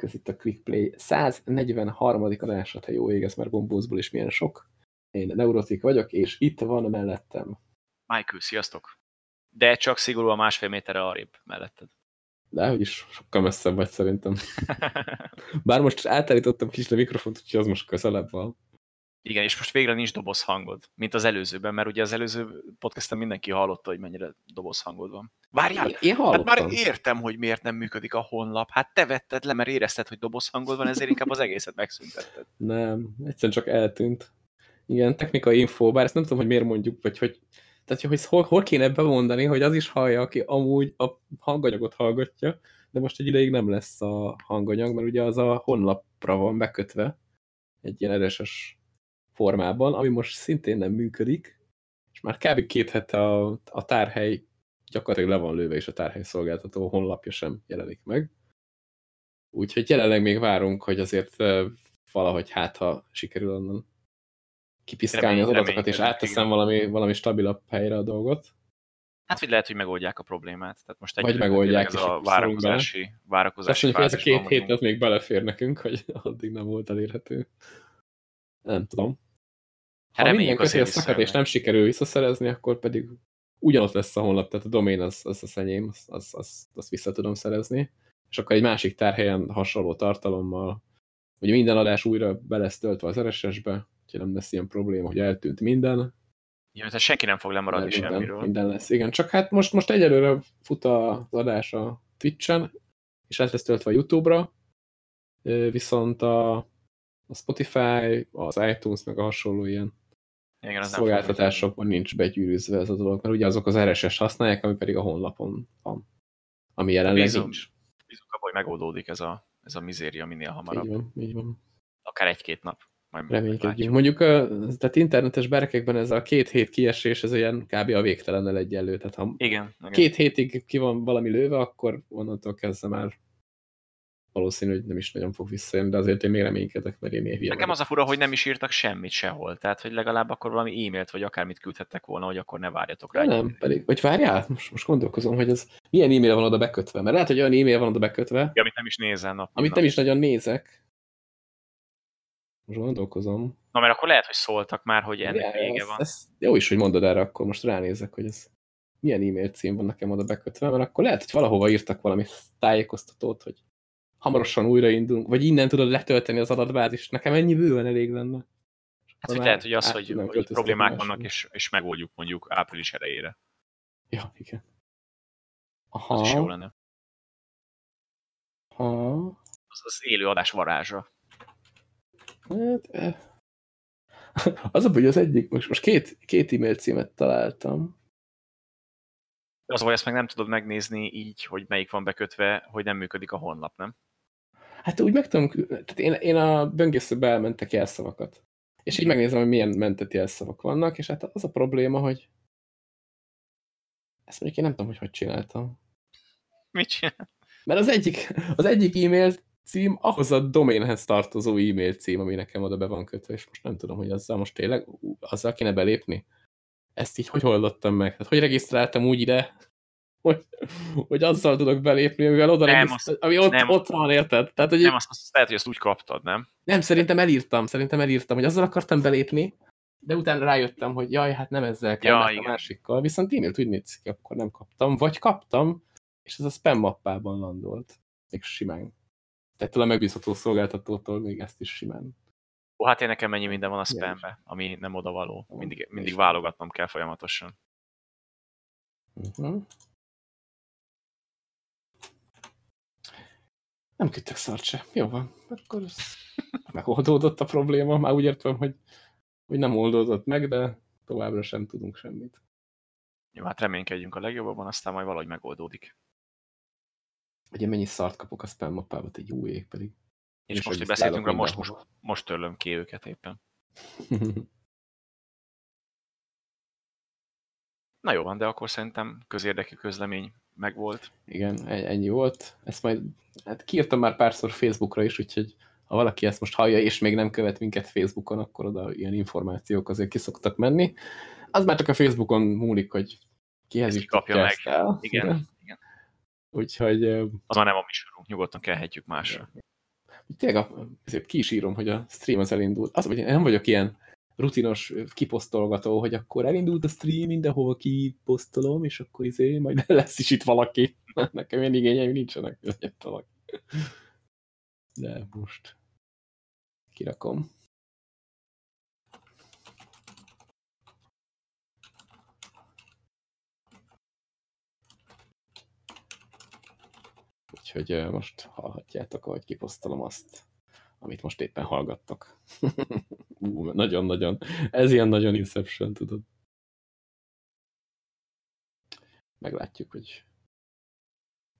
Sziasztok, ez itt a Quick Play 143. adása, ha jó ég, ez már gombózból is milyen sok. Én Neurotik vagyok, és itt van mellettem. Michael, sziasztok! De csak szigorúan másfél méterre arrébb melletted. De hogy is sokkal messzebb vagy szerintem. Bár most átállítottam kicsit a mikrofont, úgyhogy az most közelebb van. Igen, és most végre nincs doboz hangod, mint az előzőben, mert ugye az előző podcasten mindenki hallotta, hogy mennyire doboz hangod van. Várjál, Én hallottam. hát már értem, hogy miért nem működik a honlap. Hát te vetted le, mert érezted, hogy doboz hangod van, ezért inkább az egészet megszüntetted. Nem, egyszerűen csak eltűnt. Igen, technikai info, bár ezt nem tudom, hogy miért mondjuk, vagy hogy, tehát, hogy hol, hol kéne bemondani, hogy az is hallja, aki amúgy a hanganyagot hallgatja, de most egy ideig nem lesz a hanganyag, mert ugye az a honlapra van bekötve egy ilyen RSS formában, ami most szintén nem működik, és már kb. két hete a, a tárhely gyakorlatilag le van lőve, és a tárhely szolgáltató honlapja sem jelenik meg. Úgyhogy jelenleg még várunk, hogy azért valahogy hát, ha sikerül onnan kipiszkálni az adatokat, és átteszem valami, valami stabilabb helyre a dolgot. Hát, hogy lehet, hogy megoldják a problémát. Tehát most Vagy egyelőre megoldják, ez a bele. várakozási, Azt várakozási mondjuk, ez a két hét még belefér nekünk, hogy addig nem volt elérhető. Nem tudom. Ha minden reméljük kötél azért szakad, és visszajönnek. nem sikerül visszaszerezni, akkor pedig ugyanott lesz a honlap, tehát a domain az, az a szenyém, azt az, az, az vissza tudom szerezni, és akkor egy másik tárhelyen hasonló tartalommal, ugye minden adás újra be lesz töltve az RSS-be, úgyhogy nem lesz ilyen probléma, hogy eltűnt minden, Ja, tehát senki nem fog lemaradni minden, semmiről. minden lesz. Igen, csak hát most, most egyelőre fut az adás a Twitch-en, és át lesz töltve a YouTube-ra, viszont a, a Spotify, az iTunes, meg a hasonló ilyen Igen, az szolgáltatásokban nincs begyűrűzve ez a dolog, mert ugye azok az RSS használják, ami pedig a honlapon van. Ami jelenleg Bízom. nincs. Bízunk abban, hogy megoldódik ez a, ez a mizéria minél hamarabb. Így van, így van. Akár egy-két nap. Majd Reménykedjünk. Mondjuk, tehát internetes berekekben ez a két hét kiesés, ez ilyen kb. a végtelennel egyenlő. Tehát ha Igen, igen. két hétig ki van valami lőve, akkor onnantól kezdve már valószínű, hogy nem is nagyon fog visszajönni, de azért én még reménykedek, mert én hülye Nekem az a fura, hogy nem is írtak semmit sehol. Tehát, hogy legalább akkor valami e-mailt, vagy akármit küldhettek volna, hogy akkor ne várjatok rá. Nem, pedig, vagy várjál, most, most gondolkozom, hogy ez milyen e-mail van oda bekötve, mert lehet, hogy olyan e-mail van oda bekötve, Ja, amit nem is nézel nap. amit nap. nem is nagyon nézek. Most gondolkozom. Na, mert akkor lehet, hogy szóltak már, hogy ennek Ja, vége ez- van. ez jó is, hogy mondod erre, akkor most ránézek, hogy ez milyen e-mail cím van nekem oda bekötve, mert akkor lehet, hogy valahova írtak valami tájékoztatót, hogy hamarosan újraindulunk, vagy innen tudod letölteni az adatbázist. Nekem ennyi bőven elég lenne. Hát, hogy lehet, hogy az, hogy, hogy problémák vannak, és, és megoldjuk mondjuk április elejére. Ja, igen. Az is jó Aha, lenne. aha. Az, az élő adás varázsa. Hát, eh. az a hogy az egyik, most, most két, két e-mail címet találtam. Az, hogy ezt meg nem tudod megnézni így, hogy melyik van bekötve, hogy nem működik a honlap, nem? Hát úgy meg tudom, tehát én, én a böngészőbe elmentek jelszavakat. És így megnézem, hogy milyen mentett jelszavak vannak, és hát az a probléma, hogy ezt mondjuk én nem tudom, hogy hogy csináltam. Mit csinál? Mert az egyik, az egyik e-mail cím ahhoz a doménhez tartozó e-mail cím, ami nekem oda be van kötve, és most nem tudom, hogy azzal most tényleg azzal kéne belépni. Ezt így hogy oldottam meg? Hát hogy regisztráltam úgy ide, hogy, hogy azzal tudok belépni, amivel oda Nem, regisztrál, ami ott, nem. ott van, érted? Tehát, hogy Nem, azt, azt lehet, hogy azt úgy kaptad, nem? nem, szerintem elírtam, szerintem elírtam, hogy azzal akartam belépni, de utána rájöttem, hogy jaj, hát nem ezzel kell, Ja, a másikkal, viszont e-mailt úgy néz ki, akkor nem kaptam, vagy kaptam, és ez a spam mappában landolt, még simán. Tehát a megbízható szolgáltatótól még ezt is simán. Ó, hát én nekem mennyi minden van a spambe, ami nem odavaló. Mindig, mindig válogatnom kell folyamatosan. Uh -huh. Nem küldtek szart se. Jó van, akkor ez megoldódott a probléma. Már úgy értem, hogy, hogy nem oldódott meg, de továbbra sem tudunk semmit. Jó, hát reménykedjünk a legjobban, aztán majd valahogy megoldódik. Ugye mennyi szart kapok a spam mappába, egy jó ég pedig. És, És most, hogy beszéltünk, most, most, mindenhova. most törlöm ki őket éppen. Na jó van, de akkor szerintem közérdekű közlemény megvolt. Igen, e- ennyi volt. Ezt majd, hát kiírtam már párszor Facebookra is, úgyhogy ha valaki ezt most hallja, és még nem követ minket Facebookon, akkor oda ilyen információk azért kiszoktak menni. Az már csak a Facebookon múlik, hogy kihez is kapja meg. ezt el. Igen, igen. Úgyhogy ö, Az már nem a műsorunk, nyugodtan kelhetjük másra. tényleg a, ezért ki is írom, hogy a stream az elindult. Az, hogy én nem vagyok ilyen rutinos kiposztolgató, hogy akkor elindult a stream, mindenhova kiposztolom, és akkor izé, majd lesz is itt valaki. Nekem ilyen igényeim nincsenek, hogy valaki. De most kirakom. Úgyhogy most hallhatjátok, ahogy kiposztolom azt, amit most éppen hallgattok. Nagyon-nagyon. Ez ilyen nagyon Inception, tudod. Meglátjuk, hogy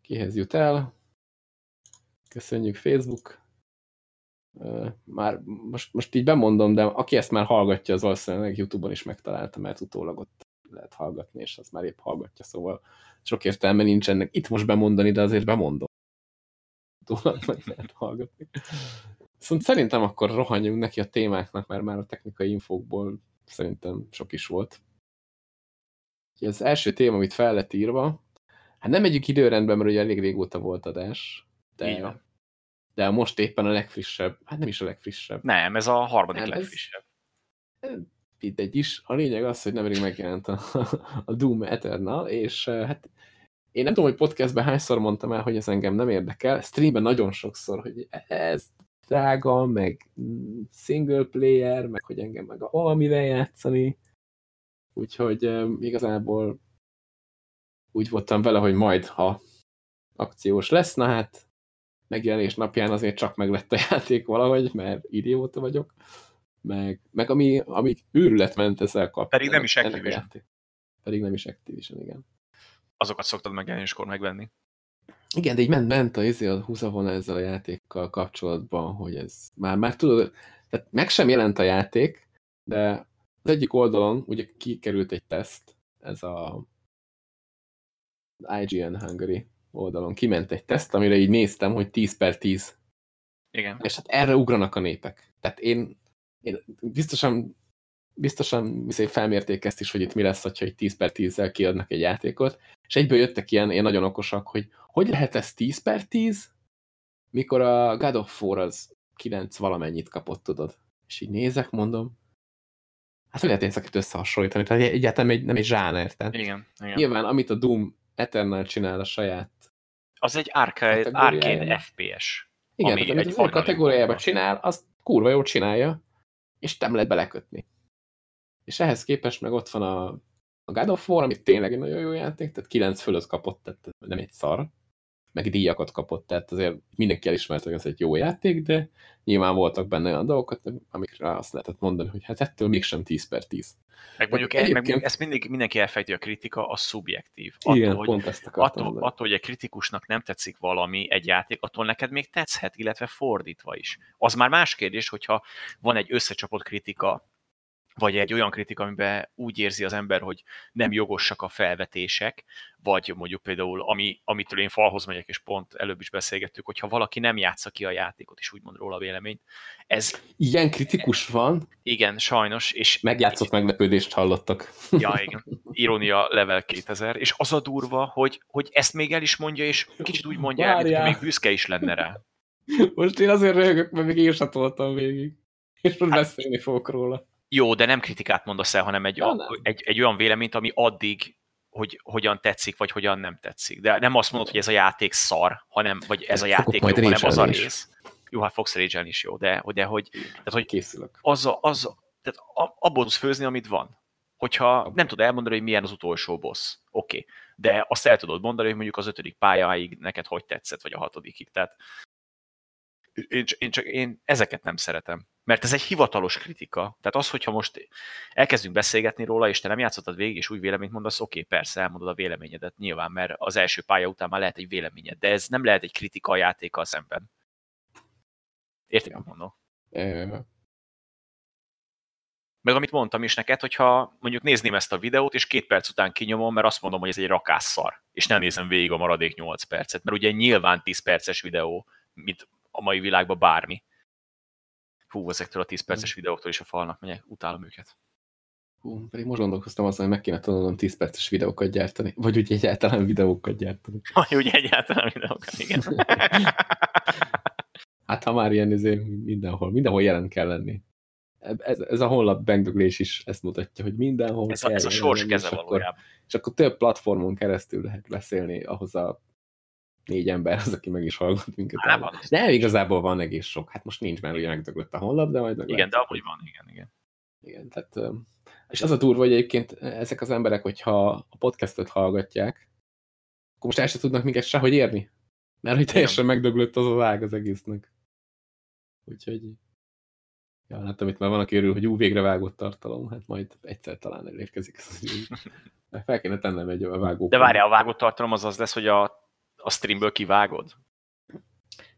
kihez jut el. Köszönjük Facebook. Már most, most így bemondom, de aki ezt már hallgatja, az valószínűleg Youtube-on is megtalálta, mert utólag ott lehet hallgatni, és az már épp hallgatja, szóval sok értelme nincs ennek itt most bemondani, de azért bemondom. Utólag meg lehet hallgatni. Szóval szerintem akkor rohanjunk neki a témáknak, mert már a technikai infókból szerintem sok is volt. Az első téma, amit fel lett írva, hát nem megyünk időrendben, mert ugye elég régóta volt adás, de, de most éppen a legfrissebb, hát nem is a legfrissebb. Nem, ez a harmadik nem, legfrissebb. Ez, egy is. A lényeg az, hogy nemrég megjelent a, a Doom Eternal, és hát én nem tudom, hogy podcastben hányszor mondtam el, hogy ez engem nem érdekel. Streamben nagyon sokszor, hogy ez drága, meg single player, meg hogy engem meg a valamivel játszani. Úgyhogy um, igazából úgy voltam vele, hogy majd, ha akciós lesz, na hát megjelenés napján azért csak meg lett a játék valahogy, mert idióta vagyok. Meg, meg ami, ami őrület ment ezzel kapcsolatban. Pedig nem is Activision. Pedig nem is Activision, igen. Azokat szoktad megjelenéskor megvenni. Igen, de így ment, ment a, izé, a húzavona ezzel a játékkal kapcsolatban, hogy ez már, már tudod, tehát meg sem jelent a játék, de az egyik oldalon ugye kikerült egy teszt, ez a IGN Hungary oldalon kiment egy teszt, amire így néztem, hogy 10 per 10. Igen. És hát erre ugranak a népek. Tehát én, én biztosan biztosan izé felmérték ezt is, hogy itt mi lesz, ha egy 10 per 10-zel kiadnak egy játékot, és egyből jöttek ilyen, ilyen nagyon okosak, hogy hogy lehet ez 10 per 10, mikor a God of War az 9 valamennyit kapott, tudod. És így nézek, mondom, hát hogy lehet ezeket összehasonlítani? Tehát egyáltalán egy, nem egy zsáner. Tehát igen, igen. Nyilván, amit a Doom Eternal csinál a saját az egy arcade, arcade FPS. Igen, ami tehát, amit a kategóriájában csinál, azt kurva jól csinálja, és nem lehet belekötni. És ehhez képest meg ott van a, a God of War, ami tényleg egy nagyon jó játék, tehát 9 fölött kapott, tehát nem egy szar, meg díjakat kapott, tehát azért mindenki elismert, hogy ez egy jó játék, de nyilván voltak benne olyan dolgokat, amikre azt lehetett mondani, hogy hát ettől mégsem 10 per 10. Meg mondjuk, egyébként... meg ezt mindig, mindenki elfejti, a kritika a szubjektív. Attól, Igen, hogy, pont ezt attól, attól, hogy egy kritikusnak nem tetszik valami, egy játék, attól neked még tetszhet, illetve fordítva is. Az már más kérdés, hogyha van egy összecsapott kritika vagy egy olyan kritika, amiben úgy érzi az ember, hogy nem jogosak a felvetések, vagy mondjuk például, ami, amitől én falhoz megyek, és pont előbb is beszélgettük, hogyha valaki nem játsza ki a játékot, és úgy mond róla a véleményt. Ez, Ilyen kritikus van? Igen, sajnos. És Megjátszott meglepődést hallottak. Ja, igen. Ironia level 2000. És az a durva, hogy, hogy ezt még el is mondja, és kicsit úgy mondja el, mint még büszke is lenne rá. Most én azért röhögök, mert még én sem végig. És most hát, beszélni fogok róla. Jó, de nem kritikát mondasz el, hanem egy, ja, a, egy, egy olyan véleményt, ami addig, hogy hogyan tetszik, vagy hogyan nem tetszik. De nem azt mondod, hogy ez a játék szar, hanem, vagy ez a játék jó, hanem az a rész. Jó, hát fogsz rage is jó, de, de hogy, tehát, hogy Készülök. Az, a, az, tehát abból tudsz főzni, amit van. Hogyha nem tudod elmondani, hogy milyen az utolsó boss, oké. Okay. De azt el tudod mondani, hogy mondjuk az ötödik pályáig neked hogy tetszett, vagy a hatodikig. Tehát én, én, csak, én ezeket nem szeretem. Mert ez egy hivatalos kritika. Tehát az, hogyha most elkezdünk beszélgetni róla, és te nem játszottad végig, és új véleményt mondasz, oké, okay, persze, elmondod a véleményedet, nyilván, mert az első pálya után már lehet egy véleményed, de ez nem lehet egy kritika a játékkal szemben. Érted, ja. mondom? Meg amit mondtam is neked, hogyha mondjuk nézném ezt a videót, és két perc után kinyomom, mert azt mondom, hogy ez egy rakásszar, és nem nézem végig a maradék 8 percet, mert ugye nyilván 10 perces videó, mint a mai világban bármi. Hú, ezektől a 10 perces videóktól is a falnak megyek, utálom őket. Hú, pedig most gondolkoztam azon, hogy meg kéne tanulnom 10 perces videókat gyártani, vagy úgy egyáltalán videókat gyártani. Vagy úgy egyáltalán videókat, igen. Hát ha már ilyen izé, mindenhol, mindenhol jelen kell lenni. Ez, ez a honlap bengdöglés is ezt mutatja, hogy mindenhol Ez a, ez a sors keze és akkor, és akkor több platformon keresztül lehet beszélni ahhoz a négy ember, az, aki meg is hallgat minket. Á, van. De igazából van egész sok. Hát most nincs, mert ugye megdöglött a honlap, de majd meg Igen, de amúgy van, igen, igen. Igen, tehát, és az a durva, hogy egyébként ezek az emberek, hogyha a podcastot hallgatják, akkor most el se tudnak minket sehogy érni. Mert hogy teljesen megdöglött az az ág az egésznek. Úgyhogy... Ja, láttam itt már van, aki örül, hogy ú, végre vágott tartalom, hát majd egyszer talán elérkezik Fel kéne tennem egy a vágó. De várjál, a vágott tartalom az az lesz, hogy a, a streamből kivágod?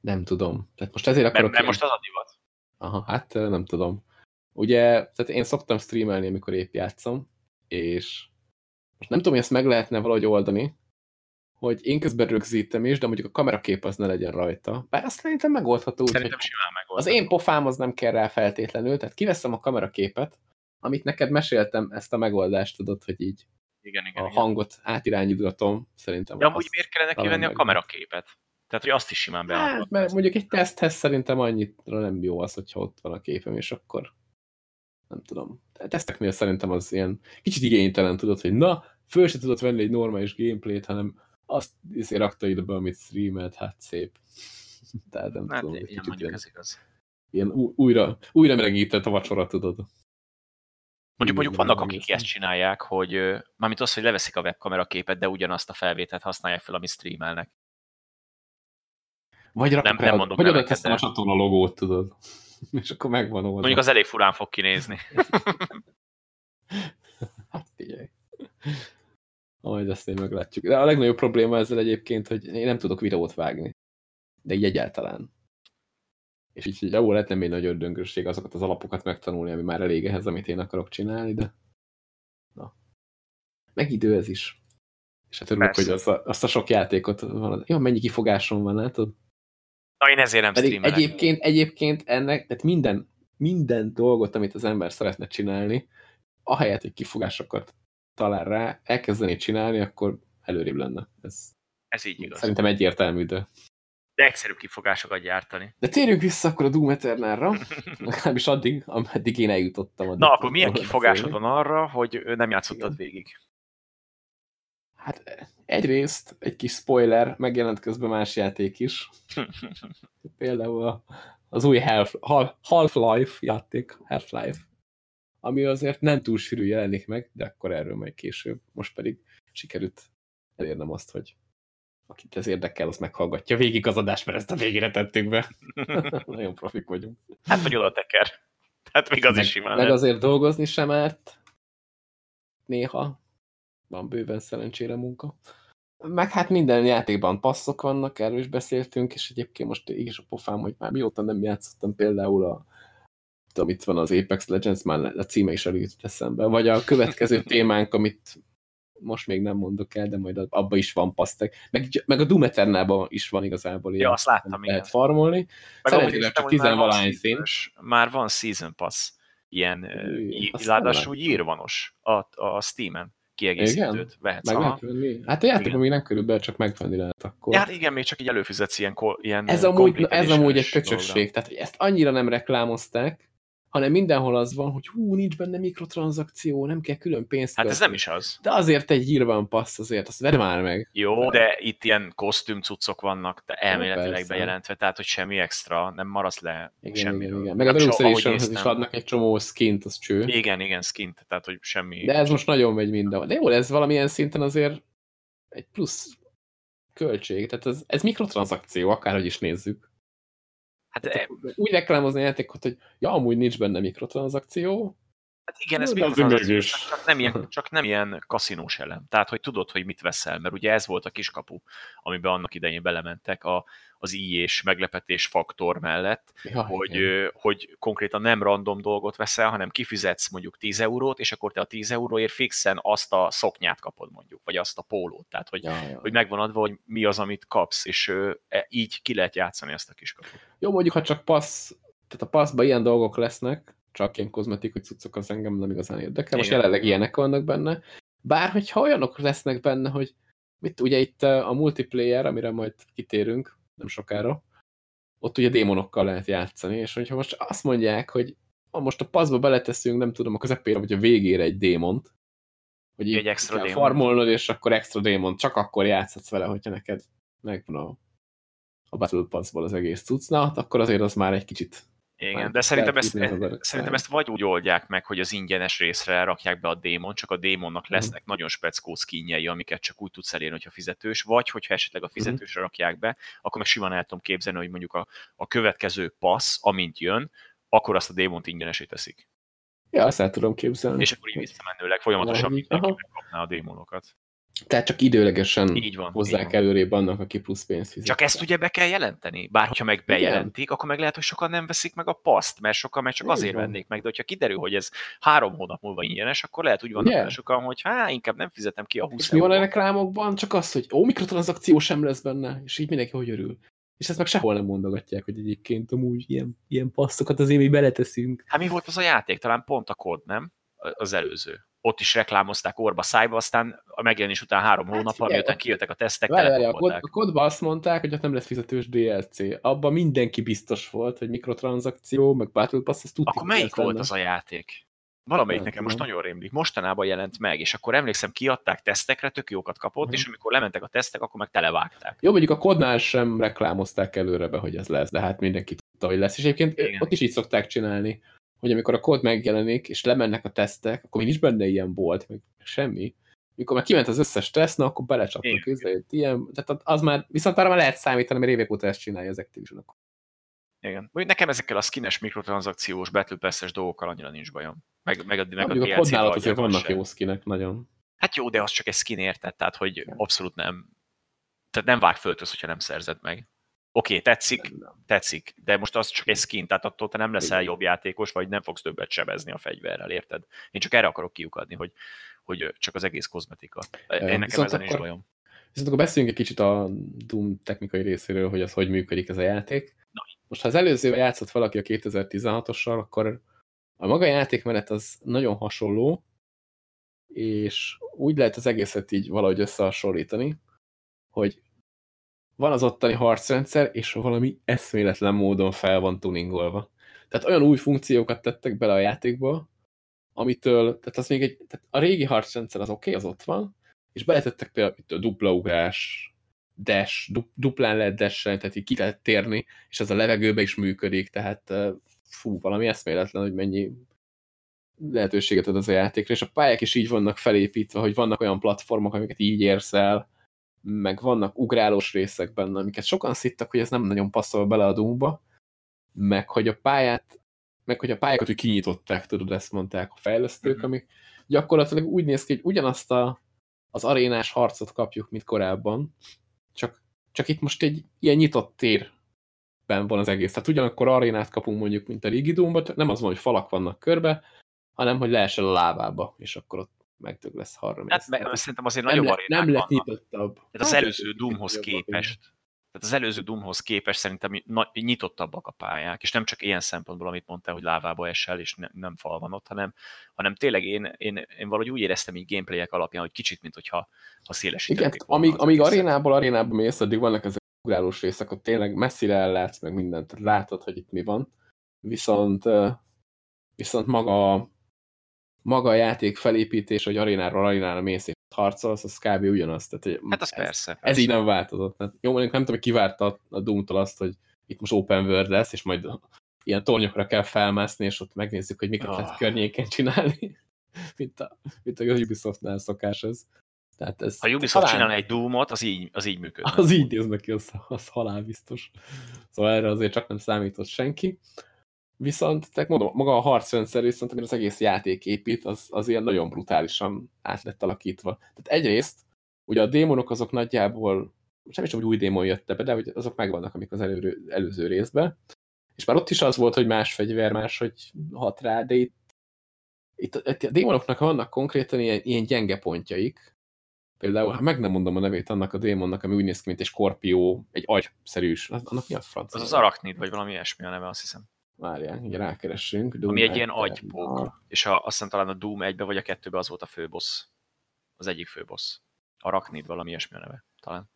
Nem tudom. Tehát most ezért akarok... mert most az a divat. Aha, hát nem tudom. Ugye, tehát én szoktam streamelni, amikor épp játszom, és most nem tudom, hogy ezt meg lehetne valahogy oldani, hogy én közben rögzítem is, de mondjuk a kamerakép az ne legyen rajta. Bár azt szerintem megoldható, Szerintem simán megold. az én pofám az nem kell rá feltétlenül, tehát kiveszem a kameraképet, amit neked meséltem, ezt a megoldást tudod, hogy így Igen, igen, a igen. hangot átirányítgatom, szerintem. De amúgy miért kellene kivenni a kameraképet? Tehát, hogy azt is simán Hát, beállítod. mert mondjuk egy teszthez szerintem annyitra nem jó az, hogyha ott van a képem, és akkor nem tudom. A teszteknél szerintem az ilyen kicsit igénytelen tudod, hogy na, föl se tudod venni egy normális gameplayt, hanem azt izé rakta ide be, amit streamelt, hát szép. Tehát nem Hát tudom, igen, kicsit ilyen, ez igaz. ilyen újra, újra melegített a vacsora, tudod. Mondjuk, mondjuk vannak, akik ezt csinálják, hogy mármint az, hogy leveszik a webkamera képet, de ugyanazt a felvételt használják fel, amit streamelnek. Vagy Nem- nem mondok vagy neveket, teszem a de- csatorna logót, tudod. És akkor megvan oldva. Mondjuk az elég furán fog kinézni. Hát figyelj. Majd ezt én meglátjuk. De a legnagyobb probléma ezzel egyébként, hogy én nem tudok videót vágni. De így egyáltalán. És így, így ahol lehet nem egy nagy ördöngösség azokat az alapokat megtanulni, ami már elég ehhez, amit én akarok csinálni, de na. Meg idő ez is. És hát örülök, Persze. hogy azt a, azt a sok játékot van. Jó, mennyi kifogásom van, látod? Na, én ezért nem Pedig streamelek. egyébként, egyébként ennek, tehát minden, minden dolgot, amit az ember szeretne csinálni, ahelyett, hogy kifogásokat talál rá, elkezdeni csinálni, akkor előrébb lenne. Ez Ez így igaz. szerintem egyértelmű, de... De egyszerűbb kifogásokat gyártani. De térjünk vissza akkor a Doom Eternalra, legalábbis addig, ameddig én eljutottam. addig Na, akkor milyen kifogásod van arra, hogy nem játszottad Igen. végig? Hát egyrészt egy kis spoiler, megjelent közben más játék is. Például az új Half- Half- Half-Life játék, Half-Life, ami azért nem túl sűrű jelenik meg, de akkor erről majd később. Most pedig sikerült elérnem azt, hogy akit ez érdekel, az meghallgatja végig az adást, mert ezt a végére tettük be. Nagyon profik vagyunk. Hát, hogy oda teker. Hát még az meg, is simán. meg azért dolgozni sem árt. Néha. Van bőven szerencsére munka. Meg hát minden játékban passzok vannak, erről is beszéltünk, és egyébként most így is a pofám, hogy már mióta nem játszottam például a tudom, itt van az Apex Legends, már a címe is előtt eszembe, vagy a következő témánk, amit most még nem mondok el, de majd abba is van pasztek. Meg, meg a Doom Eternalban is van igazából ilyen, Ja, azt láttam, amit igen. lehet farmolni. Meg Szerencsére csak hogy már van tizenvalahány szín. Már van Season Pass. Ilyen, ráadásul írvanos a, a Steam-en kiegészítőt vehetsz. Meg lehet venni? Hát a játékban Igen. még nem körülbelül csak megvenni lehet akkor. Ja, hát igen, még csak így előfizetsz ilyen, ilyen ez amúgy, ez amúgy egy köcsösség, tehát ezt annyira nem reklámozták, hanem mindenhol az van, hogy hú, nincs benne mikrotranszakció, nem kell külön pénzt Hát ez nem is az. De azért egy írvan passz azért, azt vedd már meg. Jó, de itt ilyen kosztümcuccok vannak de elméletileg persze. bejelentve, tehát hogy semmi extra, nem maradsz le Igen, semmiről. igen, igen. Meg a ahogy Editionhez is adnak egy csomó skint, az cső. Igen, igen, skint, tehát hogy semmi. De ez most nagyon megy mindenhol. De jó, ez valamilyen szinten azért egy plusz költség. Tehát ez, ez mikrotranszakció, akárhogy is nézzük. Hát, Tehát e- úgy reklámozni a játékot, hogy ja, amúgy nincs benne mikrotranszakció, hát igen, ez még az, csak, nem ilyen, csak nem ilyen kaszinós elem. Tehát, hogy tudod, hogy mit veszel, mert ugye ez volt a kiskapu, amiben annak idején belementek a, az i és meglepetés faktor mellett, ja, hogy, igen. hogy konkrétan nem random dolgot veszel, hanem kifizetsz mondjuk 10 eurót, és akkor te a 10 euróért fixen azt a szoknyát kapod mondjuk, vagy azt a pólót. Tehát, hogy, Ja, ja. hogy megvan adva, hogy mi az, amit kapsz, és e- így ki lehet játszani ezt a kiskaput. Jó, mondjuk, ha csak passz, tehát a passzban ilyen dolgok lesznek, csak ilyen kozmetikai cuccok, az engem nem igazán érdekel. Most Igen. jelenleg ilyenek vannak benne. Bár, hogyha olyanok lesznek benne, hogy mit, ugye itt a multiplayer, amire majd kitérünk nem sokára, ott ugye démonokkal lehet játszani, és hogyha most azt mondják, hogy ha most a paszba beleteszünk, nem tudom, a közepére vagy a végére egy démont, hogy így Egy extra kell démon. farmolnod, és akkor extra démon, csak akkor játszhatsz vele, hogyha neked megvan a, a Battle Pass-ból az egész cucc, na, hát akkor azért az már egy kicsit Igen, de szerintem ezt, szerintem ezt vagy úgy oldják meg, hogy az ingyenes részre rakják be a démon, csak a démonnak Mhm. lesznek nagyon speckó skinjei, amiket csak úgy tudsz elérni, hogyha fizetős, vagy hogyha esetleg a Mhm. fizetősre rakják be, akkor meg simán el tudom képzelni, hogy mondjuk a, a következő passz, amint jön, akkor azt a démont ingyenesé teszik. Ja, azt el tudom képzelni. És akkor így visszamenőleg folyamatosan mindenki megkapná a démonokat. Tehát csak időlegesen Így van. így hozzák van. előrébb annak, aki plusz pénzt fizet. Csak ezt ugye be kell jelenteni. Bár hogyha meg bejelentik, akkor meg lehet, hogy sokan nem veszik meg a paszt, mert sokan meg csak Így azért van. vennék meg, de hogyha kiderül, hogy ez három hónap múlva ingyenes, akkor lehet úgy vannak Ugye? vele sokan, hogy hát inkább nem fizetem ki a 20 És mi van a reklámokban? Csak az, hogy ó, mikrotranszakció sem lesz benne, és így mindenki hogy örül. És ezt meg sehol nem mondogatják, hogy egyébként amúgy ilyen, ilyen passzokat azért mi beleteszünk. Hát mi volt az a játék? Talán pont a kód, nem? Az előző. Ott is reklámozták orba szájba, aztán a megjelenés után három Hát hónappal, miután kijöttek a tesztek, Várj, várj, a, kod, telefonolták. a kodban azt mondták, hogy ott nem lesz fizetős DLC. Abban mindenki biztos volt, hogy mikrotranszakció, meg Battle Pass, azt tudtuk. Akkor melyik volt az a játék? Valamelyik nekem most nagyon rémlik. Mostanában jelent meg, és akkor emlékszem, kiadták tesztekre, tök jókat kapott, Mhm. és amikor lementek a tesztek, akkor meg televágták. Jó, mondjuk a kodnál sem reklámozták előre be, hogy ez lesz, de hát mindenki tudta, hogy lesz. És egyébként Igen. ott is így szokták csinálni, hogy amikor a kód megjelenik, és lemennek a tesztek, akkor még nincs benne ilyen bolt, meg semmi. Mikor már kiment az összes teszt, na, akkor belecsapnak közé, ilyen, tehát az már, viszont arra már lehet számítani, mert évek óta ezt csinálja az Activision. Akkor. Igen. Mondjuk nekem ezekkel a skines mikrotranszakciós Battle Pass-es dolgokkal annyira nincs bajom. Meg, meg a, meg a, a DLC kodnál ott adják, azért az vannak jó skinek, nagyon. Hát jó, de az csak egy skin érted, tehát hogy abszolút nem, tehát nem vág földhöz, hogyha nem szerzed meg. Oké, tetszik, Nem, nem. tetszik, de most az csak egy skin, tehát attól te nem leszel jobb játékos, vagy nem fogsz többet sebezni a fegyverrel, érted? Én csak erre akarok kiukadni, hogy, hogy csak az egész kozmetika. Én nekem viszont ezen akkor- bajom. Viszont akkor beszéljünk egy kicsit a Doom technikai részéről, hogy az hogy működik ez a játék. Na. Most ha az előzővel játszott valaki a 2016-ossal, akkor a maga játékmenet az nagyon hasonló, és úgy lehet az egészet így valahogy összehasonlítani, hogy van az ottani harcrendszer, és valami eszméletlen módon fel van tuningolva. Tehát olyan új funkciókat tettek bele a játékba, amitől, tehát az még egy, tehát a régi harcrendszer az oké, okay, az ott van, és beletettek például itt a dupla ugrás, dash, du, duplán lehet dash tehát így ki lehet térni, és ez a levegőbe is működik, tehát eh, fú, valami eszméletlen, hogy mennyi lehetőséget ad az a játékra, és a pályák is így vannak felépítve, hogy vannak olyan platformok, amiket így érsz el, meg vannak ugrálós részek benne, amiket sokan szittak, hogy ez nem nagyon passzol bele a Doomba, meg hogy a pályát, meg hogy a pályákat úgy kinyitották, tudod, ezt mondták a fejlesztők, Mhm. amik gyakorlatilag úgy néz ki, hogy ugyanazt a, az arénás harcot kapjuk, mint korábban, csak, csak itt most egy ilyen nyitott térben van az egész. Tehát ugyanakkor arénát kapunk mondjuk, mint a csak nem az van, hogy falak vannak körbe, hanem hogy leesel a lábába, és akkor ott megdög lesz harra. Hát szerintem azért nem, nagyobb le, nem nyitottabb. Tehát az Hát, előző Doomhoz képest, tehát az előző Doomhoz képest szerintem nyitottabbak a pályák, és nem csak ilyen szempontból, amit mondtál, hogy lávába esel, és ne, nem fal van ott, hanem, hanem tényleg én, én, én valahogy úgy éreztem így gameplayek alapján, hogy kicsit, mint hogyha ha szélesítették Igen, volna amíg, amíg arénából arénába mész, addig vannak ezek a ugrálós részek, ott tényleg messzire ellátsz meg mindent, tehát látod, hogy itt mi van. Viszont, viszont maga, maga a játék felépítés, hogy arénáról arénára mész és harcolsz, az kb. ugyanaz. Tehát, Hát az ez, persze. Ez persze. így nem változott. Tehát, jó, mondjuk nem tudom, hogy kivárta a- Doom-tól azt, hogy itt most open world lesz, és majd ilyen tornyokra kell felmászni, és ott megnézzük, hogy miket Ah. lehet környéken csinálni. mint, a, mint a Ubisoftnál szokás ez. Tehát ez Ha Ubisoft talán- csinálna egy Doomot, az így, az így működne. az így néz neki, az, az halálbiztos. Szóval erre azért csak nem számított senki. Viszont, tehát mondom, maga a harcrendszer, viszont amire az egész játék épít, az, az ilyen nagyon brutálisan át lett alakítva. Tehát egyrészt, ugye a démonok azok nagyjából, is tudom, hogy új démon jött be, de hogy azok megvannak, amik az elő, előző részben. És már ott is az volt, hogy más fegyver, más, hogy hat rá, de itt, itt, itt a démonoknak vannak konkrétan ilyen, ilyen gyenge pontjaik, Például, ha meg nem mondom a nevét annak a démonnak, ami úgy néz ki, mint egy skorpió, egy agyszerűs, annak mi a francia? Az az Arachnid, vagy valami ilyesmi a neve, azt hiszem. Várjál, így rákeressünk. Doom Ami egy ilyen agypók. És a, azt hiszem talán a Doom 1 vagy a 2 az volt a főbossz. Az egyik főbossz. Arachnid, valami ilyesmi a neve, talán.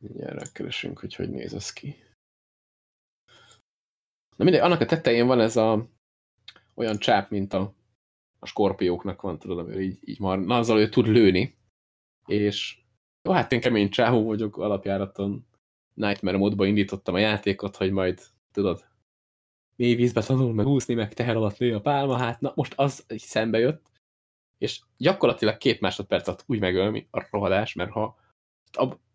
Mindjárt rákeressünk, hogy hogy néz ez ki. Na mindegy, annak a tetején van ez a olyan csáp, mint a, a skorpióknak van, tudod, amivel így, így már, na, azzal ő tud lőni, és jó, hát én kemény csáhó vagyok alapjáraton, Nightmare módba indítottam a játékot, hogy majd, tudod, mély vízbe tanul, meg úszni, meg teher alatt nő a pálma, hát na most az így szembe jött, és gyakorlatilag két másodperc alatt úgy megöl, a rohadás, mert ha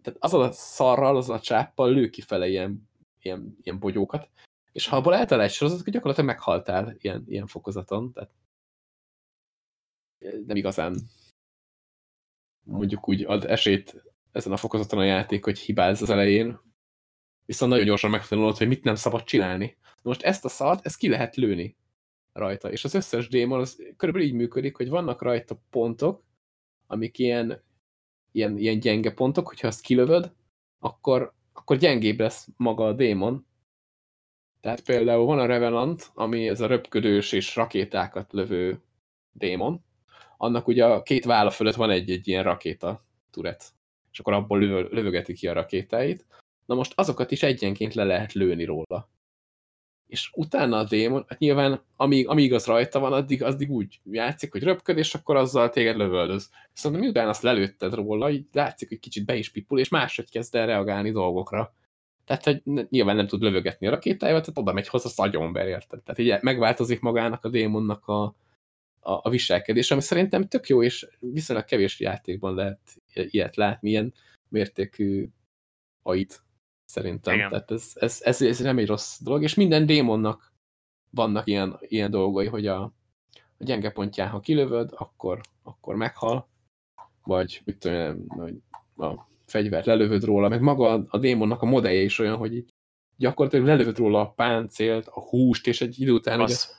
tehát az a szarral, az a csáppal lő kifele ilyen, ilyen, ilyen bogyókat, és ha abból eltalál egy sorozat, akkor gyakorlatilag meghaltál ilyen, ilyen fokozaton, tehát nem igazán mondjuk úgy ad esélyt ezen a fokozaton a játék, hogy hibáz az elején, viszont nagyon gyorsan megtanulod, hogy mit nem szabad csinálni. Most ezt a szart, ezt ki lehet lőni rajta, és az összes démon az körülbelül így működik, hogy vannak rajta pontok, amik ilyen, ilyen, ilyen gyenge pontok, hogyha azt kilövöd, akkor, akkor gyengébb lesz maga a démon. Tehát például van a Revenant, ami ez a röpködős és rakétákat lövő démon, annak ugye a két válla fölött van egy-egy ilyen rakéta turet, és akkor abból lövö, lövögeti ki a rakétáit. Na most azokat is egyenként le lehet lőni róla. És utána a démon, hát nyilván amíg, amíg az rajta van, addig, addig úgy játszik, hogy röpköd, és akkor azzal téged lövöldöz. Viszont miután azt lelőtted róla, így látszik, hogy kicsit be is pipul, és máshogy kezd el reagálni dolgokra. Tehát, hogy nyilván nem tud lövögetni a rakétájával, tehát oda megy hozzá agyonber, érted? Tehát így megváltozik magának a démonnak a, a, a viselkedés, ami szerintem tök jó, és viszonylag kevés játékban lehet ilyet látni, ilyen mértékű ait szerintem. Igen. Tehát ez, ez, ez, ez nem egy rossz dolog, és minden démonnak vannak ilyen, ilyen dolgai, hogy a, a gyenge pontján, ha kilövöd, akkor, akkor meghal, vagy mit tudom, hogy a fegyvert lelövöd róla, meg maga a, a démonnak a modellje is olyan, hogy gyakorlatilag lelövöd róla a páncélt, a húst, és egy idő után az,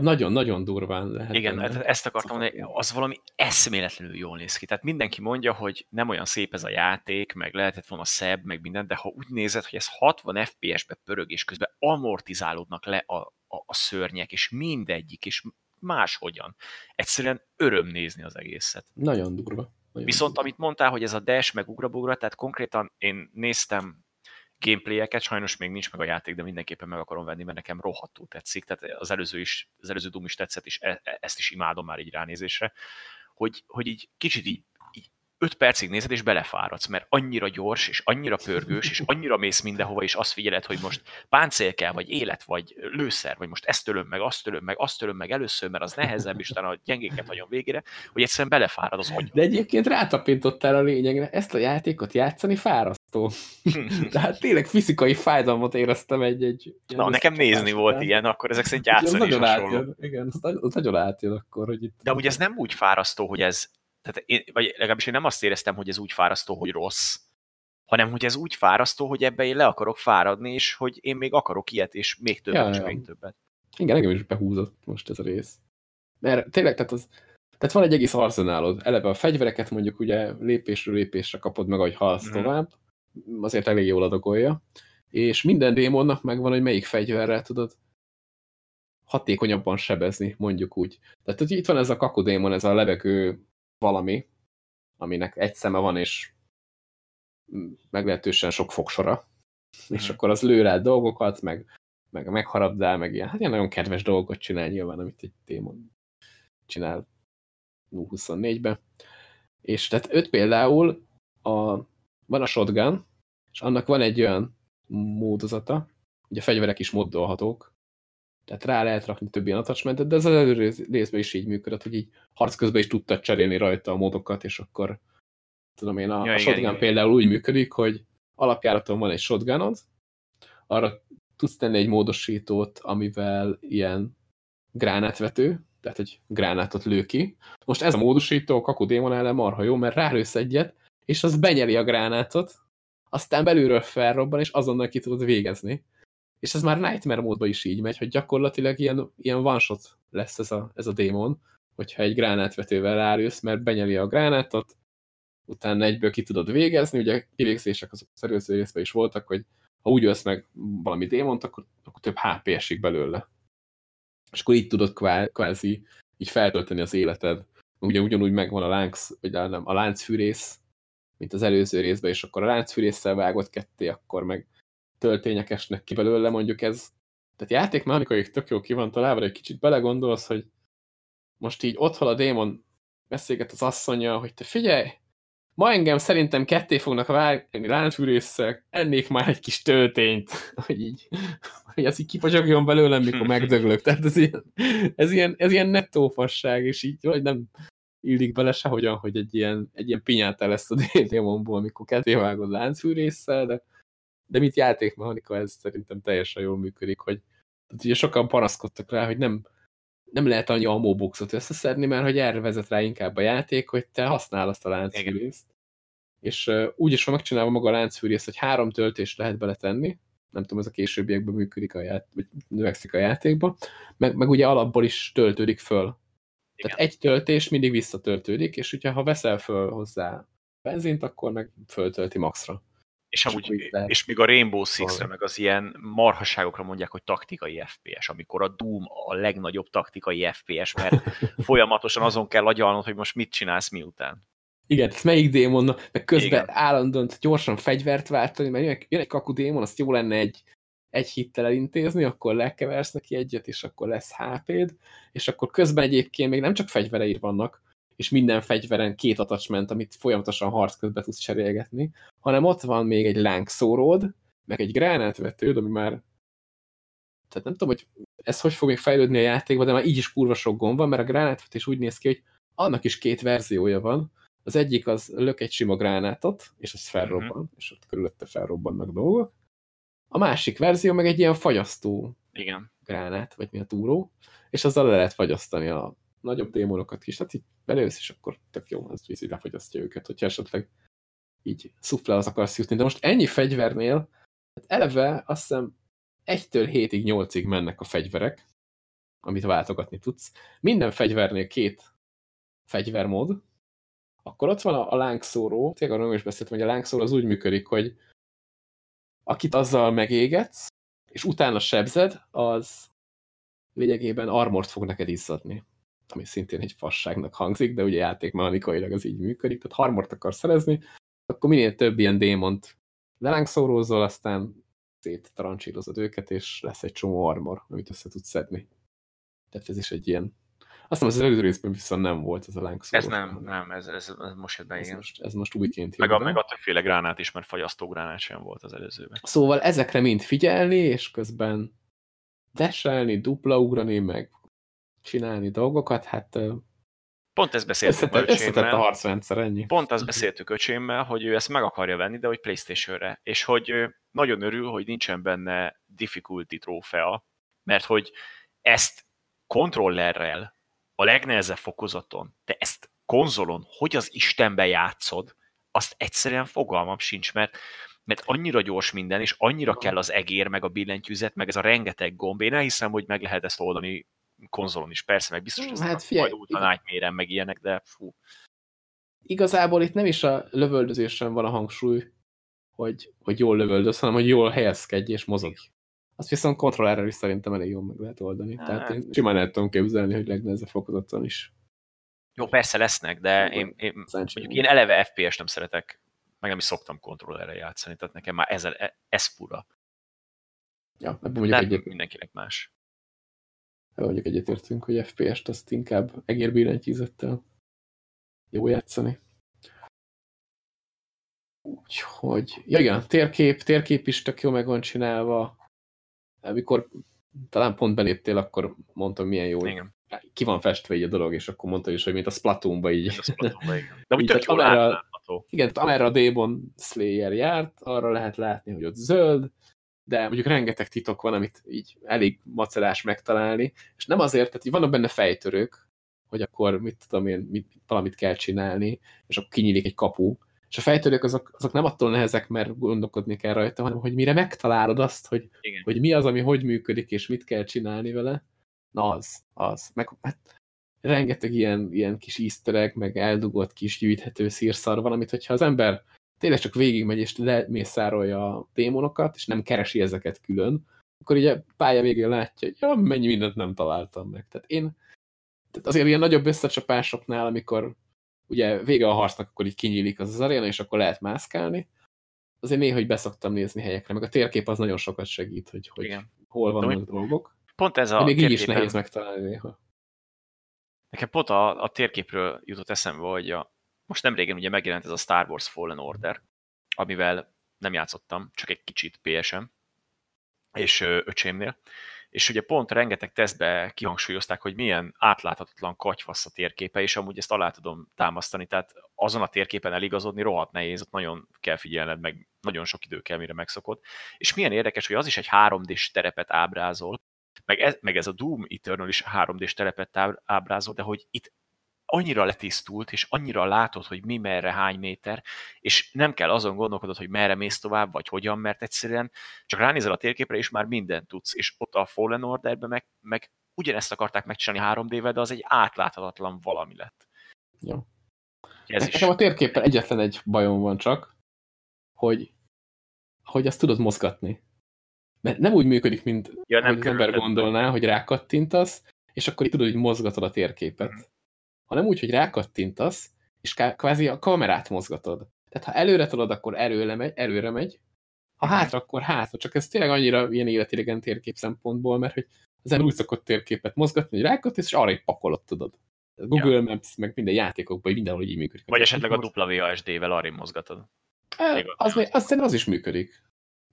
nagyon-nagyon durván lehet. Igen, benne. Hát ezt akartam mondani, az valami eszméletlenül jól néz ki. Tehát mindenki mondja, hogy nem olyan szép ez a játék, meg lehetett volna szebb, meg minden, de ha úgy nézed, hogy ez 60 FPS-be pörög, és közben amortizálódnak le a, a, a szörnyek, és mindegyik, és máshogyan. Egyszerűen öröm nézni az egészet. Nagyon durva. Nagyon Viszont durva. amit mondtál, hogy ez a dash meg ugrabugra, tehát konkrétan én néztem gameplayeket, sajnos még nincs meg a játék, de mindenképpen meg akarom venni, mert nekem rohadtul tetszik, tehát az előző, is, az előző Doom is tetszett, és e, e, ezt is imádom már így ránézésre, hogy, hogy így kicsit így öt percig nézed, és belefáradsz, mert annyira gyors, és annyira pörgős, és annyira mész mindenhova, és azt figyeled, hogy most páncél kell, vagy élet, vagy lőszer, vagy most ezt tölöm meg, azt tölöm meg, azt tölöm meg először, mert az nehezebb, és utána a gyengéket hagyom végére, hogy egyszerűen belefárad az agy. De egyébként rátapintottál a lényegre, ezt a játékot játszani fárasztó. Tehát tényleg fizikai fájdalmat éreztem egy-egy... Na, nekem nézni volt után. ilyen, akkor ezek szerint játszani is átjön, Igen, az nagyon átjön akkor, hogy itt... De ugye ez nem úgy fárasztó, hogy ez tehát én, vagy legalábbis én nem azt éreztem, hogy ez úgy fárasztó, hogy rossz, hanem hogy ez úgy fárasztó, hogy ebbe én le akarok fáradni, és hogy én még akarok ilyet, és még többet, ja, és ja. még többet. Igen, engem is behúzott most ez a rész. Mert tényleg, tehát, az, tehát van egy egész arzenálod. Eleve a fegyvereket mondjuk ugye lépésről lépésre kapod meg, ahogy halsz mm. tovább, azért elég jól adagolja. És minden démonnak megvan, hogy melyik fegyverrel tudod hatékonyabban sebezni, mondjuk úgy. Tehát hogy itt van ez a kakodémon, ez a levegő valami, aminek egy szeme van, és meglehetősen sok fogsora, mm. és akkor az lő rá dolgokat, meg, meg megharabdál, meg ilyen, hát ilyen nagyon kedves dolgokat csinál nyilván, amit egy témon csinál 24-ben. És tehát őt például a, van a shotgun, és annak van egy olyan módozata, hogy a fegyverek is moddolhatók, tehát rá lehet rakni több ilyen attachmentet, de ez az előző részben is így működött, hogy így harc közben is tudtad cserélni rajta a módokat, és akkor tudom én, a, ja, a shotgun igen, például úgy működik, hogy alapjáraton van egy shotgunod, arra tudsz tenni egy módosítót, amivel ilyen gránátvető, tehát egy gránátot lő ki. Most ez a módosító a Kaku Démon ellen marha jó, mert rálősz egyet, és az benyeli a gránátot, aztán belülről felrobban, és azonnal ki tudod végezni. És ez már Nightmare módban is így megy, hogy gyakorlatilag ilyen, ilyen one-shot lesz ez a, ez a démon, hogyha egy gránátvetővel ráülsz, mert benyeli a gránátot, utána egyből ki tudod végezni, ugye kivégzések az előző részben is voltak, hogy ha úgy ölsz meg valami démont, akkor, akkor több HP esik belőle. És akkor így tudod kvázi így feltölteni az életed. Ugye ugyanúgy megvan a lánc, vagy nem, a láncfűrész, mint az előző részben, és akkor a láncfűrészsel vágott ketté, akkor meg töltények esnek ki belőle, mondjuk ez Tehát játékmechanikai tök jó ki van találva, de egy kicsit belegondolsz, hogy most így ott a démon beszélget az asszonya, hogy te figyelj, ma engem szerintem ketté fognak vágni láncfűrészek, ennék már egy kis töltényt, hogy így, hogy az így kipacsogjon belőlem, mikor megdöglök. Tehát ez ilyen, ez ilyen, ez ilyen nettófasság, és így vagy nem illik bele sehogyan, hogy egy ilyen, egy ilyen pinyáta lesz a démonból, amikor ketté vágod láncfűrészsel, de, de mit játékmechanika, ez szerintem teljesen jól működik, hogy tehát ugye sokan panaszkodtak rá, hogy nem, nem lehet annyi amóboxot összeszedni, mert hogy erre vezet rá inkább a játék, hogy te használ azt a láncfűrészt. És uh, úgy is van megcsinálva maga a láncfűrész, hogy három töltést lehet beletenni, nem tudom, ez a későbbiekben működik a játék, vagy növekszik a játékba, meg, meg ugye alapból is töltődik föl. Igen. Tehát egy töltés mindig visszatöltődik, és hogyha ha veszel föl hozzá benzint, akkor meg föltölti maxra. És, amúgy, és még a Rainbow six meg az ilyen marhaságokra mondják, hogy taktikai FPS, amikor a Doom a legnagyobb taktikai FPS, mert folyamatosan azon kell agyalnod, hogy most mit csinálsz miután. Igen, ez melyik démon, meg közben Igen. állandóan gyorsan fegyvert váltani, mert jön egy, jön egy kaku démon, azt jó lenne egy, egy hittel elintézni, akkor lekeversz neki egyet, és akkor lesz HP-d, és akkor közben egyébként még nem csak fegyvereid vannak, és minden fegyveren két attachment, amit folyamatosan harc közben tudsz cserélgetni, hanem ott van még egy lángszóród, meg egy gránátvetőd, ami már tehát nem tudom, hogy ez hogy fog még fejlődni a játékban, de már így is kurva sok gomb van, mert a gránátvetés úgy néz ki, hogy annak is két verziója van. Az egyik az lök egy sima gránátot, és az felrobban, uh mhm. -huh. és ott körülötte felrobbannak dolgok. A másik verzió meg egy ilyen fagyasztó Igen. gránát, vagy mi a túró, és azzal le lehet fagyasztani a nagyobb démonokat is, tehát így belősz, és akkor tök jó, az így lefogyasztja őket, hogyha esetleg így az akarsz jutni. De most ennyi fegyvernél, hát eleve azt hiszem 1-től 7-ig, 8-ig mennek a fegyverek, amit váltogatni tudsz. Minden fegyvernél két fegyvermód, akkor ott van a, a lángszóró, tényleg arról is beszéltem, hogy a lángszóró az úgy működik, hogy akit azzal megégetsz, és utána sebzed, az lényegében armort fog neked izzadni ami szintén egy fasságnak hangzik, de ugye játékmechanikailag az így működik, tehát harmort akar szerezni, akkor minél több ilyen démont lelángszórózol, aztán széttrancsírozod őket, és lesz egy csomó armor, amit össze tudsz szedni. Tehát ez is egy ilyen... Azt hiszem, az előző részben viszont nem volt ez a lángszóró. Ez nem, nem, ez, ez, ez most jött be, igen. Ez most, ez most újként meg a, meg a többféle gránát is, mert fagyasztó gránát sem volt az előzőben. Szóval ezekre mind figyelni, és közben deselni, dupla ugrani, meg csinálni dolgokat, hát Pont ezt beszéltük összetett, összetett a harcrendszer, ennyi. Pont azt beszéltük öcsémmel, hogy ő ezt meg akarja venni, de hogy Playstation-re. És hogy nagyon örül, hogy nincsen benne difficulty trófea, mert hogy ezt kontrollerrel a legnehezebb fokozaton, de ezt konzolon, hogy az Istenbe játszod, azt egyszerűen fogalmam sincs, mert, mert annyira gyors minden, és annyira kell az egér, meg a billentyűzet, meg ez a rengeteg gomb. Én elhiszem, hogy meg lehet ezt oldani konzolon is, persze, meg biztos, hogy hát figyelj, majd úton átmérem, meg ilyenek, de fú. Igazából itt nem is a lövöldözésen van a hangsúly, hogy, hogy jól lövöldöz, hanem hogy jól helyezkedj és mozog. Azt viszont kontrollerrel is szerintem elég jól meg lehet oldani. Hát, Tehát én simán el tudom képzelni, hogy legnehezebb fokozaton is. Jó, persze lesznek, de én, én, mondjuk én eleve FPS nem szeretek, meg nem is szoktam kontrollerre játszani, tehát nekem már ez, ez fura. Ja, ebben mondjuk egyébként mindenkinek más mondjuk egyetértünk, hogy FPS-t azt inkább egérbillentyűzettel jó játszani. Úgyhogy, ja igen, térkép, térkép is tök jó meg van csinálva. Amikor talán pont beléptél, akkor mondtam, milyen jó. Igen. Ki van festve így a dolog, és akkor mondta is, hogy mint a Splatoonba így. A Splatoonba, igen. De úgy tök jól Igen, amerre a Demon Slayer járt, arra lehet látni, hogy ott zöld, de mondjuk rengeteg titok van, amit így elég macerás megtalálni, és nem azért, tehát így vannak benne fejtörők, hogy akkor mit tudom én, mit, valamit kell csinálni, és akkor kinyílik egy kapu, és a fejtörők azok, azok nem attól nehezek, mert gondolkodni kell rajta, hanem hogy mire megtalálod azt, hogy, hogy mi az, ami hogy működik, és mit kell csinálni vele, na az, az. Meg hát, rengeteg ilyen, ilyen kis easter egg, meg eldugott kis gyűjthető szírszar van, amit hogyha az ember tényleg csak végigmegy és lemészárolja a démonokat, és nem keresi ezeket külön, akkor ugye pálya végén látja, hogy ja, mennyi mindent nem találtam meg. Tehát én tehát azért ilyen nagyobb összecsapásoknál, amikor ugye vége a harcnak, akkor így kinyílik az az aréna, és akkor lehet mászkálni, azért néha, hogy beszoktam nézni helyekre, meg a térkép az nagyon sokat segít, hogy hogy, hol vannak dolgok. Pont ez De a még így is térképen- nehéz megtalálni néha. Nekem pont a, a térképről jutott eszembe, hogy a, most nem régen ugye megjelent ez a Star Wars Fallen Order, amivel nem játszottam, csak egy kicsit PSM, és öcsémnél. És ugye pont rengeteg tesztbe kihangsúlyozták, hogy milyen átláthatatlan katyfasz a térképe, és amúgy ezt alá tudom támasztani, tehát azon a térképen eligazodni rohadt nehéz, ott nagyon kell figyelned, meg nagyon sok idő kell, mire megszokod. És milyen érdekes, hogy az is egy 3D-s terepet ábrázol, meg ez, meg ez a Doom Eternal is 3D-s terepet áb- ábrázol, de hogy itt annyira letisztult, és annyira látod, hogy mi merre, hány méter, és nem kell azon gondolkodod, hogy merre mész tovább, vagy hogyan, mert egyszerűen csak ránézel a térképre, és már mindent tudsz, és ott a Fallen Orderben meg, meg ugyanezt akarták megcsinálni 3D-vel, de az egy átláthatatlan valami lett. Jó. Ez is. Nekem a térképpel egyetlen egy bajom van csak, hogy, hogy azt tudod mozgatni. Mert nem úgy működik, mint Ja, nem hogy az ember gondolná, hogy rákattintasz, és akkor így tudod, hogy mozgatod a térképet. Mhm. Hanem úgy, hogy rákattintasz, és kvázi a kamerát mozgatod. Tehát ha előre tolod, akkor előre megy, előre megy, ha Mhm. hátra, akkor hátra. Csak ez tényleg annyira ilyen életidegen térkép szempontból, mert hogy az úgy szokott térképet mozgatni, hogy rákattinsz, és arra pakolod, tudod. Google Maps, meg minden játékokban, mindenhol így működik. Vagy esetleg a WASD-vel arra mozgatod. Ott Az, azt szerintem az is működik.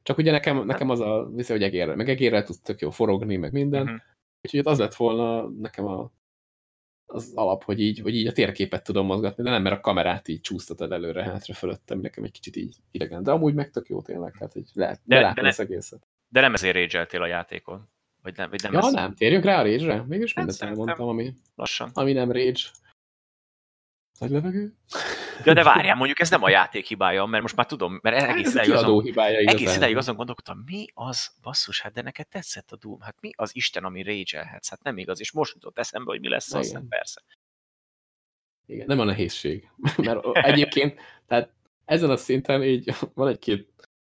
Csak ugye nekem, nekem az a vissza, hogy egérrel, meg egérrel tudsz tök jó forogni, meg minden. Mhm. Úgyhogy ott az lett volna nekem a, az alap, hogy így, hogy így a térképet tudom mozgatni, de nem, mert a kamerát így csúsztatod előre, hátra fölöttem, nekem egy kicsit így idegen. De amúgy meg tök jó tényleg, hát hogy lehet, De- de, ne- az egészet. De nem ezért rage a játékon. Vagy nem, vagy nem Ja, ez nem, térjünk rá a rage-re. Mégis mindent elmondtam, ami, lassan. ami nem rage. Nagy levegő? Ja, de várjál, mondjuk ez nem a játék hibája, mert most már tudom, mert Hát egész ez ideig azon, hibája egész ideig azon gondolkodtam, mi az, basszus, hát de neked tetszett a Doom, hát mi az Isten, ami rage Hát nem igaz, és most jutott eszembe, hogy mi lesz Igen. hát persze. Igen, nem a nehézség. Mert egyébként, tehát ezen a szinten így van egy-két,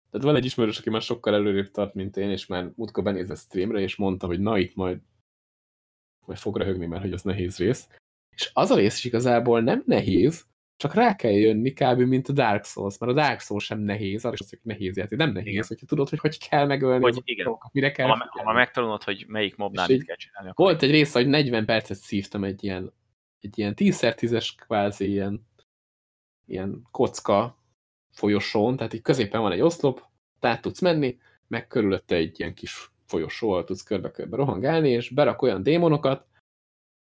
tehát van egy ismerős, aki már sokkal előrébb tart, mint én, és már múltkor benézett streamre, és mondta, hogy na itt majd, majd fog röhögni, mert hogy az nehéz rész. És az a rész is igazából nem nehéz, csak rá kell jönni kb. mint a Dark Souls, mert a Dark Souls sem nehéz, arra is mondjuk, hogy nehéz játék. Nem nehéz, Igen. hogyha tudod, hogy hogy kell megölni Hogy igen. dolgokat, mire kell Ha, ha figyelni. már megtanulod, hogy melyik mobnál mit kell csinálni, akkor Volt egy része, hogy 40 percet szívtam egy ilyen, egy ilyen 10x10-es kvázi ilyen, ilyen kocka folyosón, tehát így középen van egy oszlop, át tudsz menni, meg körülötte egy ilyen kis folyosó, ahol tudsz körbe-körbe rohangálni, és berak olyan démonokat,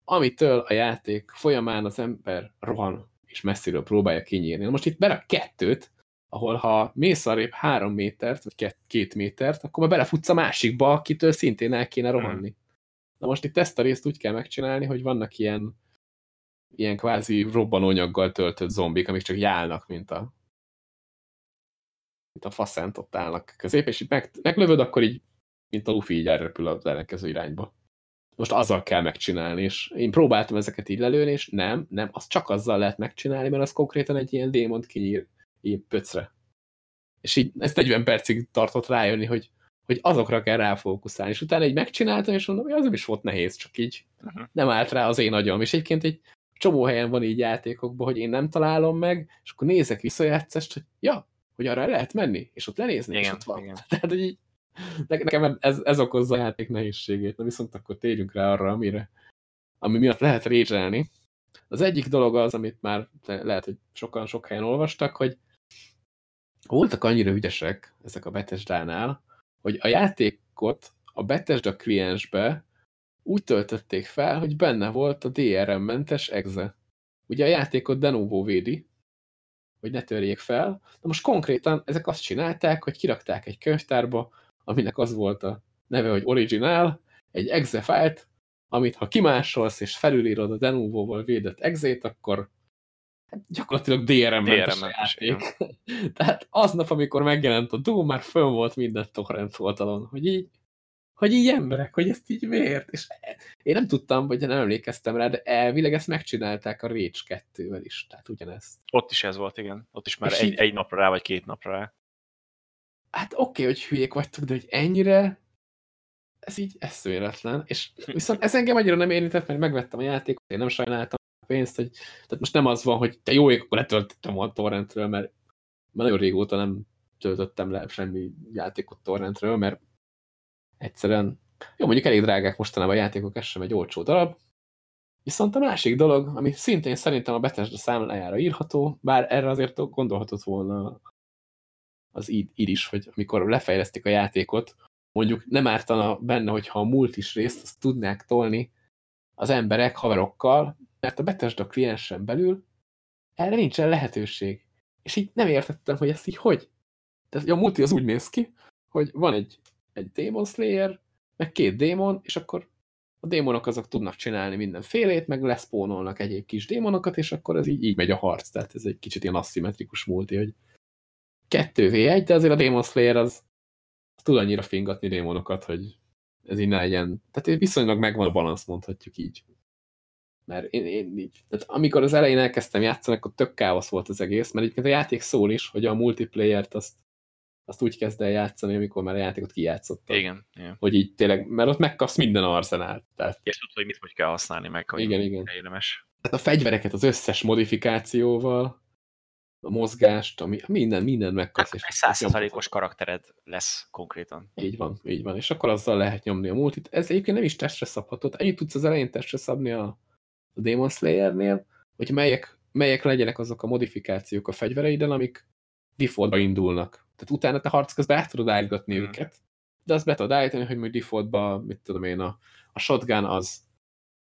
amitől a játék folyamán az ember rohan, és messziről próbálja kinyírni. Na most itt berak kettőt, ahol ha mész arrébb három métert, vagy két, két métert, akkor már belefutsz a másikba, akitől szintén el kéne rohanni. Na most itt ezt a részt úgy kell megcsinálni, hogy vannak ilyen, ilyen kvázi robbanóanyaggal töltött zombik, amik csak jálnak, mint a mint a faszent ott állnak közép, és így meg, meglövöd, akkor így, mint a lufi így elrepül az ellenkező irányba. Most azzal kell megcsinálni, és én próbáltam ezeket így lelőni, és nem, nem, az csak azzal lehet megcsinálni, mert az konkrétan egy ilyen démont kinyír így pöcre. És így ez 40 percig tartott rájönni, hogy, hogy azokra kell ráfókuszálni. És utána így megcsináltam, és mondom, hogy az nem is volt nehéz, csak így Mhm. nem állt rá az én agyam. És egyébként egy csomó helyen van így játékokban, hogy én nem találom meg, és akkor nézek visszajátszást, hogy ja, hogy arra lehet menni, és ott lenézni, és Igen, ott van. igen. Tehát, hogy így, nekem ez, ez okozza a játék nehézségét. Na viszont akkor térjünk rá arra, amire, ami miatt lehet rézselni. Az egyik dolog az, amit már le- lehet, hogy sokan sok helyen olvastak, hogy voltak annyira ügyesek ezek a Bethesda-nál, hogy a játékot a Bethesda kliensbe úgy töltötték fel, hogy benne volt a DRM-mentes exe. Ugye a játékot de novo védi, hogy ne törjék fel. Na most konkrétan ezek azt csinálták, hogy kirakták egy könyvtárba, aminek az volt a neve, hogy original, egy exe fájlt, amit ha kimásolsz és felülírod a de novo-val védett exét, akkor hát gyakorlatilag DRM-mentes DRM-mentes, játék. Tehát aznap, amikor megjelent a Doom, már fönn volt minden torrent oldalon, hogy így, hogy így emberek, hogy ezt így miért? És én nem tudtam, vagy nem emlékeztem rá, de elvileg ezt megcsinálták a Rage 2-vel is, tehát ugyanezt. Ott is ez volt, igen. Ott is már És egy, így- egy napra rá, vagy két napra rá. Hát oké, okay, hogy hülyék vagytok, de hogy ennyire ez így eszméletlen. És viszont ez engem annyira nem érintett, mert megvettem a játékot, én nem sajnáltam a pénzt, hogy tehát most nem az van, hogy te jó ég, akkor letöltöttem a torrentről, mert, mert nagyon régóta nem töltöttem le semmi játékot torrentről, mert egyszerűen, jó, mondjuk elég drágák mostanában a játékok, ez sem egy olcsó darab, Viszont a másik dolog, ami szintén szerintem a Bethesda számlájára írható, bár erre azért gondolhatott volna az id, id is, hogy amikor lefejlesztik a játékot, mondjuk nem ártana benne, hogyha a múlt is részt azt tudnák tolni az emberek haverokkal, mert a Bethesda kliensen belül erre nincsen lehetőség. És így nem értettem, hogy ezt így hogy. Tehát a multi az úgy néz ki, hogy van egy, egy Demon Slayer, meg két démon, és akkor a démonok azok tudnak csinálni mindenfélét, meg leszpónolnak egyéb kis démonokat, és akkor ez így, így megy a harc. Tehát ez egy kicsit ilyen aszimmetrikus multi, hogy 2v1, de azért a Demon Slayer az, az tud annyira fingatni démonokat, hogy ez így ne legyen. Tehát viszonylag megvan a balansz, mondhatjuk így. Mert én, én így, tehát amikor az elején elkezdtem játszani, akkor tök káosz volt az egész, mert egyébként a játék szól is, hogy a multiplayer-t azt azt úgy kezd el játszani, amikor már a játékot kijátszottam. Igen, igen. Hogy így tényleg, mert ott megkapsz minden arzenált. Tehát... És tudod, hogy mit hogy kell használni meg, hogy igen, igen. érdemes. Tehát a fegyvereket az összes modifikációval, a mozgást, ami, minden, minden megkapsz. Hát, egy százszerzalékos karaktered lesz konkrétan. Így van, így van. És akkor azzal lehet nyomni a multit. Ez egyébként nem is testre szabható. Ennyit tudsz az elején testre szabni a, a Demon Slayer-nél, hogy melyek, melyek legyenek azok a modifikációk a fegyvereiden, amik defaultba indulnak. Tehát utána te harc közben át tudod állítgatni hmm. őket, de azt be tudod állítani, hogy majd defaultba, mit tudom én, a, a shotgun az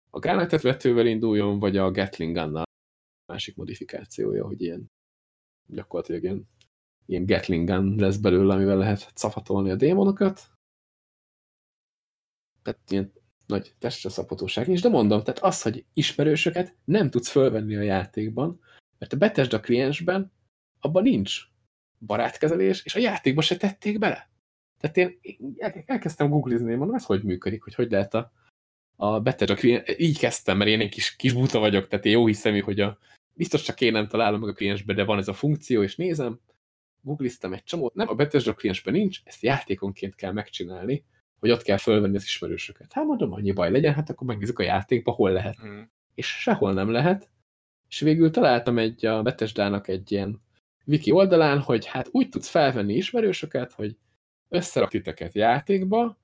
a gránátet vetővel induljon, vagy a Gatling gunnal másik modifikációja, hogy ilyen gyakorlatilag ilyen, ilyen Gatling lesz belőle, amivel lehet cafatolni a démonokat. Tehát ilyen nagy testre szabhatóság nincs, de mondom, tehát az, hogy ismerősöket nem tudsz fölvenni a játékban, mert a Bethesda kliensben abban nincs barátkezelés, és a játékba se tették bele. Tehát én elkezdtem googlizni, mondom, ez hogy működik, hogy hogy lehet a, a Bethesda így kezdtem, mert én egy kis, kis buta vagyok, tehát én jó hiszemű, hogy a, biztos csak én nem találom meg a kliensbe, de van ez a funkció, és nézem, googliztam egy csomót, nem, a Bethesda kliensben nincs, ezt játékonként kell megcsinálni, hogy ott kell fölvenni az ismerősöket. Hát mondom, annyi baj legyen, hát akkor megnézzük a játékba, hol lehet. Mm. És sehol nem lehet, és végül találtam egy a Bethesda-nak egy ilyen wiki oldalán, hogy hát úgy tudsz felvenni ismerősöket, hogy összerak titeket játékba,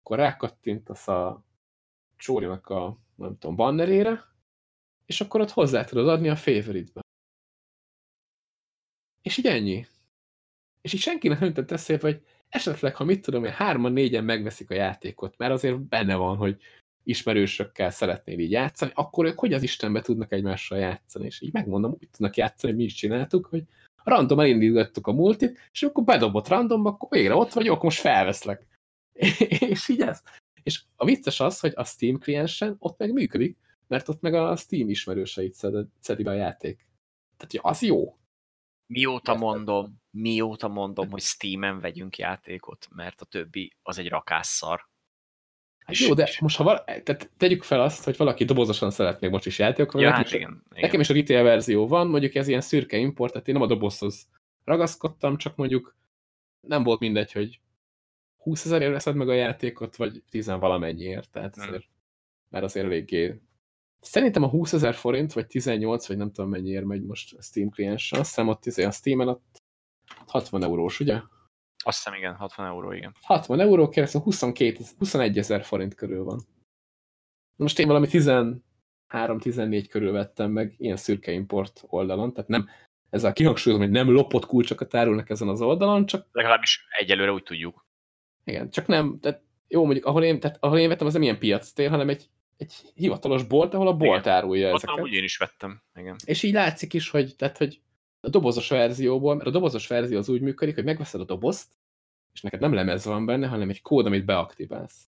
akkor rákattintasz a csórinak a, nem tudom, bannerére, és akkor ott hozzá tudod adni a favoritbe. És így ennyi. És így senkinek nem jutott eszébe, hogy esetleg, ha mit tudom, hogy hárman, négyen megveszik a játékot, mert azért benne van, hogy ismerősökkel szeretnél így játszani, akkor ők hogy az Istenbe tudnak egymással játszani? És így megmondom, úgy tudnak játszani, mi is csináltuk, hogy random elindítottuk a multit, és akkor bedobott random, akkor végre ott vagy, akkor most felveszlek. és így ez. És a vicces az, hogy a Steam kliensen ott meg működik, mert ott meg a Steam ismerőseit szedi be a játék. Tehát, hogy az jó. Mióta mondom, mióta mondom, hogy Steam-en vegyünk játékot, mert a többi az egy rakásszar. Hát jó, de most ha vala, tehát tegyük fel azt, hogy valaki dobozosan szeretné most is játékokra. Ja, hát igen, igen. Nekem is a retail verzió van, mondjuk ez ilyen szürke import, tehát én nem a dobozhoz ragaszkodtam, csak mondjuk nem volt mindegy, hogy 20 ezerért veszed meg a játékot, vagy 10 valamennyiért, tehát hmm. azért, mert azért eléggé Szerintem a 20 ezer forint, vagy 18, vagy nem tudom mennyiért megy most a Steam kliensen, azt hiszem ott izé, a Steam-en ott 60 eurós, ugye? Azt hiszem, igen, 60 euró, igen. 60 euró keresztül 22, 21 ezer forint körül van. Most én valami 13-14 körül vettem meg ilyen szürke import oldalon, tehát nem, ezzel kihangsúlyozom, hogy nem lopott kulcsokat árulnak ezen az oldalon, csak... Legalábbis egyelőre úgy tudjuk. Igen, csak nem, tehát jó, mondjuk, ahol én, tehát, ahol én vettem, az nem ilyen piactér, hanem egy, egy hivatalos bolt, ahol a bolt igen. árulja Ott ezeket. Ott én is vettem, igen. És így látszik is, hogy, tehát, hogy a dobozos verzióból, mert a dobozos verzió az úgy működik, hogy megveszed a dobozt, és neked nem lemez van benne, hanem egy kód, amit beaktiválsz.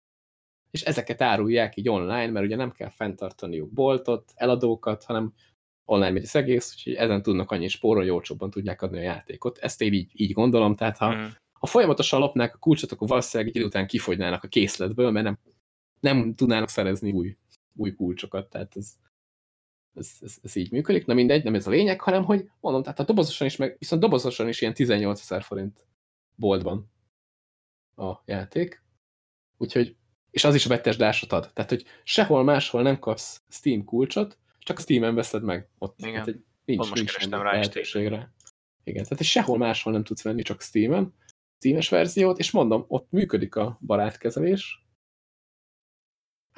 És ezeket árulják így online, mert ugye nem kell fenntartaniuk boltot, eladókat, hanem online megy az egész, úgyhogy ezen tudnak annyi spórolni, olcsóbban tudják adni a játékot. Ezt én így, így gondolom, tehát ha, mm. ha folyamatosan lopnák a kulcsot, akkor valószínűleg egy idő után kifogynának a készletből, mert nem, nem tudnának szerezni új, új kulcsokat, tehát ez, ez, ez, ez így működik. Na mindegy, nem ez a lényeg, hanem hogy mondom, tehát a dobozosan is, meg, viszont dobozosan is ilyen 18 ezer forint boltban a játék. Úgyhogy, és az is a bettesdásot ad. Tehát, hogy sehol máshol nem kapsz Steam kulcsot, csak Steam-en veszed meg. Ott, Igen. Hát, egy, nincs, Pont most nincs rá lehetőségre. Igen, tehát és sehol máshol nem tudsz venni, csak Steam-en. címes verziót, és mondom, ott működik a barátkezelés,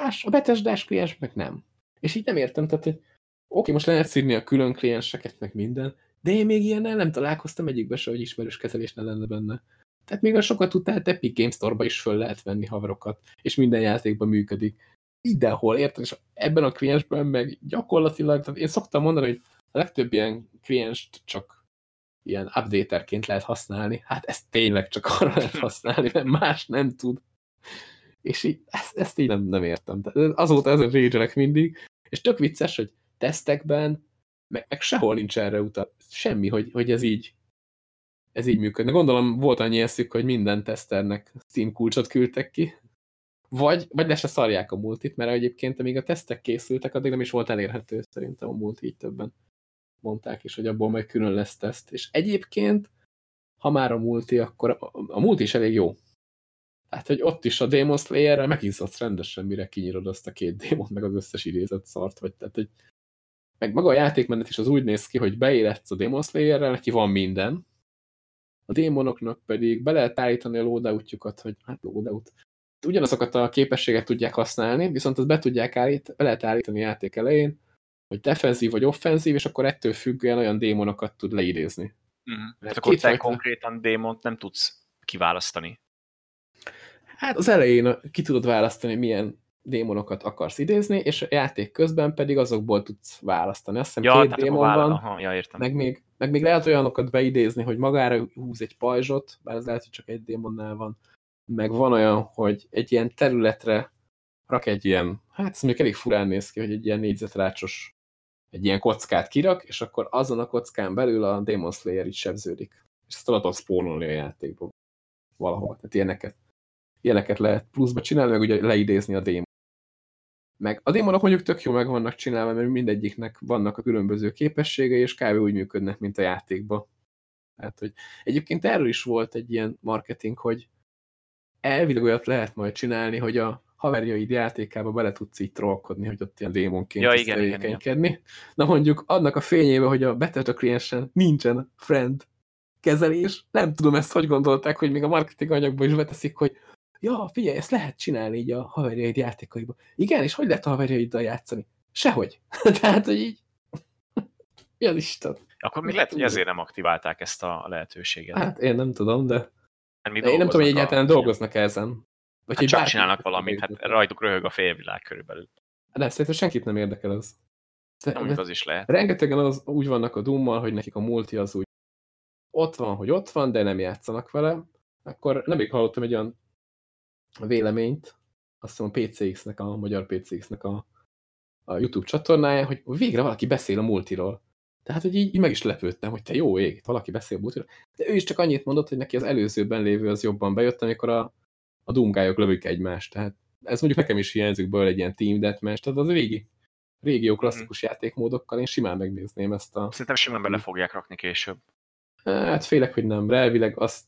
más a betesdás kliens meg nem. És így nem értem, tehát, hogy oké, most lehet szírni a külön klienseket, meg minden, de én még ilyennel nem találkoztam egyikbe se, hogy ismerős kezelés ne lenne benne. Tehát még a sokat tudtál Epic Games Store-ba is föl lehet venni haverokat, és minden játékban működik. Mindenhol, érted? És ebben a kliensben meg gyakorlatilag, tehát én szoktam mondani, hogy a legtöbb ilyen klienst csak ilyen updaterként lehet használni. Hát ezt tényleg csak arra lehet használni, mert más nem tud. És így, ezt, ezt így nem, nem értem. Azóta ezen rage mindig, és tök vicces, hogy tesztekben meg, meg sehol nincs erre utal. Semmi, hogy, hogy ez így ez így működne. Gondolom volt annyi eszük, hogy minden teszternek Steam kulcsot küldtek ki. Vagy, vagy le se szarják a multit, mert egyébként amíg a tesztek készültek, addig nem is volt elérhető szerintem a multi így többen mondták is, hogy abból majd külön lesz teszt. És egyébként, ha már a multi, akkor a, a multi is elég jó. Tehát, hogy ott is a Demon Slayer-rel megizzadsz rendesen, mire kinyírod azt a két démont, meg az összes idézett szart, vagy tehát, hogy meg maga a játékmenet is az úgy néz ki, hogy beéletsz a Demon Slayer-rel, neki van minden, a démonoknak pedig be lehet állítani a loadoutjukat, hogy hát loadout. Ugyanazokat a képességet tudják használni, viszont azt be tudják állítani, be lehet állítani a játék elején, hogy defenzív vagy offenzív, és akkor ettől függően olyan démonokat tud leidézni. -huh. Tehát akkor te fajta... konkrétan démont nem tudsz kiválasztani. Hát az elején ki tudod választani, milyen démonokat akarsz idézni, és a játék közben pedig azokból tudsz választani. Azt hiszem ja, két démon van, Aha, ja, értem. Meg, még, meg még lehet olyanokat beidézni, hogy magára húz egy pajzsot, bár ez lehet, hogy csak egy démonnál van, meg van olyan, hogy egy ilyen területre rak egy ilyen, hát ez még elég furán néz ki, hogy egy ilyen négyzetrácsos egy ilyen kockát kirak, és akkor azon a kockán belül a Demon Slayer is sebződik. És ezt tudod spónolni a játékból valahol. Tehát ilyeneket, ilyeneket lehet pluszba csinálni, meg ugye leidézni a démon. Meg a démonok mondjuk tök jó meg vannak csinálva, mert mindegyiknek vannak a különböző képességei, és kb. úgy működnek, mint a játékban. Tehát, hogy egyébként erről is volt egy ilyen marketing, hogy elvileg olyat lehet majd csinálni, hogy a haverjaid játékába bele tudsz így trollkodni, hogy ott ilyen démonként ja, igen, igen, igen. Na mondjuk annak a fényébe, hogy a Better kliensen nincsen friend kezelés, nem tudom ezt, hogy gondolták, hogy még a marketing anyagban is beteszik, hogy ja, figyelj, ezt lehet csinálni így a haverjaid játékaiba. Igen, és hogy lehet a haverjaiddal játszani? Sehogy. Tehát, hogy így... Mi az Isten? Akkor még lehet, hogy ezért nem aktiválták ezt a lehetőséget. Hát én nem tudom, de... én nem tudom, hogy egyáltalán a... dolgoznak -e ezen. Vagy hát csak csinálnak valamit, hát rajtuk röhög a félvilág körülbelül. De szerintem senkit nem érdekel az. Nem, az is lehet. Rengetegen az, úgy vannak a Doom-mal, hogy nekik a multi az úgy ott van, hogy ott van, de nem játszanak vele. Akkor nemrég hallottam egy olyan véleményt, azt hiszem a PCX-nek, a magyar PCX-nek a, a YouTube csatornáján, hogy végre valaki beszél a multiról. Tehát, hogy így, így meg is lepődtem, hogy te jó ég, valaki beszél a multiról. De ő is csak annyit mondott, hogy neki az előzőben lévő az jobban bejött, amikor a, a dungályok lövik egymást. Tehát ez mondjuk nekem is hiányzik belőle egy ilyen team deathmatch, tehát az régi, régi jó klasszikus mm. játékmódokkal én simán megnézném ezt a... Szerintem simán bele fogják rakni később. Hát félek, hogy nem. De elvileg azt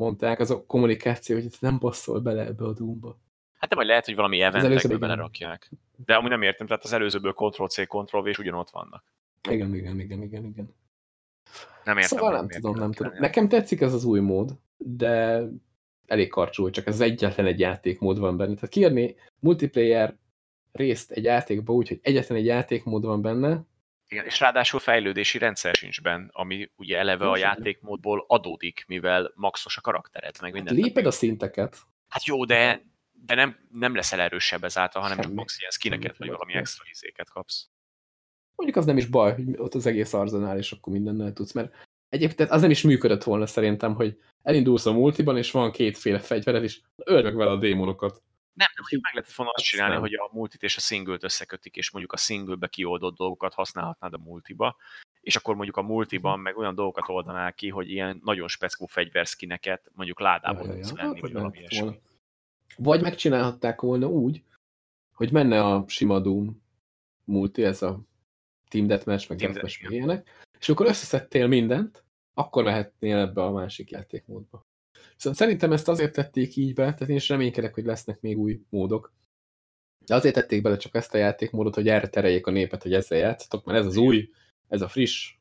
mondták, az a kommunikáció, hogy nem passzol bele ebbe a Doom-ba. Hát de majd lehet, hogy valami eventekbe belerakják. De amúgy nem értem, tehát az előzőből Ctrl-C, Ctrl-V és ugyanott vannak. Igen, igen, igen, igen, igen. Nem értem. Szóval nem, nem tudom, nem tudom. Nekem tetszik ez az új mód, de elég karcsú, csak ez egyetlen egy játékmód van benne. Tehát kiadni multiplayer részt egy játékba úgy, hogy egyetlen egy játékmód van benne, igen, és ráadásul fejlődési rendszer sincs benne, ami ugye eleve a játékmódból adódik, mivel maxos a karaktered, meg minden. Hát léped a szinteket. Hát jó, de, de nem, nem leszel erősebb ezáltal, hanem csak max ilyen skineket, vagy valami extra izéket kapsz. Mondjuk az nem is baj, hogy ott az egész arzenál, és akkor mindennel tudsz, mert egyébként az nem is működött volna szerintem, hogy elindulsz a multiban, és van kétféle fegyvered, és öld vele a démonokat. Nem, nem, hogy meg lehetett volna azt csinálni, nem. hogy a multit és a singlet összekötik, és mondjuk a singlebe kioldott dolgokat használhatnád a multiba, és akkor mondjuk a multiban meg olyan dolgokat oldanál ki, hogy ilyen nagyon speckó fegyverszkineket mondjuk ládából ja, tudsz venni, vagy valami ilyesmi. Vagy megcsinálhatták volna úgy, hogy menne a sima Doom multi, ez a Team Deathmatch, meg Team Deathmatch, meg ilyenek, és akkor összeszedtél mindent, akkor lehetnél ebbe a másik játékmódba. Viszont szerintem ezt azért tették így be, tehát én is reménykedek, hogy lesznek még új módok. De azért tették bele csak ezt a játékmódot, hogy erre tereljék a népet, hogy ezzel játszatok, mert ez az új, ez a friss,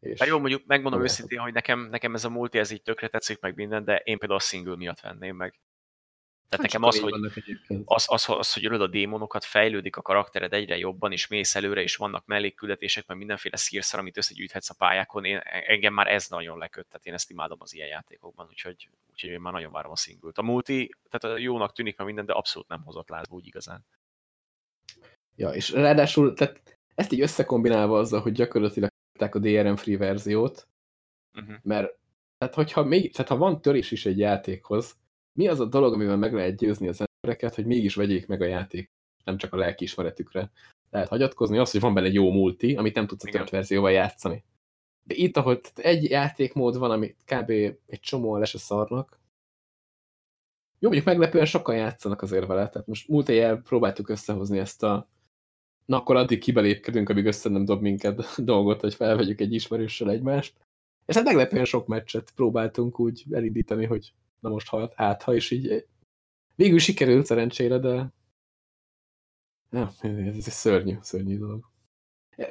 És hát jó, mondjuk megmondom őszintén, hogy nekem, nekem ez a multi, ez így tökre tetszik meg minden, de én például a single miatt venném meg. Tehát hát nekem az, hogy, az, az, az, hogy ölöd a démonokat, fejlődik a karaktered egyre jobban, és mész előre, és vannak mellékküldetések, meg mindenféle szírszar, amit összegyűjthetsz a pályákon, én, engem már ez nagyon leköt, tehát én ezt imádom az ilyen játékokban, úgyhogy, úgyhogy én már nagyon várom a singlet. A multi, tehát jónak tűnik meg minden, de abszolút nem hozott lázba úgy igazán. Ja, és ráadásul tehát ezt így összekombinálva azzal, hogy gyakorlatilag a DRM free verziót, uh -huh. mert tehát hogyha, még, tehát ha van törés is egy játékhoz, mi az a dolog, amivel meg lehet győzni az embereket, hogy mégis vegyék meg a játék, nem csak a lelkiismeretükre. Lehet hagyatkozni az, hogy van benne egy jó multi, amit nem tudsz a tört verzióval játszani. De itt, ahol egy játékmód van, ami kb. egy csomó le se szarnak, jó, mondjuk meglepően sokan játszanak azért vele, tehát most múlt éjjel próbáltuk összehozni ezt a na akkor addig kibelépkedünk, amíg össze nem dob minket dolgot, hogy felvegyük egy ismerőssel egymást. És hát meglepően sok meccset próbáltunk úgy elindítani, hogy na most halt hát, ha is így végül sikerült szerencsére, de ja, ez egy szörnyű, szörnyű dolog.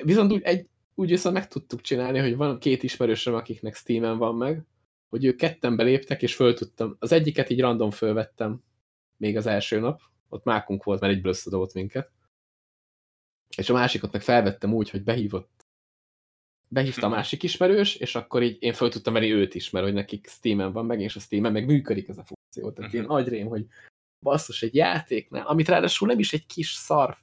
Viszont úgy, egy, úgy viszont meg tudtuk csinálni, hogy van két ismerősöm, akiknek Steam-en van meg, hogy ők ketten beléptek, és föl tudtam. Az egyiket így random fölvettem még az első nap, ott mákunk volt, mert egy összedobott minket. És a másikot meg felvettem úgy, hogy behívott behívta a mhm. másik ismerős, és akkor így én föl tudtam venni őt is, mert hogy nekik Steam-en van meg, és a Steam-en meg működik ez a funkció. Tehát én mhm. agyrém, hogy basszus egy játéknál, amit ráadásul nem is egy kis szarf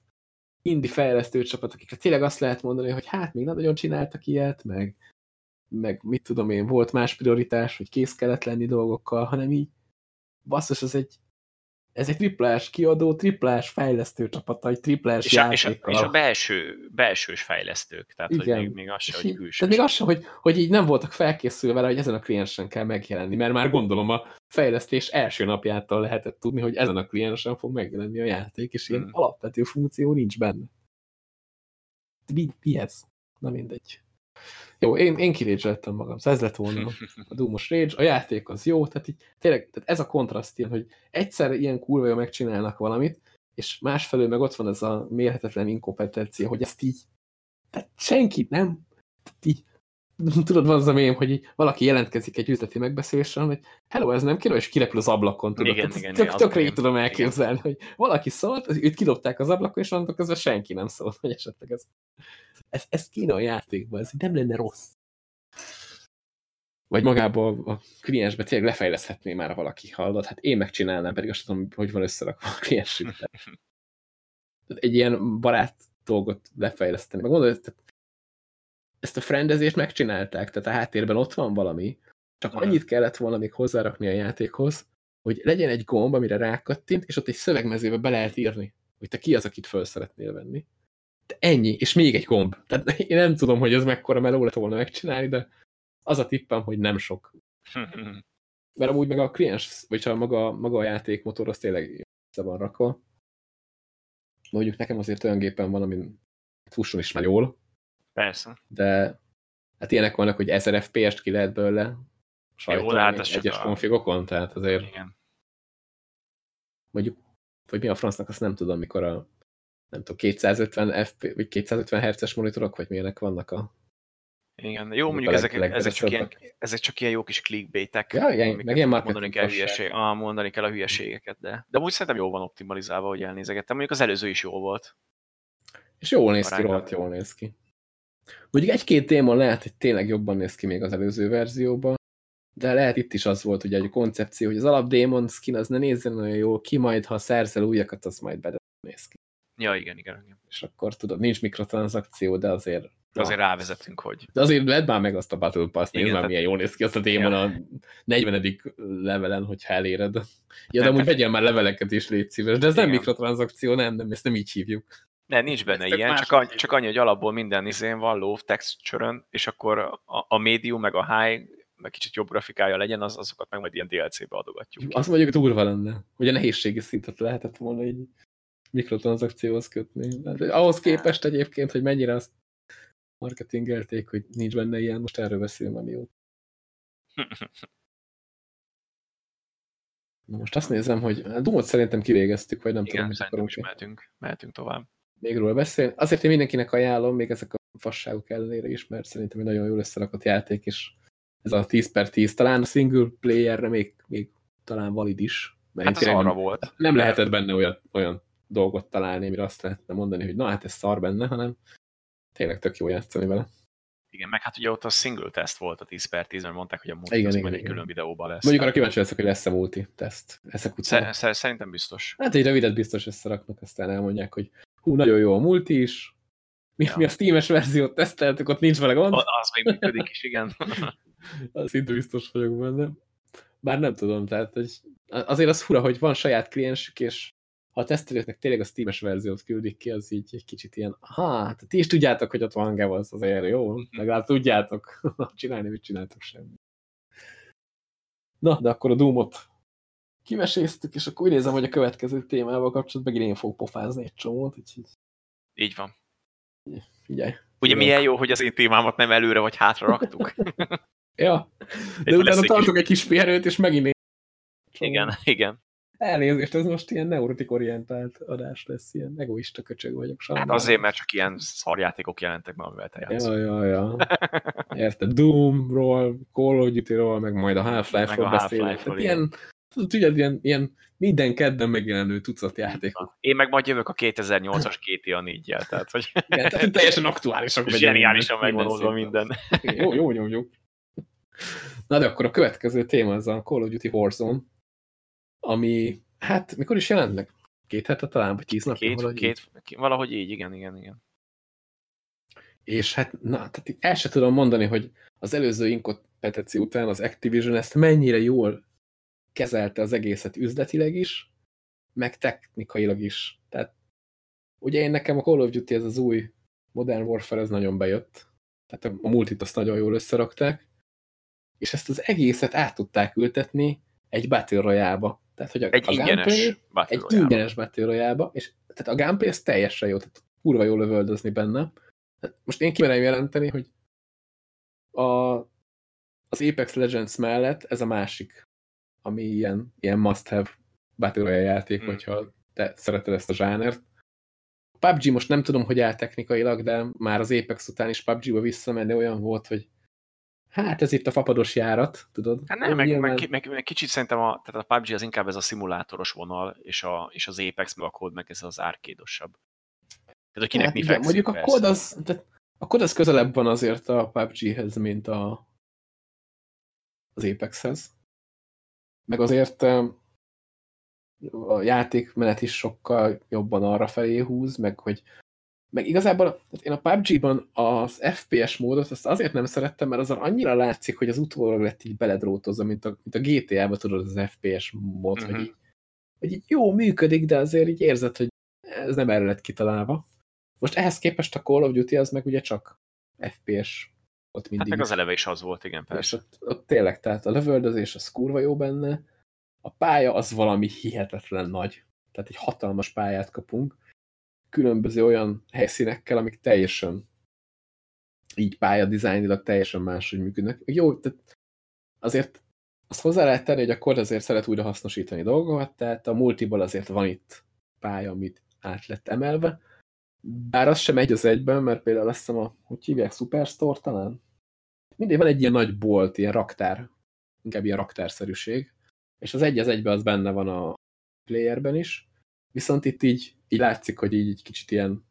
indie fejlesztő csapat, akikre tényleg azt lehet mondani, hogy hát még nem nagyon csináltak ilyet, meg, meg mit tudom én, volt más prioritás, hogy kész kellett lenni dolgokkal, hanem így basszus, ez egy ez egy triplás kiadó, triplás fejlesztő csapata, egy triplás és a, és a, és a belső, belsős fejlesztők, tehát Igen. hogy még, még az sem, hogy külső. Tehát még az sem, hogy, hogy így nem voltak felkészülve vele, hogy ezen a kliensen kell megjelenni, mert már gondolom a fejlesztés első napjától lehetett tudni, hogy ezen a kliensen fog megjelenni a játék, és ilyen hmm. alapvető funkció nincs benne. Mi, mi ez? Na mindegy. Jó, én, én kirédzseltem magam, szóval ez lett volna a Doomos Rage, a játék az jó, tehát így tényleg tehát ez a kontraszt ilyen, hogy egyszer ilyen kurva jól megcsinálnak valamit, és másfelől meg ott van ez a mérhetetlen inkompetencia, hogy ezt így, tehát senki nem, így, tudod, van az a mém, hogy valaki jelentkezik egy üzleti megbeszélésre, hogy hello, ez nem kéne, és kirepül az ablakon, tudod. Igen, igen, tök, tökre így tudom elképzelni, igen. hogy valaki szólt, őt kidobták az ablakon, és annak közben senki nem szólt, hogy esetleg ez, ez, ez kéne a játékban, ez nem lenne rossz. Vagy magából a kliensbe tényleg lefejleszthetné már valaki, hallod? Hát én megcsinálnám, pedig azt tudom, hogy van összerakva a kliensükre. Egy ilyen barát dolgot lefejleszteni. Meg mondod, ezt a frendezést megcsinálták, tehát a háttérben ott van valami, csak annyit kellett volna még hozzárakni a játékhoz, hogy legyen egy gomb, amire rákattint, és ott egy szövegmezőbe be lehet írni, hogy te ki az, akit föl szeretnél venni. De ennyi, és még egy gomb. Tehát én nem tudom, hogy ez mekkora meló lett volna megcsinálni, de az a tippem, hogy nem sok. Mert amúgy meg a kliens, vagy a maga, maga a játékmotor, az tényleg össze van rakva. Mondjuk nekem azért olyan gépen van, amin fusson is már jól, Persze. De hát ilyenek vannak, hogy 1000 FPS-t ki lehet belőle sajtolni hát egyes a... konfigokon, tehát azért Igen. mondjuk, hogy mi a francnak, azt nem tudom, mikor a nem tudom, 250 FP, vagy 250 Hz-es monitorok, vagy milyenek vannak a igen, jó, mondjuk ezek, ezek, csak ilyen, ezek csak ilyen jó kis clickbaitek. Ja, igen, meg ilyen mondani kell, hülyeség, ah, mondani kell a hülyeségeket, de, de úgy szerintem jól van optimalizálva, hogy elnézegettem. Mondjuk az előző is jó volt. És jól néz ki, rohadt jól néz ki. Mondjuk egy-két démon lehet, hogy tényleg jobban néz ki még az előző verzióban, de lehet itt is az volt ugye egy koncepció, hogy az alap démon skin az ne nézzen olyan jó ki, majd ha szerzel újakat, az majd be néz ki. Ja, igen, igen, igen. És akkor tudod, nincs mikrotranszakció, de azért... De azért rávezetünk, hogy... De azért vedd már meg azt a Battle Pass, nézd már milyen jól néz ki azt a démon ja. a 40. levelen, hogyha eléred. Ja, de amúgy vegyél már leveleket is, légy szíves. De ez igen. nem mikrotranszakció, nem, nem, ezt nem így hívjuk. Ne, nincs benne Ezt ilyen, csak, annyi, csak annyi, hogy alapból minden izén van low texture és akkor a, a medium, meg a high, meg kicsit jobb grafikája legyen, az, azokat meg majd ilyen DLC-be adogatjuk. Azt mondjuk durva lenne, hogy a nehézségi szintet lehetett volna így mikrotranszakcióhoz kötni. Hát, ahhoz képest egyébként, hogy mennyire azt marketingelték, hogy nincs benne ilyen, most erről beszélünk amióta. Na most azt nézem, hogy a Dumot szerintem kivégeztük, vagy nem Igen, tudom, hogy akarunk. mehetünk, mehetünk tovább még róla beszélni. Azért én mindenkinek ajánlom, még ezek a fasságok ellenére is, mert szerintem egy nagyon jól összerakott játék, és ez a 10 per 10 talán a single playerre még, még talán valid is. Mert hát az arra nem, volt. Nem lehetett benne olyan, olyan dolgot találni, amire azt lehetne mondani, hogy na hát ez szar benne, hanem tényleg tök jó játszani vele. Igen, meg hát ugye ott a single test volt a 10 per 10, mert mondták, hogy a multi igen, igen, egy külön videóban lesz. Mondjuk arra kíváncsi leszek, hogy lesz-e multi teszt. Ezek után. Szer szerintem biztos. Hát egy rövidet biztos összeraknak, aztán elmondják, hogy hú, nagyon jó a multi is, mi, ja. mi a Steam-es verziót teszteltük, ott nincs vele gond. Az még működik is, igen. az szinte biztos vagyok benne. Bár nem tudom, tehát hogy azért az fura, hogy van saját kliensük, és ha a tesztelőknek tényleg a Steam-es verziót küldik ki, az így egy kicsit ilyen, ha, hát ti is tudjátok, hogy ott van Gevaz, azért jó, legalább tudjátok csinálni, mit csináltok semmi. Na, de akkor a Doom-ot kiveséztük, és akkor úgy nézem, hogy a következő témával kapcsolatban megint én fogok pofázni egy csomót, úgyhogy... Így van. Figyelj. Ugye milyen jó, hogy az én témámat nem előre vagy hátra raktuk. ja, de Itt utána tartok egy kis pihenőt, és megint Igen, igen. Elnézést, ez most ilyen neurotik orientált adás lesz, ilyen egoista köcsög vagyok. Sajnálom. Hát azért, mert csak ilyen szarjátékok jelentek be, amivel te játszol. Ja, ja, ja. Érted, Doom-ról, Call of Duty-ról, meg majd a Half-Life-ról beszélünk. Half ilyen, tudod, ilyen, ilyen minden kedden megjelenő tucat játékok. Én meg majd jövök a 2008-as GTA 4-jel, tehát hogy... Igen, tehát teljesen aktuálisak. Zseniálisan megvan minden. Jó, jó, jó, jó. Na de akkor a következő téma az a Call of Duty Warzone, ami, hát mikor is jelent meg? Két hete talán, vagy tíz napja? Két, valahogy, két, így? valahogy így, igen, igen, igen. És hát, na, tehát el sem tudom mondani, hogy az előző inkompetenci után az Activision ezt mennyire jól kezelte az egészet üzletileg is, meg technikailag is. Tehát ugye én nekem a Call of Duty ez az új Modern Warfare, ez nagyon bejött. Tehát a multit azt nagyon jól összerakták, és ezt az egészet át tudták ültetni egy Battle Royale-ba. Tehát, hogy a, egy a ingyenes Battle Egy ingyenes Battle Royale-ba, és tehát a gameplay ez teljesen jó, tehát kurva jól lövöldözni benne. Most én kimerem jelenteni, hogy a, az Apex Legends mellett ez a másik, ami ilyen, ilyen must-have Battle Royale játék, mm. hogyha te szereted ezt a zsánert. A PUBG most nem tudom, hogy áll technikailag, de már az Apex után is PUBG-ba visszamenni olyan volt, hogy Hát ez itt a fapados járat, tudod? Hát nem, meg, nyilván... meg, meg, meg, kicsit szerintem a, tehát a PUBG az inkább ez a szimulátoros vonal, és, a, és az Apex meg a kód meg ez az árkédosabb. Tehát, hogy kinek hát, mi igen, Mondjuk a kód az, tehát a kód az közelebb van azért a PUBG-hez, mint a, az Apexhez. Meg azért a játékmenet is sokkal jobban arra felé húz, meg hogy meg igazából én a PUBG-ban az FPS módot azt azért nem szerettem, mert azon annyira látszik, hogy az utólag lett így beledrótozva, mint a, mint a GTA-ba tudod az FPS mód, uh -huh. hogy, mhm. így, hogy így jó, működik, de azért így érzed, hogy ez nem erre lett kitalálva. Most ehhez képest a Call of Duty az meg ugye csak FPS ott mindig. Hát meg az eleve is az volt, igen, persze. És ott, ott tényleg, tehát a lövöldözés az kurva jó benne, a pálya az valami hihetetlen nagy. Tehát egy hatalmas pályát kapunk, különböző olyan helyszínekkel, amik teljesen így pályadizájnilag teljesen máshogy működnek. Jó, tehát azért azt hozzá lehet tenni, hogy akkor azért szeret újra hasznosítani dolgokat, tehát a multiból azért van itt pálya, amit át lett emelve, bár az sem egy az egyben, mert például azt hiszem a, hogy hívják, Superstore talán? Mindig van egy ilyen nagy bolt, ilyen raktár, inkább ilyen raktárszerűség, és az egy az egyben az benne van a playerben is, viszont itt így így látszik, hogy így egy kicsit ilyen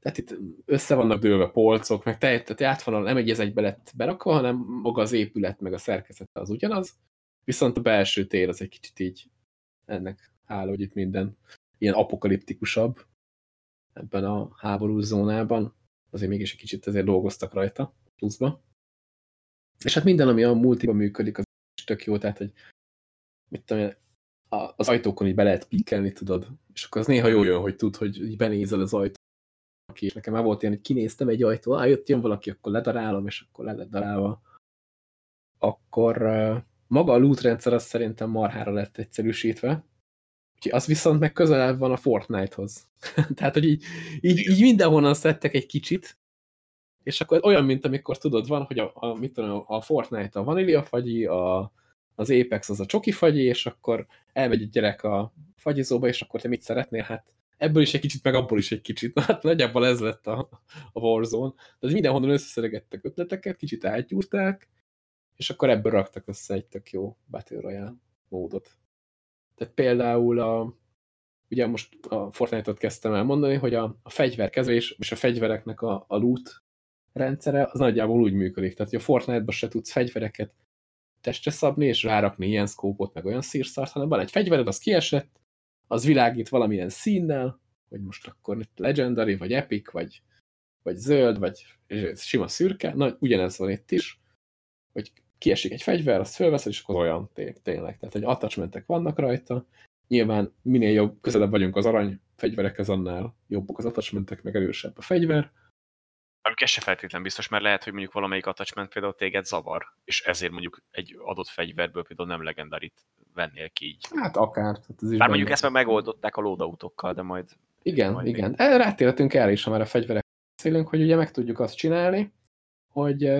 tehát itt össze vannak dőlve polcok, meg te, tehát átvonal nem egy ez egybe lett berakva, hanem maga az épület, meg a szerkezete az ugyanaz, viszont a belső tér az egy kicsit így ennek áll, hogy itt minden ilyen apokaliptikusabb ebben a háborús zónában. Azért mégis egy kicsit ezért dolgoztak rajta pluszba. És hát minden, ami a multiban működik, az tök jó, tehát hogy mit tudom az ajtókon így be lehet pikkelni, tudod, és akkor az néha jó jön, hogy tud, hogy így benézel az ajtó. És nekem már volt ilyen, hogy kinéztem egy ajtó, á, jött, jön valaki, akkor ledarálom, és akkor le lett darálva. Akkor maga a loot rendszer az szerintem marhára lett egyszerűsítve. Úgyhogy az viszont meg közelebb van a Fortnite-hoz. Tehát, hogy így, így, így mindenhonnan szedtek egy kicsit, és akkor olyan, mint amikor tudod, van, hogy a, a, mit tudom, a Fortnite a vaníliafagyi, a, az Apex az a csoki fagyi, és akkor elmegy egy gyerek a fagyizóba, és akkor te mit szeretnél? Hát ebből is egy kicsit, meg abból is egy kicsit. Na, hát nagyjából ez lett a, a Warzone. Tehát mindenhonnan összeszeregettek ötleteket, kicsit átgyúrták, és akkor ebből raktak össze egy tök jó Battle Royale módot. Tehát például a, ugye most a Fortnite-ot kezdtem el mondani, hogy a, a fegyverkezés és a fegyvereknek a, a loot rendszere az nagyjából úgy működik. Tehát, hogy a Fortnite-ban se tudsz fegyvereket testre szabni, és rárakni ilyen szkópot, meg olyan szírszart, hanem van egy fegyvered, az kiesett, az világít valamilyen színnel, hogy most akkor legendary, vagy epic, vagy, vagy zöld, vagy sima szürke, na ugyanez van itt is, hogy kiesik egy fegyver, azt fölveszed, és akkor olyan tényleg. Tehát, hogy attachmentek vannak rajta, nyilván minél jobb, közelebb vagyunk az arany fegyverekhez, annál jobbak az attachmentek, meg erősebb a fegyver, Mondjuk ez se feltétlen biztos, mert lehet, hogy mondjuk valamelyik attachment például téged zavar, és ezért mondjuk egy adott fegyverből például nem legendarit vennél ki így. Hát akár. Tehát ez is Bár mondjuk ezt már megoldották a loadoutokkal, de majd... Igen, majd igen. Még... Rátérhetünk erre is, ha már a fegyverek beszélünk, hogy ugye meg tudjuk azt csinálni, hogy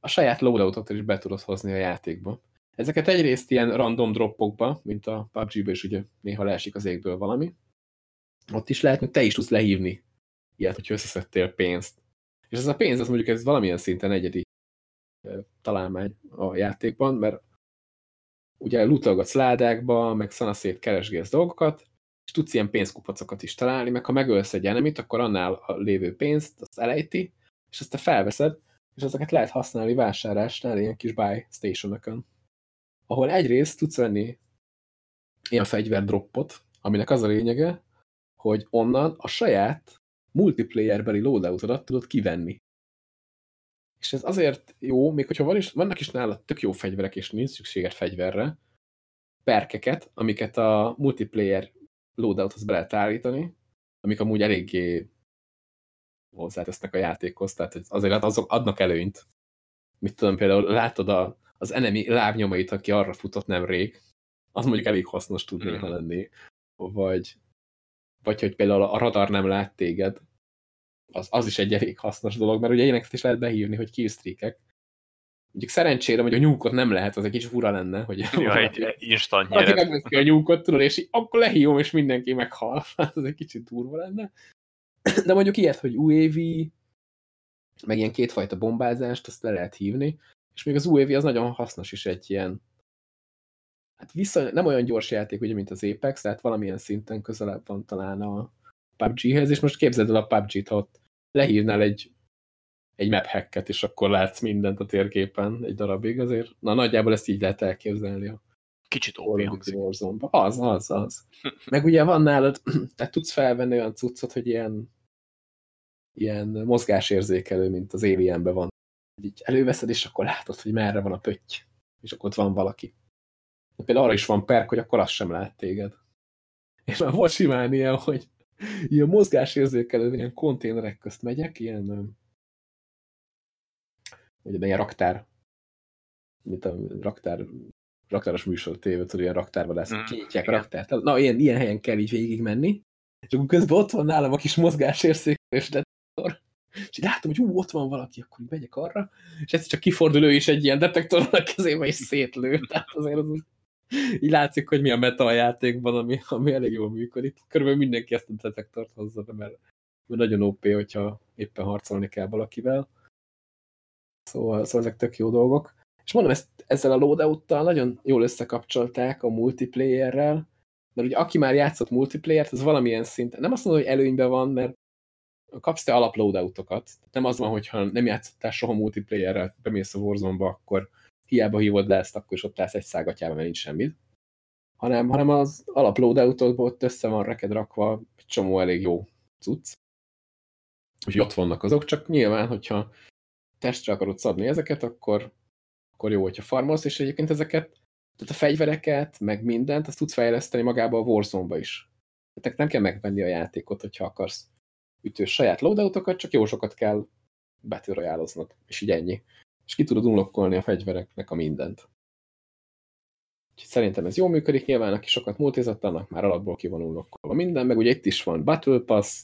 a saját loadoutot is be tudod hozni a játékba. Ezeket egyrészt ilyen random droppokba, mint a PUBG-be is ugye néha leesik az égből valami. Ott is lehet, hogy te is tudsz lehívni ilyet, hogy összeszedtél pénzt. És ez a pénz, az mondjuk ez valamilyen szinten egyedi találmány a játékban, mert ugye lutolgatsz ládákba, meg szanaszét keresgélsz dolgokat, és tudsz ilyen pénzkupacokat is találni, meg ha megölsz egy enemit, akkor annál a lévő pénzt, azt elejti, és azt te felveszed, és ezeket lehet használni vásárlásnál ilyen kis buy stationokon, ahol egyrészt tudsz venni ilyen fegyverdroppot, aminek az a lényege, hogy onnan a saját multiplayerbeli loadoutodat tudod kivenni. És ez azért jó, még hogyha van is, vannak is nála tök jó fegyverek, és nincs szükséged fegyverre, perkeket, amiket a multiplayer loadouthoz be lehet állítani, amik amúgy eléggé hozzátesznek a játékhoz, tehát azért azok adnak előnyt. Mit tudom, például látod a, az enemi lábnyomait, aki arra futott nem rég, az mondjuk elég hasznos tud néha mm. lenni. Vagy, vagy hogy például a radar nem lát téged, az, az is egy elég hasznos dolog, mert ugye ilyeneket is lehet behívni, hogy killstreakek. Mondjuk szerencsére, hogy a nyúkot nem lehet, az egy kicsit fura lenne, hogy ja, egy instant nyeret. megveszi a nyúkot, tudod, és így, akkor lehívom, és mindenki meghal. Hát az egy kicsit durva lenne. De mondjuk ilyet, hogy UAV, meg ilyen kétfajta bombázást, azt le lehet hívni, és még az UAV az nagyon hasznos is egy ilyen hát vissza, nem olyan gyors játék, ugye, mint az Apex, tehát valamilyen szinten közelebb van talán a PUBG-hez, és most képzeld el a PUBG-t, ha ott lehívnál egy, egy map hacket, és akkor látsz mindent a térképen egy darabig, azért na nagyjából ezt így lehet elképzelni a Kicsit OP Az, az, az. Meg ugye van nálad, tehát tudsz felvenni olyan cuccot, hogy ilyen, ilyen mozgásérzékelő, mint az Alienben van. Így előveszed, és akkor látod, hogy merre van a pötty, és akkor ott van valaki. Például arra is van perk, hogy akkor azt sem lát téged. És már volt simán ilyen, hogy ilyen mozgásérzékelő, ilyen konténerek közt megyek, ilyen ugye ilyen raktár, mint a raktár, raktáros műsor tévé, tudod, ilyen raktárban lesz, mm, kétják a raktárt. Na, ilyen, ilyen helyen kell így végig menni, és akkor közben ott van nálam a kis mozgásérzékelős detektor, és így látom, hogy hú, ott van valaki, akkor így megyek arra, és ez csak kiforduló is egy ilyen detektornak a kezébe, és szétlő. Tehát azért az úgy így látszik, hogy mi a meta a játékban, ami, ami elég jól működik. Körülbelül mindenki ezt a detektort hozza, mert, mert nagyon OP, hogyha éppen harcolni kell valakivel. Szóval, szóval ezek tök jó dolgok. És mondom, ezt, ezzel a loadout-tal nagyon jól összekapcsolták a multiplayerrel, mert ugye aki már játszott multiplayer-t, az valamilyen szinten, nem azt mondom, hogy előnyben van, mert kapsz te alap loadoutokat. Nem az van, hogyha nem játszottál soha multiplayerrel, bemész a Warzone-ba, akkor hiába hívod le ezt, akkor is ott állsz egy szágatjában, mert nincs semmit. Hanem, hanem az alap loadoutokból ott össze van reked rakva egy csomó elég jó cucc. Úgyhogy ott vannak azok, csak nyilván, hogyha testre akarod szabni ezeket, akkor, akkor jó, hogyha farmolsz, és egyébként ezeket, tehát a fegyvereket, meg mindent, azt tudsz fejleszteni magába a Warzone-ba is. Tehát nem kell megvenni a játékot, hogyha akarsz ütős saját loadoutokat, csak jó sokat kell battle és így ennyi és ki tudod unlokkolni a fegyvereknek a mindent. Úgyhogy szerintem ez jól működik, nyilván aki sokat multizott, annak már alapból ki van unlokkolva minden, meg ugye itt is van Battle Pass,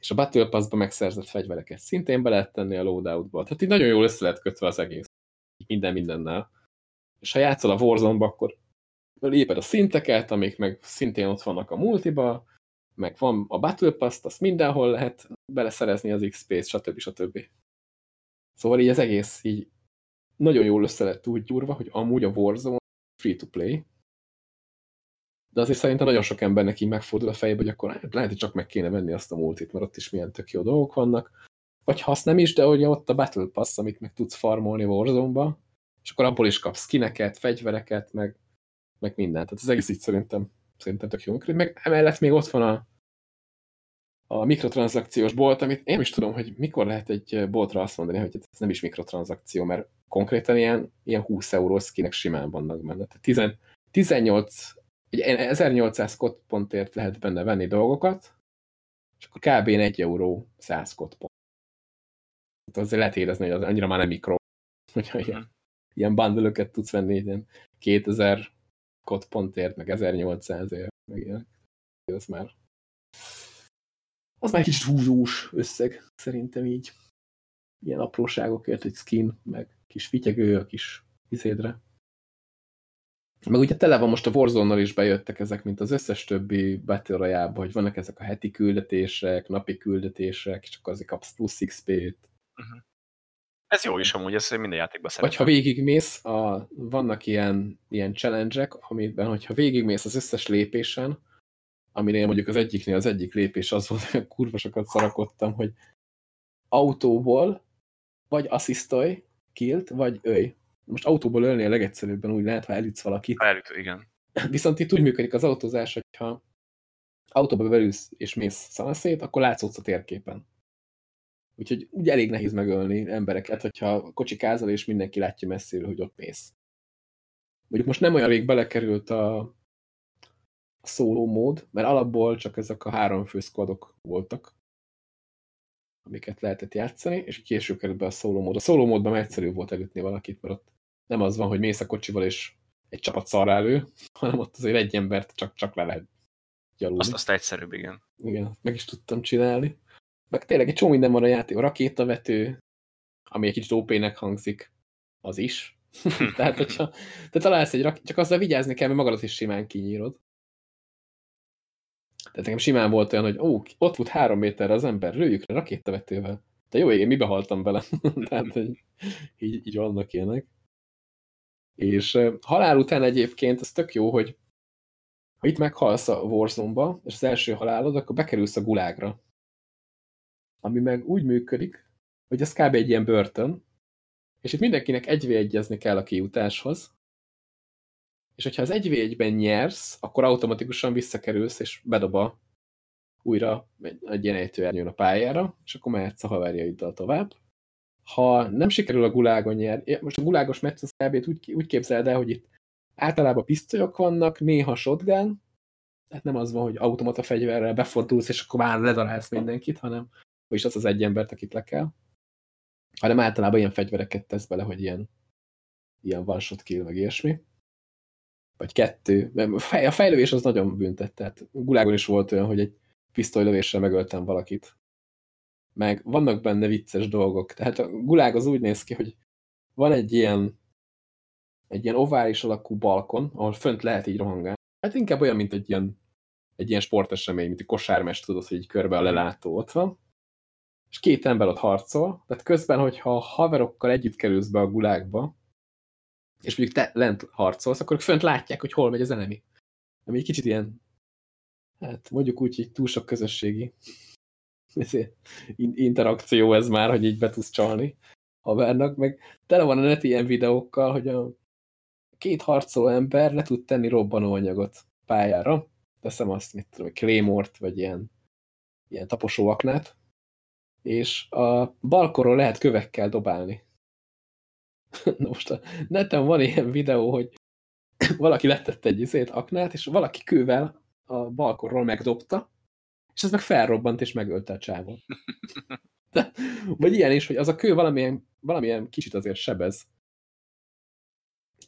és a Battle Pass-ba megszerzett fegyvereket szintén be lehet tenni a loadoutba. Tehát így nagyon jól össze lehet kötve az egész. Minden mindennel. És ha játszol a Warzone-ba, akkor léped a szinteket, amik meg szintén ott vannak a multiba, meg van a Battle Pass, azt mindenhol lehet beleszerezni az XP-t, stb. stb. Szóval így az egész így nagyon jól össze lett úgy gyúrva, hogy amúgy a Warzone free-to-play, de azért szerintem nagyon sok embernek így megfordul a fejébe, hogy akkor lehet, hogy csak meg kéne venni azt a multit, mert ott is milyen tök jó dolgok vannak. Vagy ha azt nem is, de ugye ott a Battle Pass, amit meg tudsz farmolni Warzone-ba, és akkor abból is kapsz skineket, fegyvereket, meg, meg mindent. Tehát az egész így szerintem, szerintem tök jó. Meg emellett még ott van a, a mikrotranszakciós bolt, amit én is tudom, hogy mikor lehet egy boltra azt mondani, hogy ez nem is mikrotranszakció, mert konkrétan ilyen, ilyen 20 eurós skinek simán vannak benne. Tehát 18, egy 1800 pontért lehet benne venni dolgokat, és akkor kb. 1 euró 100 pont. Tehát azért lehet érezni, hogy az annyira már nem mikro, hogyha ilyen, mhm. ilyen bundle tudsz venni, ilyen 2000 pontért, meg 1800 ért, meg ilyen. Az már az már egy kicsit húzós összeg, szerintem így. Ilyen apróságokért, egy skin, meg kis fityegő a kis izédre. Meg ugye tele van most a Warzone-nal is bejöttek ezek, mint az összes többi Battle royale hogy vannak ezek a heti küldetések, napi küldetések, és akkor azért kapsz plusz XP-t. Uh -huh. Ez jó is amúgy, ez minden játékban szeretem. Vagy ha végigmész, a, vannak ilyen, ilyen challenge-ek, amiben, hogyha végigmész az összes lépésen, aminél mondjuk az egyiknél az egyik lépés az volt, hogy kurva sokat szarakodtam, hogy autóból vagy asszisztolj, kilt, vagy öj. Most autóból ölni a legegyszerűbben úgy lehet, ha elütsz valakit. Elüt, igen. Viszont itt úgy működik az autózás, hogyha autóba belülsz és mész szanaszét, akkor látszódsz a térképen. Úgyhogy úgy elég nehéz megölni embereket, hogyha kocsikázol, és mindenki látja messziről, hogy ott mész. Mondjuk most nem olyan rég belekerült a, a szóló mód, mert alapból csak ezek a három fő squadok voltak, amiket lehetett játszani, és később került be a szóló mód. A szóló módban egyszerű volt elütni valakit, mert ott nem az van, hogy mész a kocsival, és egy csapat szar elő, hanem ott azért egy embert csak, csak le lehet gyalulni. Azt, azt egyszerűbb, igen. Igen, meg is tudtam csinálni. Meg tényleg egy csomó minden van a játék. A rakétavető, ami egy kicsit OP-nek hangzik, az is. tehát, hogyha te találsz egy rakét, csak azzal vigyázni kell, mert magadat is simán kinyírod. Tehát nekem simán volt olyan, hogy ó, ott volt három méterre az ember, lőjük le rakétavetővel. De jó, én mibe haltam bele? Tehát, hogy így, így vannak ilyenek. És halál után egyébként az tök jó, hogy ha itt meghalsz a Warzone-ba, és az első halálod, akkor bekerülsz a gulágra. Ami meg úgy működik, hogy ez kb. egy ilyen börtön, és itt mindenkinek egyvé kell a kijutáshoz, és hogyha az egy egyben nyersz, akkor automatikusan visszakerülsz, és bedoba újra egy, egy ilyen ejtőernyőn a pályára, és akkor mehetsz a haverjaiddal tovább. Ha nem sikerül a gulágon nyer, most a gulágos meccs az kb úgy, úgy képzeld el, hogy itt általában pisztolyok vannak, néha shotgun, tehát nem az van, hogy automata fegyverrel befordulsz, és akkor már ledarálsz mindenkit, hanem vagyis az az egy embert, akit le kell, hanem általában ilyen fegyvereket tesz bele, hogy ilyen, ilyen one shot kill, meg ilyesmi vagy kettő. A fejlővés az nagyon büntet, tehát gulágon is volt olyan, hogy egy pisztolylövéssel megöltem valakit. Meg vannak benne vicces dolgok. Tehát a gulág az úgy néz ki, hogy van egy ilyen egy ilyen ovális alakú balkon, ahol fönt lehet így rohangálni. Hát inkább olyan, mint egy ilyen, egy ilyen sportesemény, mint egy kosármest, tudod, hogy így körbe a lelátó ott van. És két ember ott harcol, tehát közben, hogyha haverokkal együtt kerülsz be a gulágba, és mondjuk te lent harcolsz, akkor fönt látják, hogy hol megy az enemi. Ami egy kicsit ilyen, hát mondjuk úgy, hogy túl sok közösségi interakció ez már, hogy így be tudsz csalni havernak, meg tele van a net ilyen videókkal, hogy a két harcoló ember le tud tenni robbanóanyagot pályára, teszem azt, mit tudom, Claymore-t, vagy ilyen, ilyen taposóaknát, és a balkorról lehet kövekkel dobálni. Na most a neten van ilyen videó, hogy valaki letette egy izét, aknát, és valaki kővel a balkorról megdobta, és ez meg felrobbant, és megölte a csávot. De, vagy ilyen is, hogy az a kő valamilyen, valamilyen kicsit azért sebez.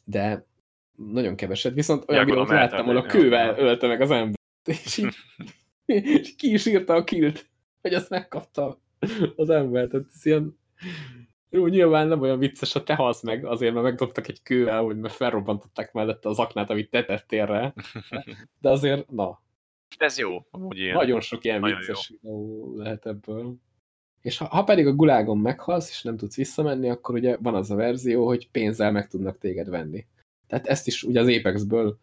De nagyon keveset. Viszont olyan videót láttam, hogy a kővel ölte meg az ember. És, így, és ki is írta a kilt, hogy azt megkapta az ember. Tehát ez ilyen jó, nyilván nem olyan vicces, ha te halsz meg, azért mert megdobtak egy kővel, hogy mert felrobbantották mellette az aknát, amit te tettél rá. De azért, na. Ez jó. Amúgy ilyen. Nagyon sok ilyen Nagyon vicces videó lehet ebből. És ha, ha pedig a gulágon meghalsz, és nem tudsz visszamenni, akkor ugye van az a verzió, hogy pénzzel meg tudnak téged venni. Tehát ezt is ugye az Apexből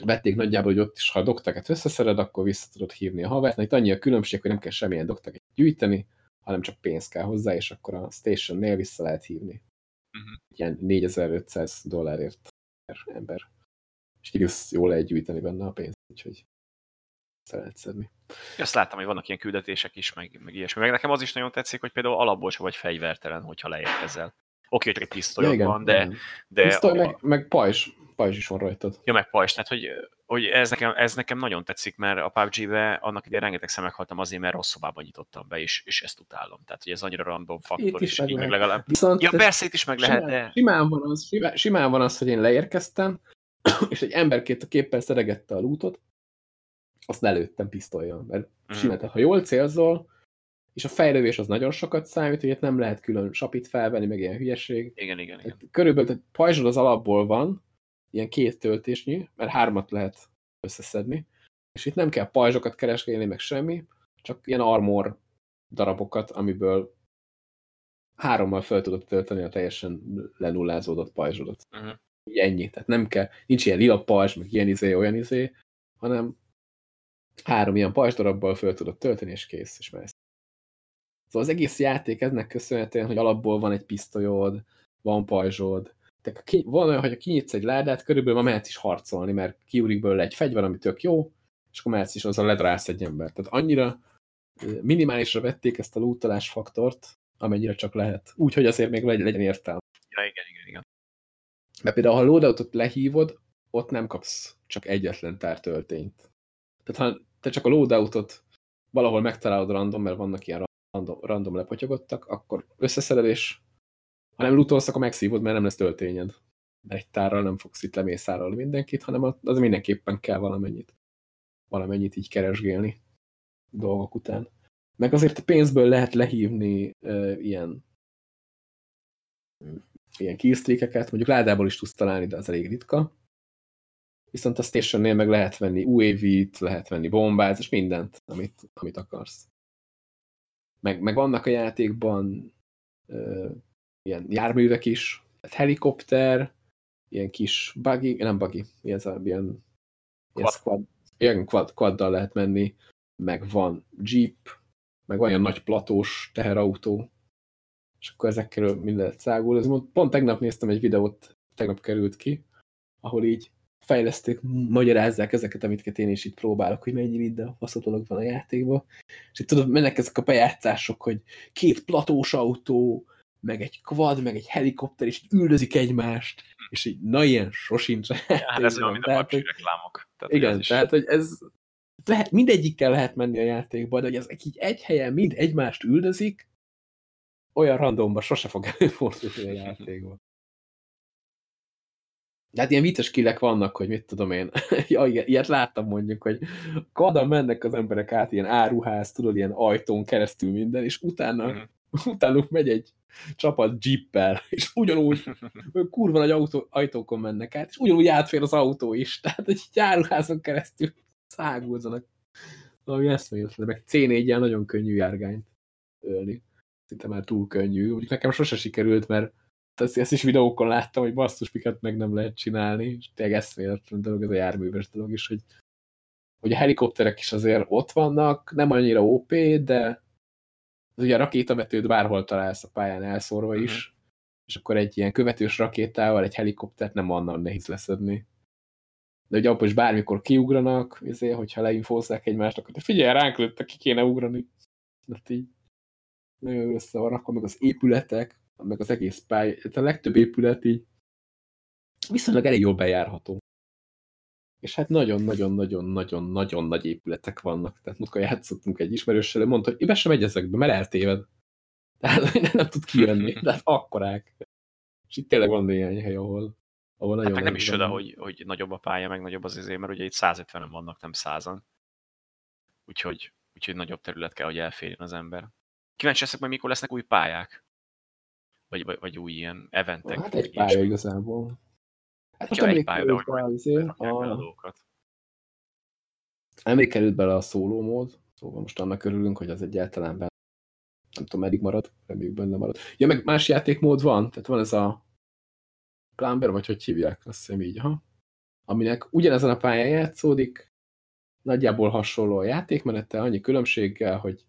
vették nagyjából, hogy ott is, ha a dokteket összeszeded, akkor vissza tudod hívni a havert. Itt annyi a különbség, hogy nem kell semmilyen dokteket gyűjteni, hanem csak pénz kell hozzá, és akkor a stationnél vissza lehet hívni. Uh Mhm. -huh. Ilyen 4500 dollárért per ember. És így jól lehet gyűjteni benne a pénzt, úgyhogy össze lehet szedni. Azt láttam, hogy vannak ilyen küldetések is, meg, meg ilyesmi. Meg nekem az is nagyon tetszik, hogy például alapból sem vagy fegyvertelen, hogyha leérkezel. Oké, hogy csak egy pisztolyod igen, van, de... igen. de Pisztoly, a- meg, meg pajzs, pajzs is van rajtad. Ja, meg pajzs, tehát hogy, hogy ez, nekem, ez nekem nagyon tetszik, mert a PUBG-be annak idején rengeteg meghaltam azért, mert rossz szobában nyitottam be, és, és ezt utálom. Tehát, hogy ez annyira random faktor, is és meg így meg lehet. legalább... Viszont Ja, persze, itt is meg lehet, simán, de... simán, van az, simán, simán van az, hogy én leérkeztem, és egy emberkét a képpel szeregette a lootot, azt lelőttem pisztolyjal. Mert Mhm. simán, ha jól célzol, és a fejlővés az nagyon sokat számít, hogy itt nem lehet külön sapit felvenni, meg ilyen hülyeség. Igen, igen, igen. Tehát körülbelül tehát pajzsod az alapból van, ilyen két töltésnyi, mert hármat lehet összeszedni, és itt nem kell pajzsokat keresgélni, meg semmi, csak ilyen armor darabokat, amiből hárommal fel tudod tölteni a teljesen lenullázódott pajzsodat. Uh-huh. Így ennyi. Tehát nem kell, nincs ilyen lila pajzs, meg ilyen izé, olyan izé, hanem három ilyen pajzsdarabbal föl tudod tölteni, és kész, és mehetsz. Szóval az egész játék ennek köszönhetően, hogy alapból van egy pisztolyod, van pajzsod, tehát ki, van olyan, hogy ha kinyitsz egy ládát, körülbelül ma mehetsz is harcolni, mert kiúrik belőle egy fegyver, ami tök jó, és akkor mehetsz is azzal ledrálsz egy embert. Tehát annyira minimálisra vették ezt a lootolás faktort, amennyire csak lehet. Úgy, hogy azért még legy- legyen értelme. Ja, igen, igen, igen. Mert például, ha a loadoutot lehívod, ott nem kapsz csak egyetlen tártöltényt. Tehát ha te csak a loadoutot valahol megtalálod random, mert vannak ilyen random, random lepotyogottak, akkor összeszeded, és ha nem lootolsz, akkor megszívod, mert nem lesz töltényed. Egy tárral nem fogsz itt lemészárolni mindenkit, hanem az mindenképpen kell valamennyit. Valamennyit így keresgélni dolgok után. Meg azért a pénzből lehet lehívni uh, ilyen ilyen killstreakeket, mondjuk ládából is tudsz találni, de az elég ritka. Viszont a stationnél meg lehet venni UAV-t, lehet venni bombát, és mindent, amit, amit akarsz. Meg, meg vannak a játékban ö, ilyen járművek is, tehát helikopter, ilyen kis buggy, nem buggy, ilyen, ilyen, ilyen Quad. squad, ilyen quad, quaddal lehet menni, meg van jeep, meg van ilyen nagy platós teherautó, és akkor ezekkel mindent szágul. Ez mond- pont tegnap néztem egy videót, tegnap került ki, ahol így fejleszték, magyarázzák ezeket, amiket én is itt próbálok, hogy mennyi minden faszó dolog van a játékban. És itt tudod, mennek ezek a bejátszások, hogy két platós autó, meg egy quad, meg egy helikopter, és üldözik egymást, és így, na ilyen sosincs Ja, hát ez olyan, mint a Tehát, reklámok. Tehát, igen, is- tehát, hogy ez lehet, mindegyikkel lehet menni a játékba, de hogy ezek így egy helyen mind egymást üldözik, olyan randomban sose fog előfordulni a játékban. De hát ilyen vicces kilek vannak, hogy mit tudom én. ja, igen, ilyet láttam mondjuk, hogy kadam mennek az emberek át ilyen áruház, tudod, ilyen ajtón keresztül minden, és utána, Mhm. Utánuk megy egy csapat jeeppel, és ugyanúgy kurva nagy autó, ajtókon mennek át, és ugyanúgy átfér az autó is. Tehát, egy áruházon keresztül szágulzanak. Valami eszméletlen, meg C4-jel nagyon könnyű járgányt ölni. Szinte már túl könnyű. Mondjuk nekem sose sikerült, mert ezt, ezt is videókon láttam, hogy basszus, miket meg nem lehet csinálni, és tényleg eszméletlen dolog, ez a járműves dolog is, hogy, hogy a helikopterek is azért ott vannak, nem annyira OP, de az ugye a rakétavetőt bárhol találsz a pályán elszórva is, és akkor egy ilyen követős rakétával egy helikoptert nem annan nehéz leszedni. De ugye abban is bármikor kiugranak, ezért, hogyha leinfózzák egymást, akkor te figyelj, ránk lőttek, ki kéne ugrani. Tehát így nagyon össze van rakva, meg az épületek, meg az egész pálya, a legtöbb épület így viszonylag elég jól bejárható. És hát nagyon-nagyon-nagyon-nagyon-nagyon nagy épületek vannak. Tehát múltkor játszottunk egy ismerőssel, mondta, hogy be sem megy ezekbe, mert eltéved. Tehát nem, nem tud kijönni, tehát akkorák. És itt tényleg van néhány hely, ahol, ahol nagyon Hát meg nem is csoda, hogy, hogy nagyobb a pálya, meg nagyobb az izé, mert ugye itt 150-en vannak, nem 100-an. Úgyhogy, úgyhogy nagyobb terület kell, hogy elférjen az ember. Kíváncsi leszek, majd mikor lesznek új pályák. Vagy, vagy, vagy új ilyen eventek. Hát egy pálya igazából. Hát most a, izé, berakják be a a, dolgokat. Emlék került bele a szóló mód, szóval most annak örülünk, hogy az egyáltalán benne. Nem tudom, meddig marad, reméljük benne marad. Ja, meg más játékmód van, tehát van ez a Plumber, vagy hogy hívják, azt hiszem így, ha? Aminek ugyanezen a pályán játszódik, nagyjából hasonló a játékmenete, annyi különbséggel, hogy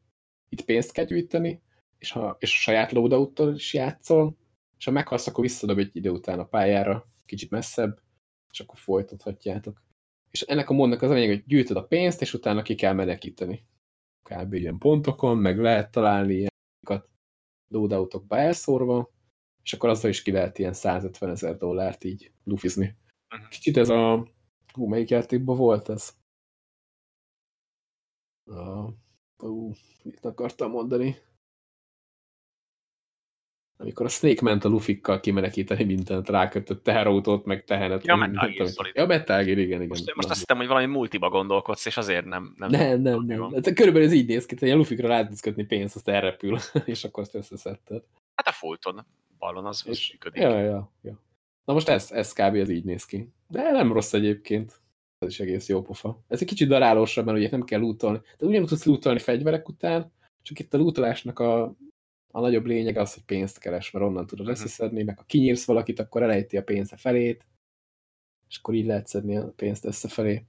itt pénzt kell gyűjteni, és, ha, és a saját loadout is játszol, és ha meghalsz, akkor visszadob egy idő után a pályára, kicsit messzebb, és akkor folytathatjátok. És ennek a módnak az a lényeg, hogy gyűjtöd a pénzt, és utána ki kell menekíteni. Kb. ilyen pontokon, meg lehet találni ilyeneket loadoutokba elszórva, és akkor azzal is ki lehet ilyen 150 ezer dollárt így lufizni. Mhm. Kicsit ez a... Hú, melyik játékban volt ez? Uh, uh, mit akartam mondani? Amikor a Snake ment a lufikkal kimenekíteni mindent, rákötött teherautót, meg tehenet. Ja, Metal Gear Solid. Ja, Metal Gear, igen, igen. Most, most azt hittem, hogy valami multiba gondolkodsz, és azért nem. Nem, nem, nem. nem. Hát körülbelül ez így néz ki, hogy a lufikra lehet kötni pénzt, azt elrepül, és akkor azt összeszedted. Hát a Fulton ballon az és, működik. Ja, ja, ja. Na most ez, ez kb. ez így néz ki. De nem rossz egyébként. Ez is egész jó pofa. Ez egy kicsit darálósabb, mert ugye nem kell lootolni. De ugyanúgy tudsz lootolni fegyverek után, csak itt a lootolásnak a a nagyobb lényeg az, hogy pénzt keres, mert onnan tudod mhm. összeszedni, meg ha kinyírsz valakit, akkor elejti a pénze felét, és akkor így lehet szedni a pénzt összefelé.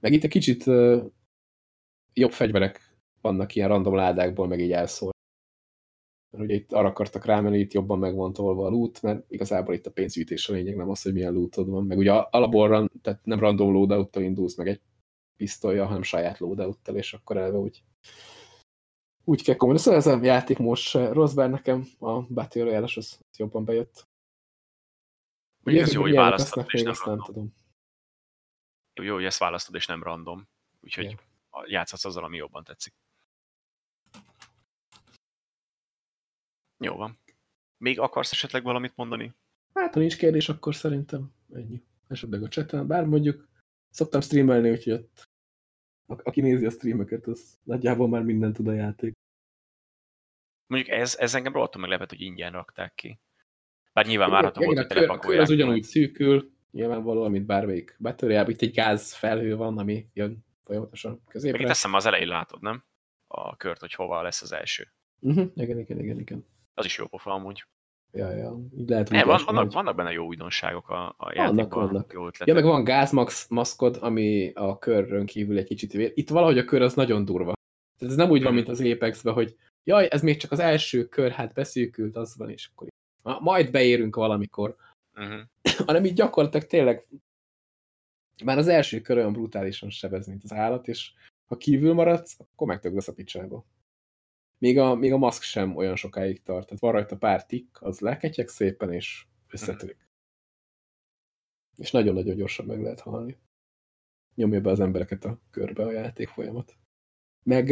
Meg itt egy kicsit uh, jobb fegyverek vannak ilyen random ládákból, meg így elszól. Mert ugye itt arra akartak rámenni, itt jobban meg van tolva a loot, mert igazából itt a pénzütés a lényeg, nem az, hogy milyen lootod van. Meg ugye alapból, tehát nem random loadout indulsz meg egy pisztolya, hanem saját loadout és akkor elve úgy úgy kell komolyan. Szóval ez a játék most rossz, bár nekem a Battle royale az jobban bejött. Ugye ez jó, hogy választod, és nem, nem tudom. Jó, hogy ezt választod, és nem random. Úgyhogy yeah. játszhatsz azzal, ami jobban tetszik. Jó van. Még akarsz esetleg valamit mondani? Hát, ha nincs kérdés, akkor szerintem ennyi. Esetleg a chaten, bár mondjuk szoktam streamelni, úgyhogy ott aki nézi a streameket, az nagyjából már mindent tud a játék. Mondjuk ez, ez engem rohadtul meglepett, hogy ingyen rakták ki. Bár nyilván várható volt, hogy telepakolják. Az ugyanúgy szűkül, nyilvánvalóan, mint bármelyik betörjább. Itt egy gáz felhő van, ami jön folyamatosan középre. Meg teszem, az elején látod, nem? A kört, hogy hova lesz az első. Uh mhm, -huh. Igen, igen, igen, igen. Az is jó pofa amúgy. Ja, ja. Így lehet, ne, van, vannak, vannak benne jó újdonságok a, a játékban. Vannak, Jó ja, meg van gázmax maszkod, ami a körön kívül egy kicsit vér. Itt valahogy a kör az nagyon durva. Tehát ez nem úgy van, mint az apex hogy jaj, ez még csak az első kör, hát beszűkült, az van, és akkor majd beérünk valamikor. Uh -huh. Hanem így gyakorlatilag tényleg már az első kör olyan brutálisan sebez, mint az állat, és ha kívül maradsz, akkor megtögölsz a picsába. Még a, még a maszk sem olyan sokáig tart. Tehát van rajta pár tikk, az leketyek szépen, és összetörik. Uh -huh. És nagyon-nagyon gyorsan meg lehet halni. Nyomja be az embereket a körbe a játék folyamat. Meg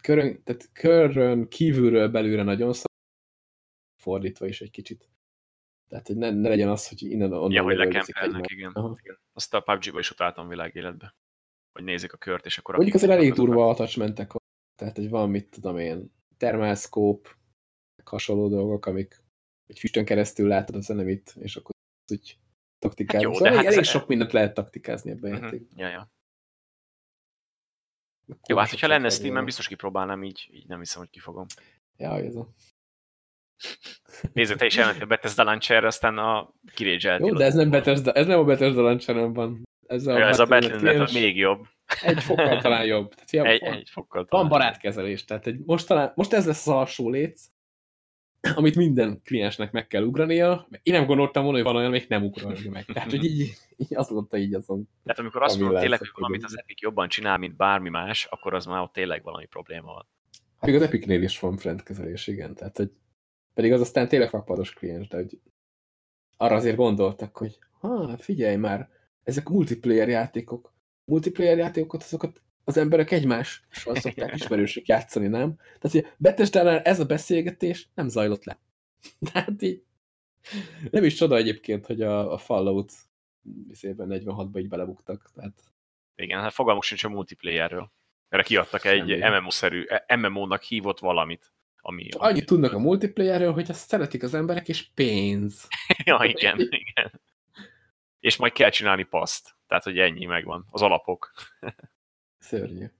körön, tehát körön kívülről belülre nagyon szó, fordítva is egy kicsit. Tehát, hogy ne, ne legyen az, hogy innen onnan... Ja, hogy lekempelnek, igen. igen. Azt a PUBG-ba is utáltam világéletbe. Hogy nézik a kört, és akkor... Mondjuk azért elég durva attachmentek Tehát, hogy van, mit tudom én, termálszkóp, hasonló dolgok, amik egy füstön keresztül látod az enemit, és akkor úgy taktikázni. Hát jó, szóval hát elég sok mindent lehet taktikázni ebben uh mhm. -huh. játékban. Ja, ja. Jó, hát hogyha lenne Steam-en, biztos kipróbálnám, így, így nem hiszem, hogy kifogom. Ja, ez a... Nézzük, te is elmentél a Bethesda launcher aztán a kirédzseltél. Jó, de ez nem, Bethesda, ez nem a Bethesda launcher van. Ez a, ja, ez a Battle.net még jobb. Egy fokkal talán jobb. Tehát, egy, van, egy fokkal talán. Van barátkezelés, tehát egy, most, talán, most ez lesz az alsó léc, amit minden kliensnek meg kell ugrania. Én nem gondoltam volna, hogy van olyan, amelyik nem ugrania meg. Tehát, hogy így, így azóta így azon. Tehát amikor azt mondod tényleg, hogy valamit az Epic jobban csinál, mint bármi más, akkor az már ott tényleg valami probléma van. Hát az Epicnél is van friendkezelés, igen. Tehát, hogy pedig az aztán tényleg fakpados kliens, de hogy arra azért gondoltak, hogy ha, figyelj már, ezek multiplayer játékok. Multiplayer játékokat azokat az emberek egymással szokták ismerősök játszani, nem? Tehát, hogy Betesdánál ez a beszélgetés nem zajlott le. Tehát így nem is csoda egyébként, hogy a, a Fallout viszében 46-ba így belebuktak. Tehát... Igen, hát fogalmuk sincs a multiplayerről. Erre kiadtak egy MMO-szerű, MMO-nak hívott valamit. Ami, Csak annyit tudnak a multiplayerről, hogy azt szeretik az emberek, és pénz. ja, igen, igen. És majd kell csinálni paszt. Tehát, hogy ennyi megvan. Az alapok. Szörnyű.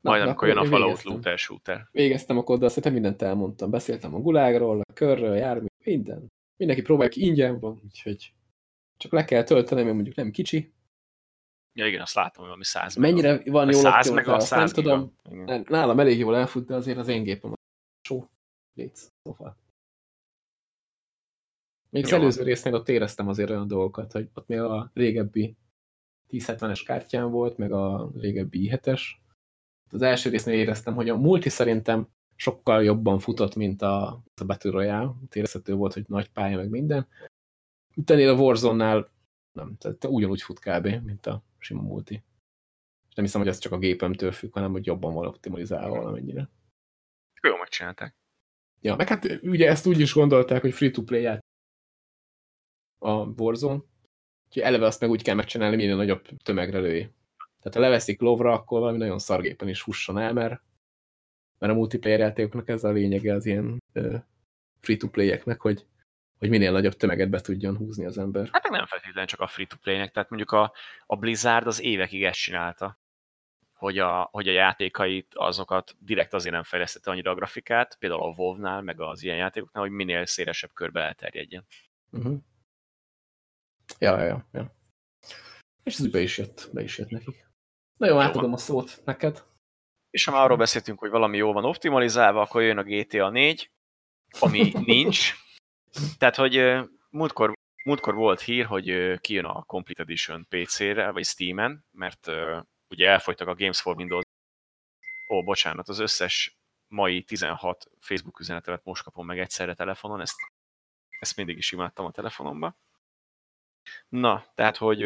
Na, Majd amikor jön a Fallout looter shooter. Végeztem akkor, de azt mindent elmondtam. Beszéltem a gulágról, a körről, a jármű, minden. Mindenki próbálja ki ingyen van, úgyhogy csak le kell tölteni, mert mondjuk nem kicsi. Ja igen, azt látom, hogy valami száz Mennyire meg van jól 100 meg a 100 nem tudom. Igen. Nálam elég jól elfut, de azért az én gépem a só. Létsz, szóval. Még az előző résznél ott éreztem azért olyan dolgokat, hogy ott még a régebbi 1070-es kártyám volt, meg a régebbi i7-es. Az első résznél éreztem, hogy a multi szerintem sokkal jobban futott, mint a, a Battle Royale. Érezhető volt, hogy nagy pálya, meg minden. Utána a Warzone-nál nem, tehát ugyanúgy fut kb., mint a sima multi. És nem hiszem, hogy ez csak a gépemtől függ, hanem hogy jobban van optimalizálva valamennyire. Jó megcsinálták. Ja, meg hát ugye ezt úgy is gondolták, hogy free-to-play a Warzone, úgyhogy eleve azt meg úgy kell megcsinálni, minél nagyobb tömegre lőj. Tehát ha leveszik lovra, akkor valami nagyon szargépen is fusson el, mert, mert a multiplayer játékoknak ez a lényege az ilyen uh, free-to-play-eknek, hogy, hogy minél nagyobb tömeget be tudjon húzni az ember. Hát meg nem feltétlenül csak a free-to-play-nek, tehát mondjuk a, a Blizzard az évekig ezt csinálta, hogy a, hogy a játékait, azokat direkt azért nem fejlesztette annyira a grafikát, például a WoW-nál, meg az ilyen játékoknál, hogy minél szélesebb körbe elterjedjen. Uh -huh. Ja, ja, ja. És ez be is jött, be is jött nekik. Na jó, átadom a szót neked. És ha már arról beszéltünk, hogy valami jól van optimalizálva, akkor jön a GTA 4, ami nincs. Tehát, hogy múltkor, múltkor volt hír, hogy kijön a Complete Edition PC-re, vagy Steam-en, mert ugye elfogytak a Games for Windows. Ó, bocsánat, az összes mai 16 Facebook üzenetemet most kapom meg egyszerre telefonon, ezt, ezt mindig is imádtam a telefonomba. Na, tehát, hogy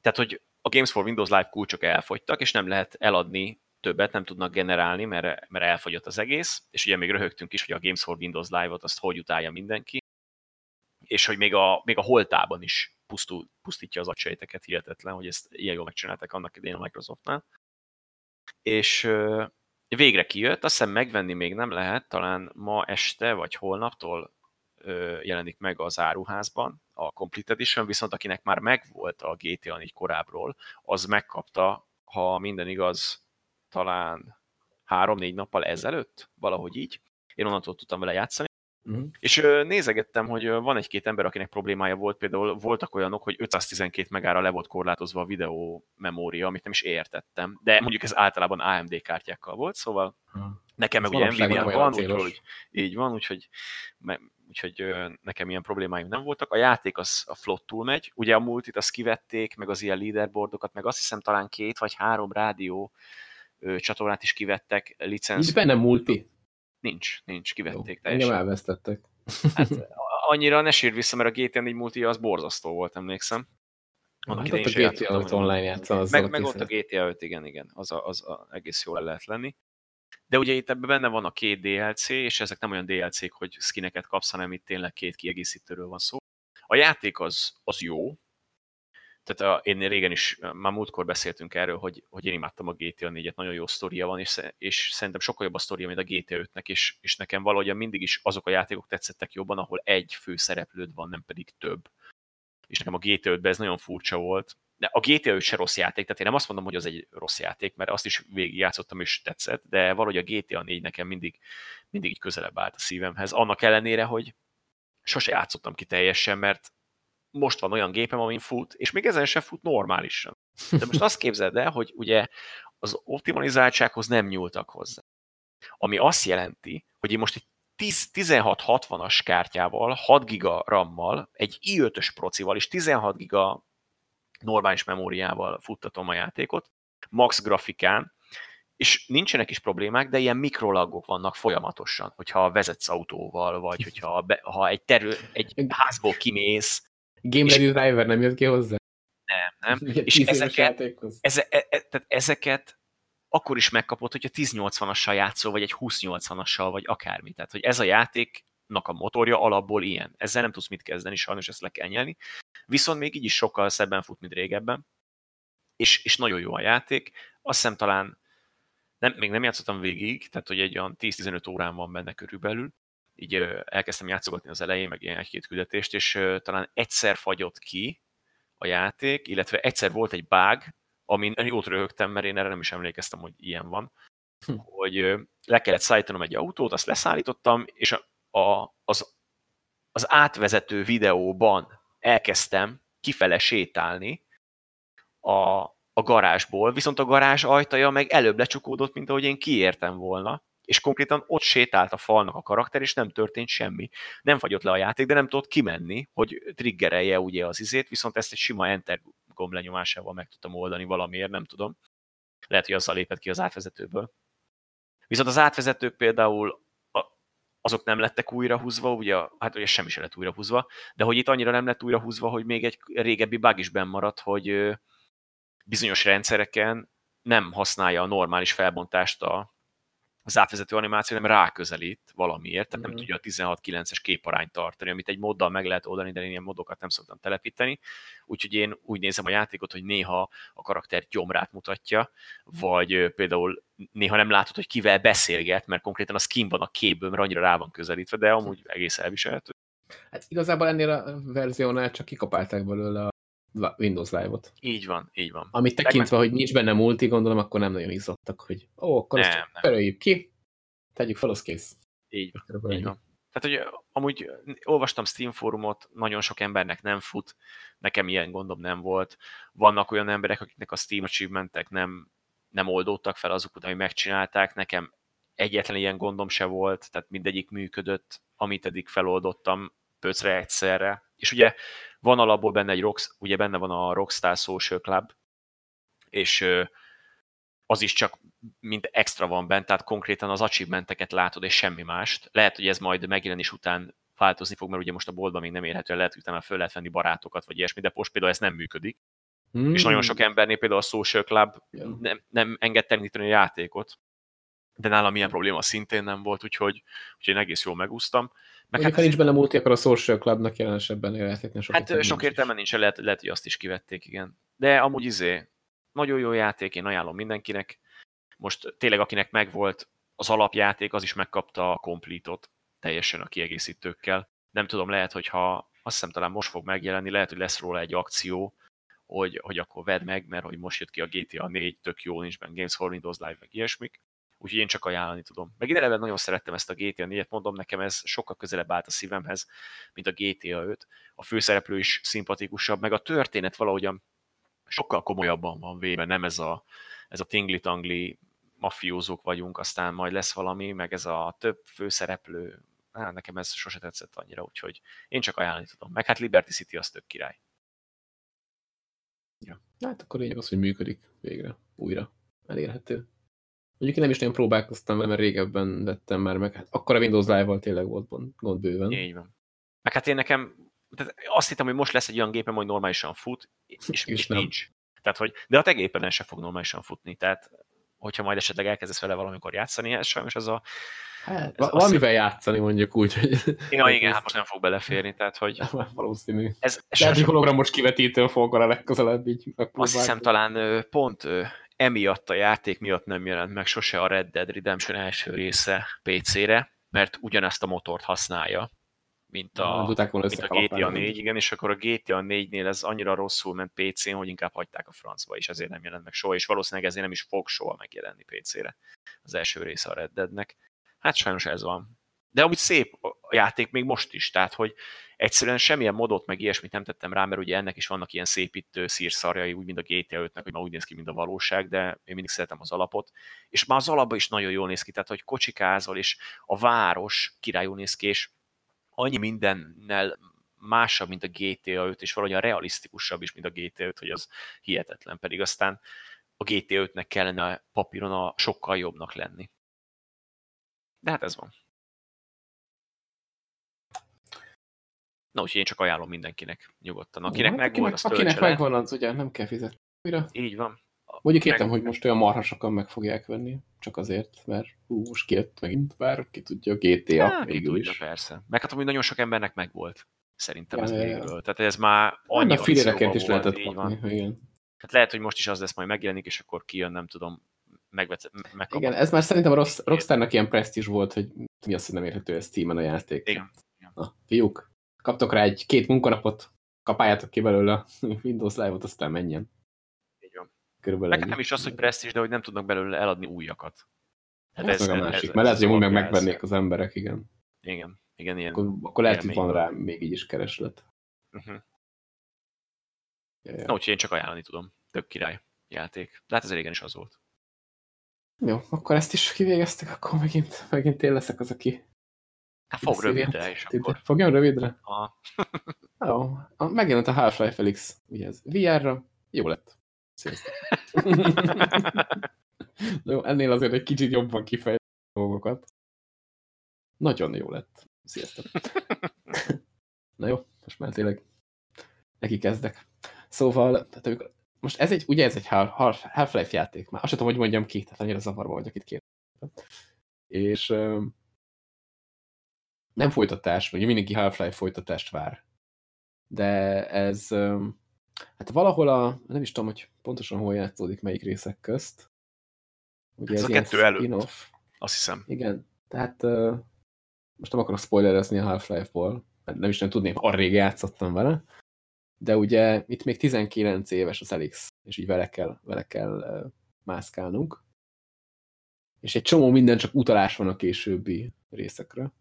tehát, hogy a Games for Windows Live kulcsok elfogytak, és nem lehet eladni többet, nem tudnak generálni, mert, mert elfogyott az egész, és ugye még röhögtünk is, hogy a Games for Windows Live-ot azt hogy utálja mindenki, és hogy még a, még a holtában is pusztul, pusztítja az agysejteket, hihetetlen, hogy ezt ilyen jól megcsinálták annak idején a Microsoftnál. És végre kijött, azt hiszem megvenni még nem lehet, talán ma este vagy holnaptól jelenik meg az áruházban, a Complete Edition, viszont akinek már megvolt a GTA 4 korábbról, az megkapta, ha minden igaz, talán három-négy nappal ezelőtt, valahogy így. Én onnantól tudtam vele játszani. Uh-huh. És nézegettem, hogy van egy-két ember, akinek problémája volt, például voltak olyanok, hogy 512 megára le volt korlátozva a videó memória, amit nem is értettem, de mondjuk ez általában AMD kártyákkal volt, szóval uh-huh. nekem meg ugye Nvidia van, úgyhogy így van, úgyhogy úgyhogy nekem ilyen problémáim nem voltak. A játék az a flottul megy, ugye a multit azt kivették, meg az ilyen leaderboardokat, meg azt hiszem talán két vagy három rádió csatornát is kivettek licensz. Nincs benne multi? Nincs, nincs, kivették Jó, teljesen. Engem elvesztettek. Hát, annyira ne sír vissza, mert a GTA 4 multi az borzasztó volt, emlékszem. Annak hát ott a GTA 5 online játszol. Meg, meg ott a GTA 5, igen, igen, az, a, az a egész jól lehet lenni. De ugye itt ebben benne van a két DLC, és ezek nem olyan DLC-k, hogy skineket kapsz, hanem itt tényleg két kiegészítőről van szó. A játék az, az jó, tehát a, én régen is, már múltkor beszéltünk erről, hogy, hogy én imádtam a GTA 4-et, nagyon jó sztoria van, és, és szerintem sokkal jobb a sztoria, mint a GTA 5-nek, és, és nekem valahogy mindig is azok a játékok tetszettek jobban, ahol egy fő szereplőd van, nem pedig több. És nekem a GTA 5-ben ez nagyon furcsa volt, a GTA 5 se rossz játék, tehát én nem azt mondom, hogy az egy rossz játék, mert azt is végigjátszottam és tetszett, de valahogy a GTA 4 nekem mindig, mindig így közelebb állt a szívemhez. Annak ellenére, hogy sose játszottam ki teljesen, mert most van olyan gépem, amin fut, és még ezen sem fut normálisan. De most azt képzeld el, hogy ugye az optimalizáltsághoz nem nyúltak hozzá. Ami azt jelenti, hogy én most egy 1660-as kártyával, 6 giga RAM-mal, egy i5-ös procival és 16 giga normális memóriával futtatom a játékot, max grafikán, és nincsenek is problémák, de ilyen mikrolagok vannak folyamatosan, hogyha vezetsz autóval, vagy hogyha be, ha egy, terül, egy házból kimész. Game Ready Driver nem jött ki hozzá? Nem, nem. és ezeket, eze, e, e, tehát ezeket akkor is megkapod, hogyha 1080-assal játszol, vagy egy 2080-assal, vagy akármi. Tehát, hogy ez a játéknak a motorja alapból ilyen. Ezzel nem tudsz mit kezdeni, sajnos ezt le kell nyelni viszont még így is sokkal szebben fut, mint régebben, és, és nagyon jó a játék. Azt hiszem talán nem, még nem játszottam végig, tehát hogy egy olyan 10-15 órán van benne körülbelül, így elkezdtem játszogatni az elején, meg ilyen egy-két küldetést, és talán egyszer fagyott ki a játék, illetve egyszer volt egy bug, amin jót röhögtem, mert én erre nem is emlékeztem, hogy ilyen van, hm. hogy le kellett szállítanom egy autót, azt leszállítottam, és a, a, az, az átvezető videóban elkezdtem kifele sétálni a, a garázsból, viszont a garázs ajtaja meg előbb lecsukódott, mint ahogy én kiértem volna, és konkrétan ott sétált a falnak a karakter, és nem történt semmi. Nem fagyott le a játék, de nem tudott kimenni, hogy triggerelje ugye az izét, viszont ezt egy sima enter gomb lenyomásával meg tudtam oldani valamiért, nem tudom. Lehet, hogy azzal lépett ki az átvezetőből. Viszont az átvezetők például azok nem lettek újra húzva, ugye, hát ugye semmi sem lett újra húzva, de hogy itt annyira nem lett újra húzva, hogy még egy régebbi bug is maradt, hogy bizonyos rendszereken nem használja a normális felbontást a, az átvezető animáció, nem ráközelít valamiért, tehát nem mhm. tudja a 16-9-es képarányt tartani, amit egy moddal meg lehet oldani, de én ilyen modokat nem szoktam telepíteni. Úgyhogy én úgy nézem a játékot, hogy néha a karakter gyomrát mutatja, vagy például néha nem látod, hogy kivel beszélget, mert konkrétan a skin van a képből, mert annyira rá van közelítve, de amúgy egész elviselhető. Hát igazából ennél a verziónál csak kikapálták belőle a Windows Live-ot. Így van, így van. Amit tekintve, meg... hogy nincs benne multi, gondolom, akkor nem nagyon izzadtak, hogy ó, akkor nem, ezt pereljük ki, tegyük fel, az kész. Így van, így van. Tehát, hogy amúgy olvastam Steam fórumot, nagyon sok embernek nem fut, nekem ilyen gondom nem volt. Vannak olyan emberek, akiknek a Steam achievementek nem, nem oldódtak fel azok után, hogy megcsinálták, nekem egyetlen ilyen gondom se volt, tehát mindegyik működött, amit eddig feloldottam pöcre egyszerre. És ugye van alapból benne egy Rock, ugye benne van a Rockstar Social Club, és az is csak mint extra van bent, tehát konkrétan az achievementeket látod, és semmi mást. Lehet, hogy ez majd megjelenés után változni fog, mert ugye most a boltban még nem érhető, lehet, hogy utána föl lehet venni barátokat, vagy ilyesmi, de most például ez nem működik. Mm. És nagyon sok embernél például a Social Club yeah. nem, nem engedte elindítani a játékot, de nálam ilyen probléma szintén nem volt, úgyhogy, úgyhogy én egész jól megúsztam. Meg hát, ha nincs benne multi, akkor a Social Clubnak jelensebben játéknak sok Hát sok értelme nincs, lehet, lehet, hogy azt is kivették, igen. De amúgy izé, nagyon jó játék, én ajánlom mindenkinek. Most tényleg akinek megvolt az alapjáték, az is megkapta a kompletot teljesen a kiegészítőkkel. Nem tudom, lehet, hogyha azt hiszem talán most fog megjelenni, lehet, hogy lesz róla egy akció, hogy, hogy akkor vedd meg, mert hogy most jött ki a GTA 4, tök jó, nincs benne Games for Windows Live, meg ilyesmik. Úgyhogy én csak ajánlani tudom. Meg én eleve nagyon szerettem ezt a GTA 4-et, mondom, nekem ez sokkal közelebb állt a szívemhez, mint a GTA 5. A főszereplő is szimpatikusabb, meg a történet valahogyan sokkal komolyabban van véve, nem ez a, ez a tingli-tangli mafiózók vagyunk, aztán majd lesz valami, meg ez a több főszereplő, hát nekem ez sose tetszett annyira, úgyhogy én csak ajánlani tudom. Meg hát Liberty City az tök király. Ja. Hát akkor lényeg az, hogy működik végre, újra elérhető. Én nem is nagyon próbálkoztam vele, mert régebben vettem már meg. Hát akkor a Windows Live-val tényleg volt gond bőven. Így van. Meg hát én nekem, tehát azt hittem, hogy most lesz egy olyan gépem, hogy normálisan fut, és, és nem. nincs. Tehát, hogy, de a te gépen sem fog normálisan futni. Tehát hogyha majd esetleg elkezdesz vele valamikor játszani, ez sajnos az a... Hát, ez valamivel azt... játszani mondjuk úgy, hogy... Ja, igen, hát most nem fog beleférni, tehát hogy... Valószínű. Ez, ez Lehet, hogy hologramos kivetítőn fog a legközelebb így Azt hiszem talán pont emiatt a játék miatt nem jelent meg sose a Red Dead Redemption első része PC-re, mert ugyanezt a motort használja, mint a, mint a GTA 4, igen, és akkor a GTA 4-nél ez annyira rosszul ment PC-n, hogy inkább hagyták a francba, és ezért nem jelent meg soha, és valószínűleg ezért nem is fog soha megjelenni PC-re az első része a Red Deadnek. Hát sajnos ez van. De amúgy szép a játék még most is, tehát hogy egyszerűen semmilyen modot, meg ilyesmit nem tettem rá, mert ugye ennek is vannak ilyen szépítő szírszarjai, úgy, mint a GTA 5-nek, hogy már úgy néz ki, mint a valóság, de én mindig szeretem az alapot. És már az alapban is nagyon jól néz ki, tehát hogy kocsikázol, és a város királyul néz ki, és annyi mindennel másabb, mint a GTA 5, és valahogyan realisztikusabb is, mint a GTA 5, hogy az hihetetlen, pedig aztán a GTA 5-nek kellene papíron a sokkal jobbnak lenni. De hát ez van. Na, úgyhogy én csak ajánlom mindenkinek nyugodtan. Akinek hát, megvan, az Akinek megvan, az ugye nem kell fizetni. Mire? Így van. Mondjuk értem, meg... hogy most olyan marhasokan meg fogják venni, csak azért, mert hú, most kijött megint, bár ki tudja, a GTA hát, végül tudja, is. persze. Meg hát, hogy nagyon sok embernek megvolt, szerintem ja, ez végül. Tehát ez már annyi a filéreként is lehetett kapni, igen. Hát lehet, hogy most is az lesz, majd megjelenik, és akkor kijön, nem tudom, megvet, megkapom. Igen, ez már szerintem a Rockstarnak ilyen presztízs volt, hogy mi azt, hogy nem érhető ez Steam-en a játék. Igen. Na, fiúk, kaptok rá egy két munkanapot, kapáljátok ki belőle a Windows Live-ot, aztán menjen. Így van. Körülbelül Nekem nem is az, hogy presztis, de hogy nem tudnak belőle eladni újakat. Hát ez, ez meg a másik. Ez, Mert lehet, hogy úgy meg megvennék az emberek, igen. Igen, igen, ilyen. Akkor, akkor lehet, hogy van rá még így is kereslet. Uh-huh. Ja, ja. Na, úgyhogy én csak ajánlani tudom. Tök király játék. De hát ez régen is az volt. Jó, akkor ezt is kivégeztek, akkor megint, megint én leszek az, aki... Hát fog rövidre is akkor. Fogjam rövidre? Aha. Jó, megjelent a Half-Life Felix, ugye ez VR-ra, jó lett. Sziasztok. jó, ennél azért egy kicsit jobban kifejező dolgokat. Nagyon jó lett. Sziasztok. Na jó, most már tényleg neki kezdek. Szóval, tehát most ez egy, ugye ez egy Half-Life játék, már azt tudom, hogy mondjam ki, tehát annyira zavarba vagyok itt két. És um, nem folytatás, vagy mindenki Half-Life folytatást vár. De ez, hát valahol a, nem is tudom, hogy pontosan hol játszódik, melyik részek közt. Ugye ez, ez a kettő előtt, azt hiszem. Igen, tehát most nem akarok spoilerezni a Half-Life-ból, nem is nem tudném, arrég játszottam vele, de ugye itt még 19 éves az Elix, és így vele kell, vele kell mászkálnunk. És egy csomó minden csak utalás van a későbbi részekre.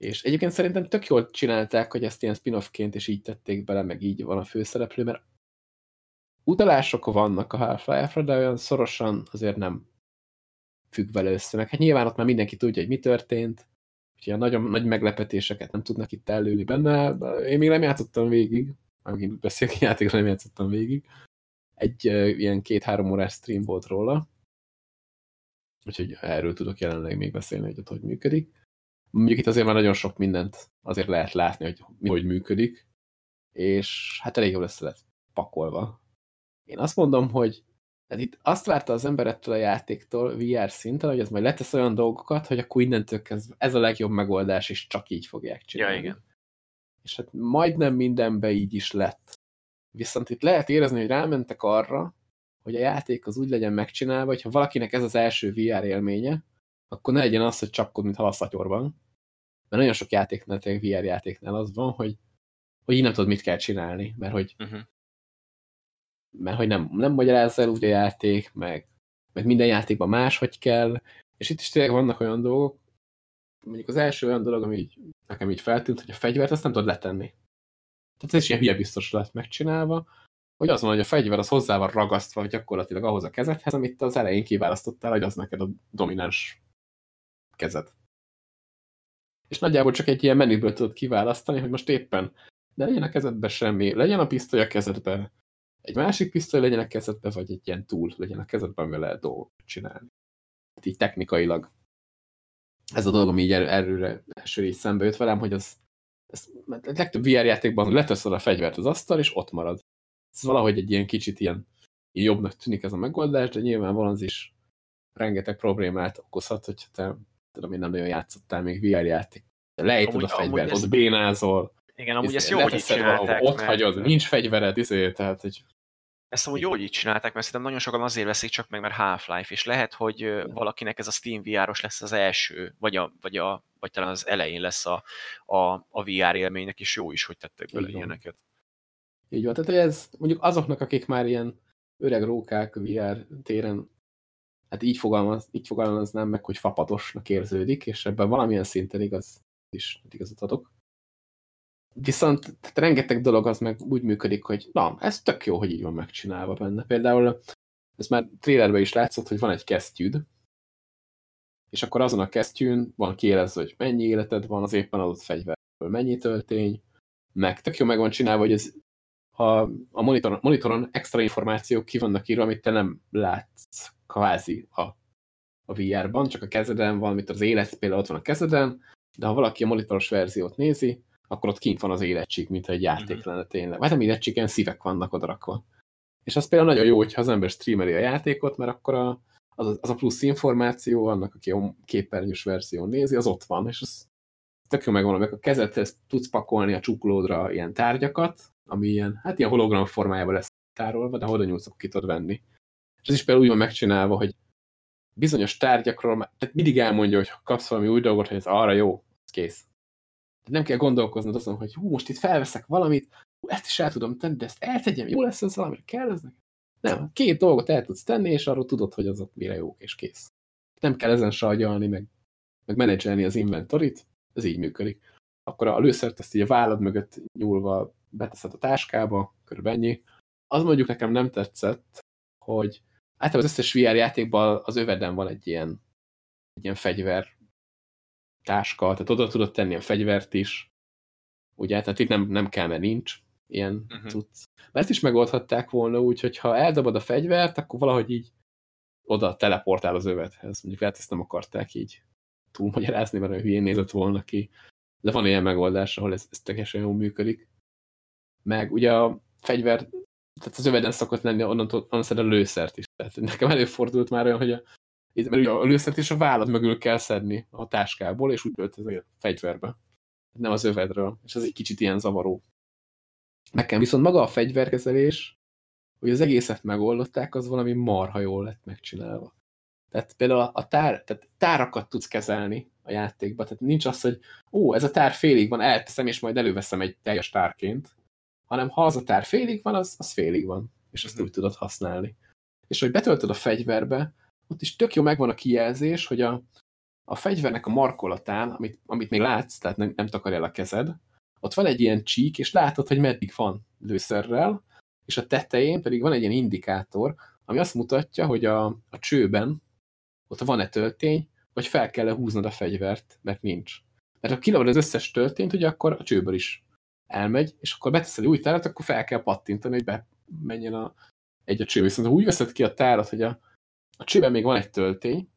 És egyébként szerintem tök jól csinálták, hogy ezt ilyen spin-offként és így tették bele, meg így van a főszereplő, mert utalások vannak a Half-Life-ra, de olyan szorosan azért nem függ vele össze. Meg hát nyilván ott már mindenki tudja, hogy mi történt, Úgyhogy a nagyon nagy meglepetéseket nem tudnak itt előni benne. Én még nem játszottam végig, megint beszélek játékra, nem játszottam végig. Egy ilyen két-három órás stream volt róla, úgyhogy erről tudok jelenleg még beszélni, hogy ott hogy működik. Mondjuk itt azért már nagyon sok mindent azért lehet látni, hogy mi hogy működik, és hát elég jól össze lett pakolva. Én azt mondom, hogy tehát itt azt várta az ember ettől a játéktól VR szinten, hogy ez majd letesz olyan dolgokat, hogy akkor innentől kezdve ez a legjobb megoldás, és csak így fogják csinálni. Ja, igen. És hát majdnem mindenbe így is lett. Viszont itt lehet érezni, hogy rámentek arra, hogy a játék az úgy legyen megcsinálva, hogy ha valakinek ez az első VR élménye, akkor ne legyen az, hogy csapkod, mint halaszatyorban. Mert nagyon sok játéknál, VR játéknál az van, hogy, hogy így nem tudod, mit kell csinálni, mert hogy uh mhm. -huh mert hogy nem, nem magyarázza el úgy a játék, meg, meg minden játékban máshogy kell, és itt is tényleg vannak olyan dolgok, mondjuk az első olyan dolog, ami így, nekem így feltűnt, hogy a fegyvert azt nem tudod letenni. Tehát ez is ilyen hülye biztos lett megcsinálva, hogy az van, hogy a fegyver az hozzá van ragasztva gyakorlatilag ahhoz a kezedhez, amit az elején kiválasztottál, hogy az neked a domináns kezed. És nagyjából csak egy ilyen menüből tudod kiválasztani, hogy most éppen ne legyen a kezedbe semmi, legyen a pisztoly a kezedbe, egy másik pisztoly legyen a kezedbe, vagy egy ilyen túl legyen a kezedben, amivel lehet dolgokat csinálni. Hát így technikailag ez a dolog, ami így erőre első így szembe jött velem, hogy az, ez, a legtöbb VR játékban leteszed a fegyvert az asztal, és ott marad. Ez valahogy egy ilyen kicsit ilyen, jobbnak tűnik ez a megoldás, de nyilván az is rengeteg problémát okozhat, hogy te tudom, én nem nagyon játszottál még VR játék. Lejted a fegyvert, ott bénázol, igen, amúgy ezt jó, hogy így csinálták. Ott mert... hagyod, nincs fegyvered, izé, tehát, hogy... Ezt amúgy jó, hogy így csinálták, mert szerintem nagyon sokan azért veszik csak meg, mert Half-Life, és lehet, hogy valakinek ez a Steam VR-os lesz az első, vagy, a, vagy, a, vagy talán az elején lesz a, a, a VR élménynek, és jó is, hogy tettek bele ilyeneket. Így van, tehát ez mondjuk azoknak, akik már ilyen öreg rókák VR téren, hát így, fogalmaz, így fogalmaznám meg, hogy fapatosnak érződik, és ebben valamilyen szinten igaz, is igazat adok Viszont tehát rengeteg dolog az meg úgy működik, hogy na, ez tök jó, hogy így van megcsinálva benne. Például ez már trailerben is látszott, hogy van egy kesztyűd, és akkor azon a kesztyűn van kiélezve, hogy mennyi életed van, az éppen adott fegyverből mennyi töltény, meg tök jó meg van csinálva, hogy ez, ha a monitoron, monitoron extra információk ki vannak írva, amit te nem látsz kvázi a, a VR-ban, csak a kezeden van, amit az élet például ott van a kezeden, de ha valaki a monitoros verziót nézi, akkor ott kint van az életség, mint egy játék mhm. lenne tényleg. Vagy nem életség, ilyen szívek vannak odarakva. És az például nagyon jó, hogyha az ember streameli a játékot, mert akkor a, az, a, az a plusz információ, annak, aki a képernyős verzión nézi, az ott van, és az tök jó megvan, amikor a kezedhez tudsz pakolni a csuklódra ilyen tárgyakat, ami ilyen, hát ilyen hologram formájában lesz tárolva, de ha oda nyúlsz, akkor ki tudod venni. És ez is például úgy van megcsinálva, hogy bizonyos tárgyakról, tehát mindig elmondja, hogy kapsz valami új dolgot, hogy ez arra jó, kész nem kell gondolkoznod azon, hogy hú, most itt felveszek valamit, hú, ezt is el tudom tenni, de ezt eltegyem, jó lesz ez valamire kell ez? Nem, két dolgot el tudsz tenni, és arról tudod, hogy azok mire jók, és kész. Nem kell ezen sagyalni, meg, meg menedzselni az inventorit, ez így működik. Akkor a lőszert ezt így a vállad mögött nyúlva beteszed a táskába, körülbelül ennyi. Az mondjuk nekem nem tetszett, hogy általában az összes VR játékban az öveden van egy ilyen, egy ilyen fegyver táska, tehát oda tudod tenni a fegyvert is, ugye, tehát itt nem, nem kell, mert nincs ilyen uh mhm. -huh. cucc. Mert ezt is megoldhatták volna úgy, hogy ha eldobod a fegyvert, akkor valahogy így oda teleportál az övethez. Mondjuk lehet ezt nem akarták így túlmagyarázni, mert olyan hülyén nézett volna ki. De van ilyen megoldás, ahol ez, ez teljesen jól működik. Meg ugye a fegyver, tehát az öveden szokott lenni, onnantól, onnan a lőszert is. Tehát nekem előfordult már olyan, hogy a, mert ugye a lőszert is a vállad mögül kell szedni a táskából, és úgy öltözni a fegyverbe. Nem az övedről. És ez egy kicsit ilyen zavaró. Nekem viszont maga a fegyverkezelés, hogy az egészet megoldották, az valami marha jól lett megcsinálva. Tehát például a tár, tehát tárakat tudsz kezelni a játékban, tehát nincs az, hogy ó, ez a tár félig van, elteszem, és majd előveszem egy teljes tárként, hanem ha az a tár félig van, az, az félig van, és azt mm úgy tudod használni. És hogy betöltöd a fegyverbe, ott is tök jó megvan a kijelzés, hogy a, a fegyvernek a markolatán, amit, amit még látsz, tehát nem, nem takarja el a kezed, ott van egy ilyen csík, és látod, hogy meddig van lőszerrel, és a tetején pedig van egy ilyen indikátor, ami azt mutatja, hogy a, a csőben ott van-e töltény, vagy fel kell-e húznod a fegyvert, mert nincs. Mert ha kilavad az összes töltényt, ugye akkor a csőből is elmegy, és akkor beteszel új tárat, akkor fel kell pattintani, hogy bemenjen a, egy a cső. Viszont ha úgy veszed ki a tárat, hogy a, a csőben még van egy töltény,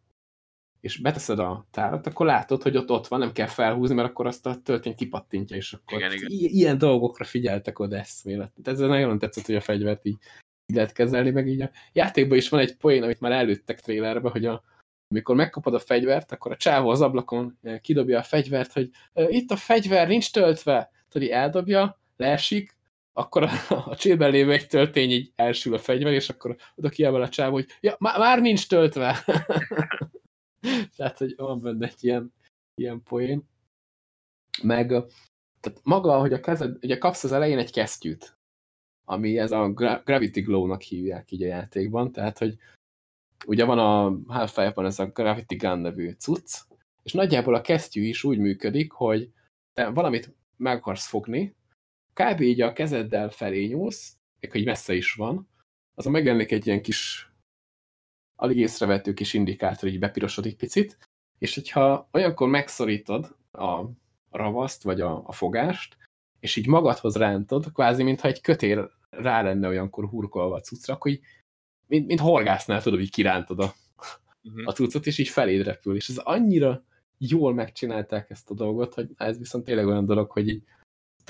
és beteszed a tárat, akkor látod, hogy ott ott van, nem kell felhúzni, mert akkor azt a töltény kipattintja, és akkor igen, igen. ilyen dolgokra figyeltek oda eszmélet. Ez nagyon tetszett, hogy a fegyvert így, így lehet kezelni, meg így a játékban is van egy poén, amit már előttek trailerbe, hogy a, amikor megkapod a fegyvert, akkor a csávó az ablakon eh, kidobja a fegyvert, hogy itt a fegyver, nincs töltve. Tudod, eldobja, leesik, akkor a, a csőben lévő egy töltény így elsül a fegyver, és akkor oda kiabál a csávó, hogy ja, már, már nincs töltve. Tehát, hogy van benne egy ilyen, ilyen poén. Meg tehát maga, hogy a kezed, ugye kapsz az elején egy kesztyűt, ami ez a Gravity Glow-nak hívják így a játékban, tehát, hogy ugye van a Half-Life-ban ez a Gravity Gun nevű cucc, és nagyjából a kesztyű is úgy működik, hogy te valamit meg akarsz fogni, kb. így a kezeddel felé nyúlsz, még hogy messze is van, az a megjelenik egy ilyen kis alig észrevehető kis indikátor így bepirosodik picit, és hogyha olyankor megszorítod a ravaszt, vagy a, a fogást, és így magadhoz rántod, kvázi mintha egy kötél rá lenne olyankor hurkolva a cuccra, akkor így, mint, mint horgásznál tudod, így kirántod a, uh -huh. a cuccot, és így feléd repül. És ez annyira jól megcsinálták ezt a dolgot, hogy ez viszont tényleg olyan dolog, hogy így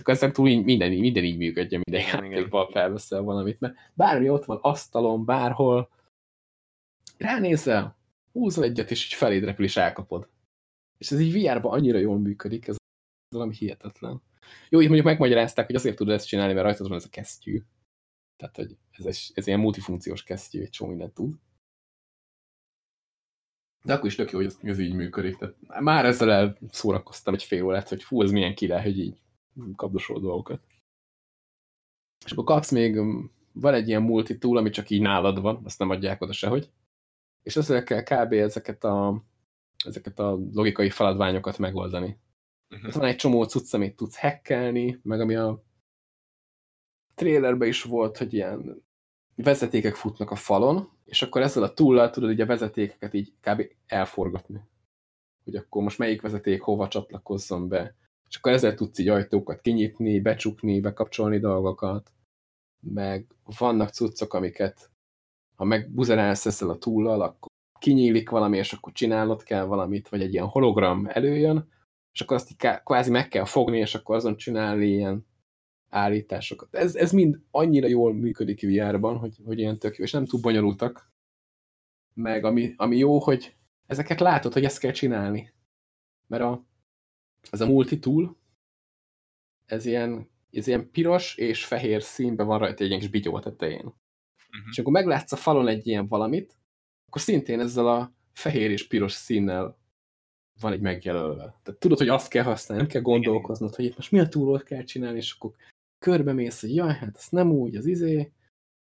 ezen túl minden, minden így működje, minden játékban felveszel valamit, mert bármi ott van, asztalon, bárhol, ránézel, húzol egyet, és így feléd repül, és elkapod. És ez így VR-ban annyira jól működik, ez valami hihetetlen. Jó, így mondjuk megmagyarázták, hogy azért tudod ezt csinálni, mert rajtad van ez a kesztyű. Tehát, hogy ez, ez ilyen multifunkciós kesztyű, egy csomó mindent tud. De akkor is tök jó, hogy ez így működik. Tehát már ezzel elszórakoztam egy fél órát, hogy fú, ez milyen király, hogy így kapdosol dolgokat. És akkor kapsz még, van egy ilyen multi tool, ami csak így nálad van, azt nem adják oda sehogy és ezzel kell kb. ezeket a, ezeket a logikai feladványokat megoldani. Uh -huh. van egy csomó cucc, amit tudsz hackelni, meg ami a trailerben is volt, hogy ilyen vezetékek futnak a falon, és akkor ezzel a túllal tudod így a vezetékeket így kb. elforgatni. Hogy akkor most melyik vezeték hova csatlakozzon be. És akkor ezzel tudsz így ajtókat kinyitni, becsukni, bekapcsolni dolgokat. Meg vannak cuccok, amiket ha megbuzerálsz ezzel a túllal, akkor kinyílik valami, és akkor csinálnod kell valamit, vagy egy ilyen hologram előjön, és akkor azt így kvázi meg kell fogni, és akkor azon csinálni ilyen állításokat. Ez, ez mind annyira jól működik VR-ban, hogy, hogy ilyen tök jó, és nem túl bonyolultak. Meg ami, ami jó, hogy ezeket látod, hogy ezt kell csinálni. Mert a, ez a multi-tool, ez ilyen, ez ilyen piros és fehér színben van rajta egy ilyen kis bigyó a tetején. -huh. És akkor meglátsz a falon egy ilyen valamit, akkor szintén ezzel a fehér és piros színnel van egy megjelölve. Tehát tudod, hogy azt kell használni, nem kell gondolkoznod, hogy itt most mi a túlót kell csinálni, és akkor körbe mész, hogy jaj, hát ez nem úgy, az izé,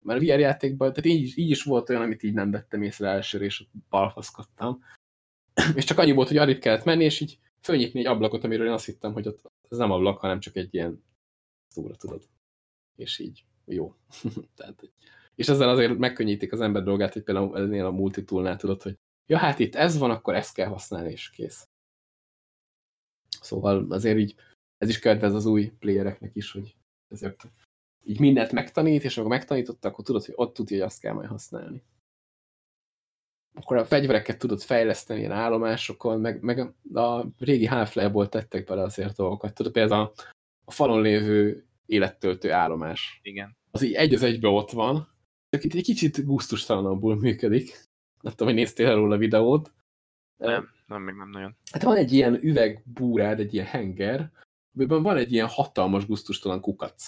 Mert a VR játékban, tehát így, így is volt olyan, amit így nem vettem észre elsőre, és balfaszkodtam. és csak annyi volt, hogy arra kellett menni, és így fölnyitni egy ablakot, amiről én azt hittem, hogy ott ez nem ablak, hanem csak egy ilyen szóra, tudod. És így jó. Tehát, és ezzel azért megkönnyítik az ember dolgát, hogy például ennél a multitoolnál tudod, hogy ja, hát itt ez van, akkor ezt kell használni, és kész. Szóval azért így ez is kedvez az új playereknek is, hogy ezért így mindent megtanít, és amikor megtanította, akkor tudod, hogy ott tudja, hogy azt kell majd használni. Akkor a fegyvereket tudod fejleszteni ilyen állomásokon, meg, meg a régi Half-Life-ból tettek bele azért dolgokat. Tudod, például a, a falon lévő élettöltő állomás. Igen. Az így egy az egybe ott van, csak itt egy kicsit gusztustalanabbul működik. Nem tudom, hogy néztél róla a videót. Nem, nem, még nem nagyon. Hát van egy ilyen üvegbúrád, egy ilyen henger, amiben van egy ilyen hatalmas, gusztustalan kukac.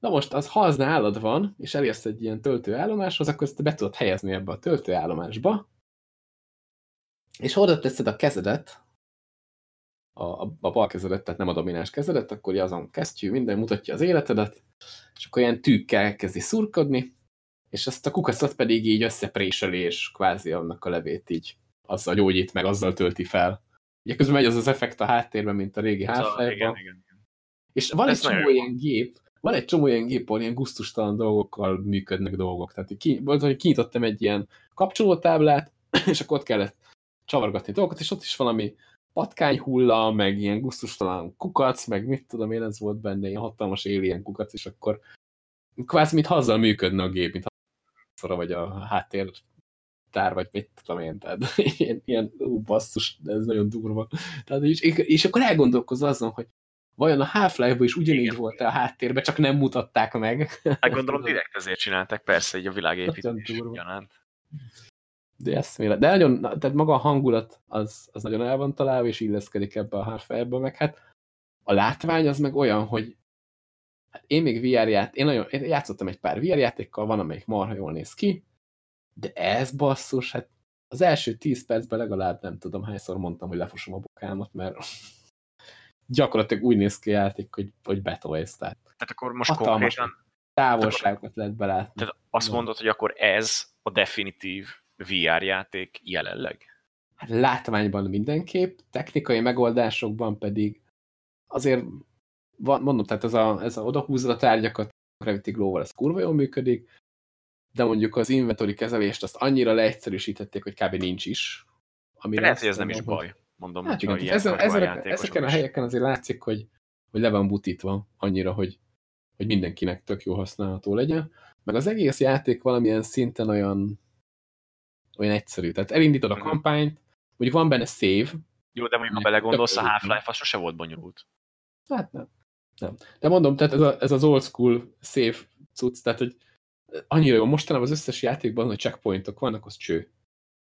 Na most, az, ha az nálad van, és elérsz egy ilyen töltőállomáshoz, akkor ezt be tudod helyezni ebbe a töltőállomásba, és oda teszed a kezedet, a, a, a bal kezedet, tehát nem a domináns kezedet, akkor azon kesztyű, minden mutatja az életedet, és akkor ilyen tűkkel elkezdi szurkodni, és ezt a kukacot pedig így összepréseli, és kvázi annak a levét így azzal gyógyít meg, azzal tölti fel. Ugye közben megy az az effekt a háttérben, mint a régi half És van Ez egy csomó ilyen gép, van egy csomó ilyen gép, ahol ilyen gusztustalan dolgokkal működnek dolgok. Tehát ki, hogy kinyitottam egy ilyen kapcsolótáblát, és akkor ott kellett csavargatni dolgokat, és ott is valami patkányhulla, meg ilyen gusztustalan kukac, meg mit tudom én, ez volt benne, ilyen hatalmas alien kukac, és akkor kvázi, mint hazzal működne a gép, mint szora vagy a háttér tár, vagy mit tudom én, tehát ilyen, ilyen ú, basszus, de ez nagyon durva. Tehát, és, és akkor elgondolkozz azon, hogy vajon a Half-Life-ban is ugyanígy Igen. volt -e a háttérben, csak nem mutatták meg. Hát gondolom direkt ezért csinálták, persze, így a világépítés gyanánt. De eszmélet. De nagyon, tehát maga a hangulat az, az nagyon el van találva, és illeszkedik ebbe a Half-Life-be, meg hát a látvány az meg olyan, hogy hát én még VR ját, én, nagyon, én játszottam egy pár VR játékkal, van, amelyik marha jól néz ki, de ez basszus, hát az első 10 percben legalább nem tudom hányszor mondtam, hogy lefosom a bokámat, mert gyakorlatilag úgy néz ki a játék, hogy, hogy betolsz. Tehát, tehát akkor most konkrétan... Távolságokat lehet belátni. Tehát azt mondod, hogy akkor ez a definitív VR játék jelenleg? Hát látványban mindenképp, technikai megoldásokban pedig azért van, mondom, tehát ez a, ez a odahúzod a tárgyakat, a Gravity Glow-val ez kurva jól működik, de mondjuk az inventory kezelést azt annyira leegyszerűsítették, hogy kb. nincs is. Ami Lehet, hogy ez nem is baj, mondom. Hát, igen, ezen, ezen, a, ezeken a helyeken azért látszik, hogy, hogy le van butítva annyira, hogy, hogy mindenkinek tök jó használható legyen. Meg az egész játék valamilyen szinten olyan, olyan egyszerű. Tehát elindítod a mhm. kampányt, mondjuk van benne save. Jó, de mondjuk, ha belegondolsz, a Half-Life az sose volt bonyolult. Hát nem. nem. De mondom, tehát ez, a, ez az old school save cucc, tehát hogy annyira jó, mostanában az összes játékban, hogy checkpointok vannak, az cső.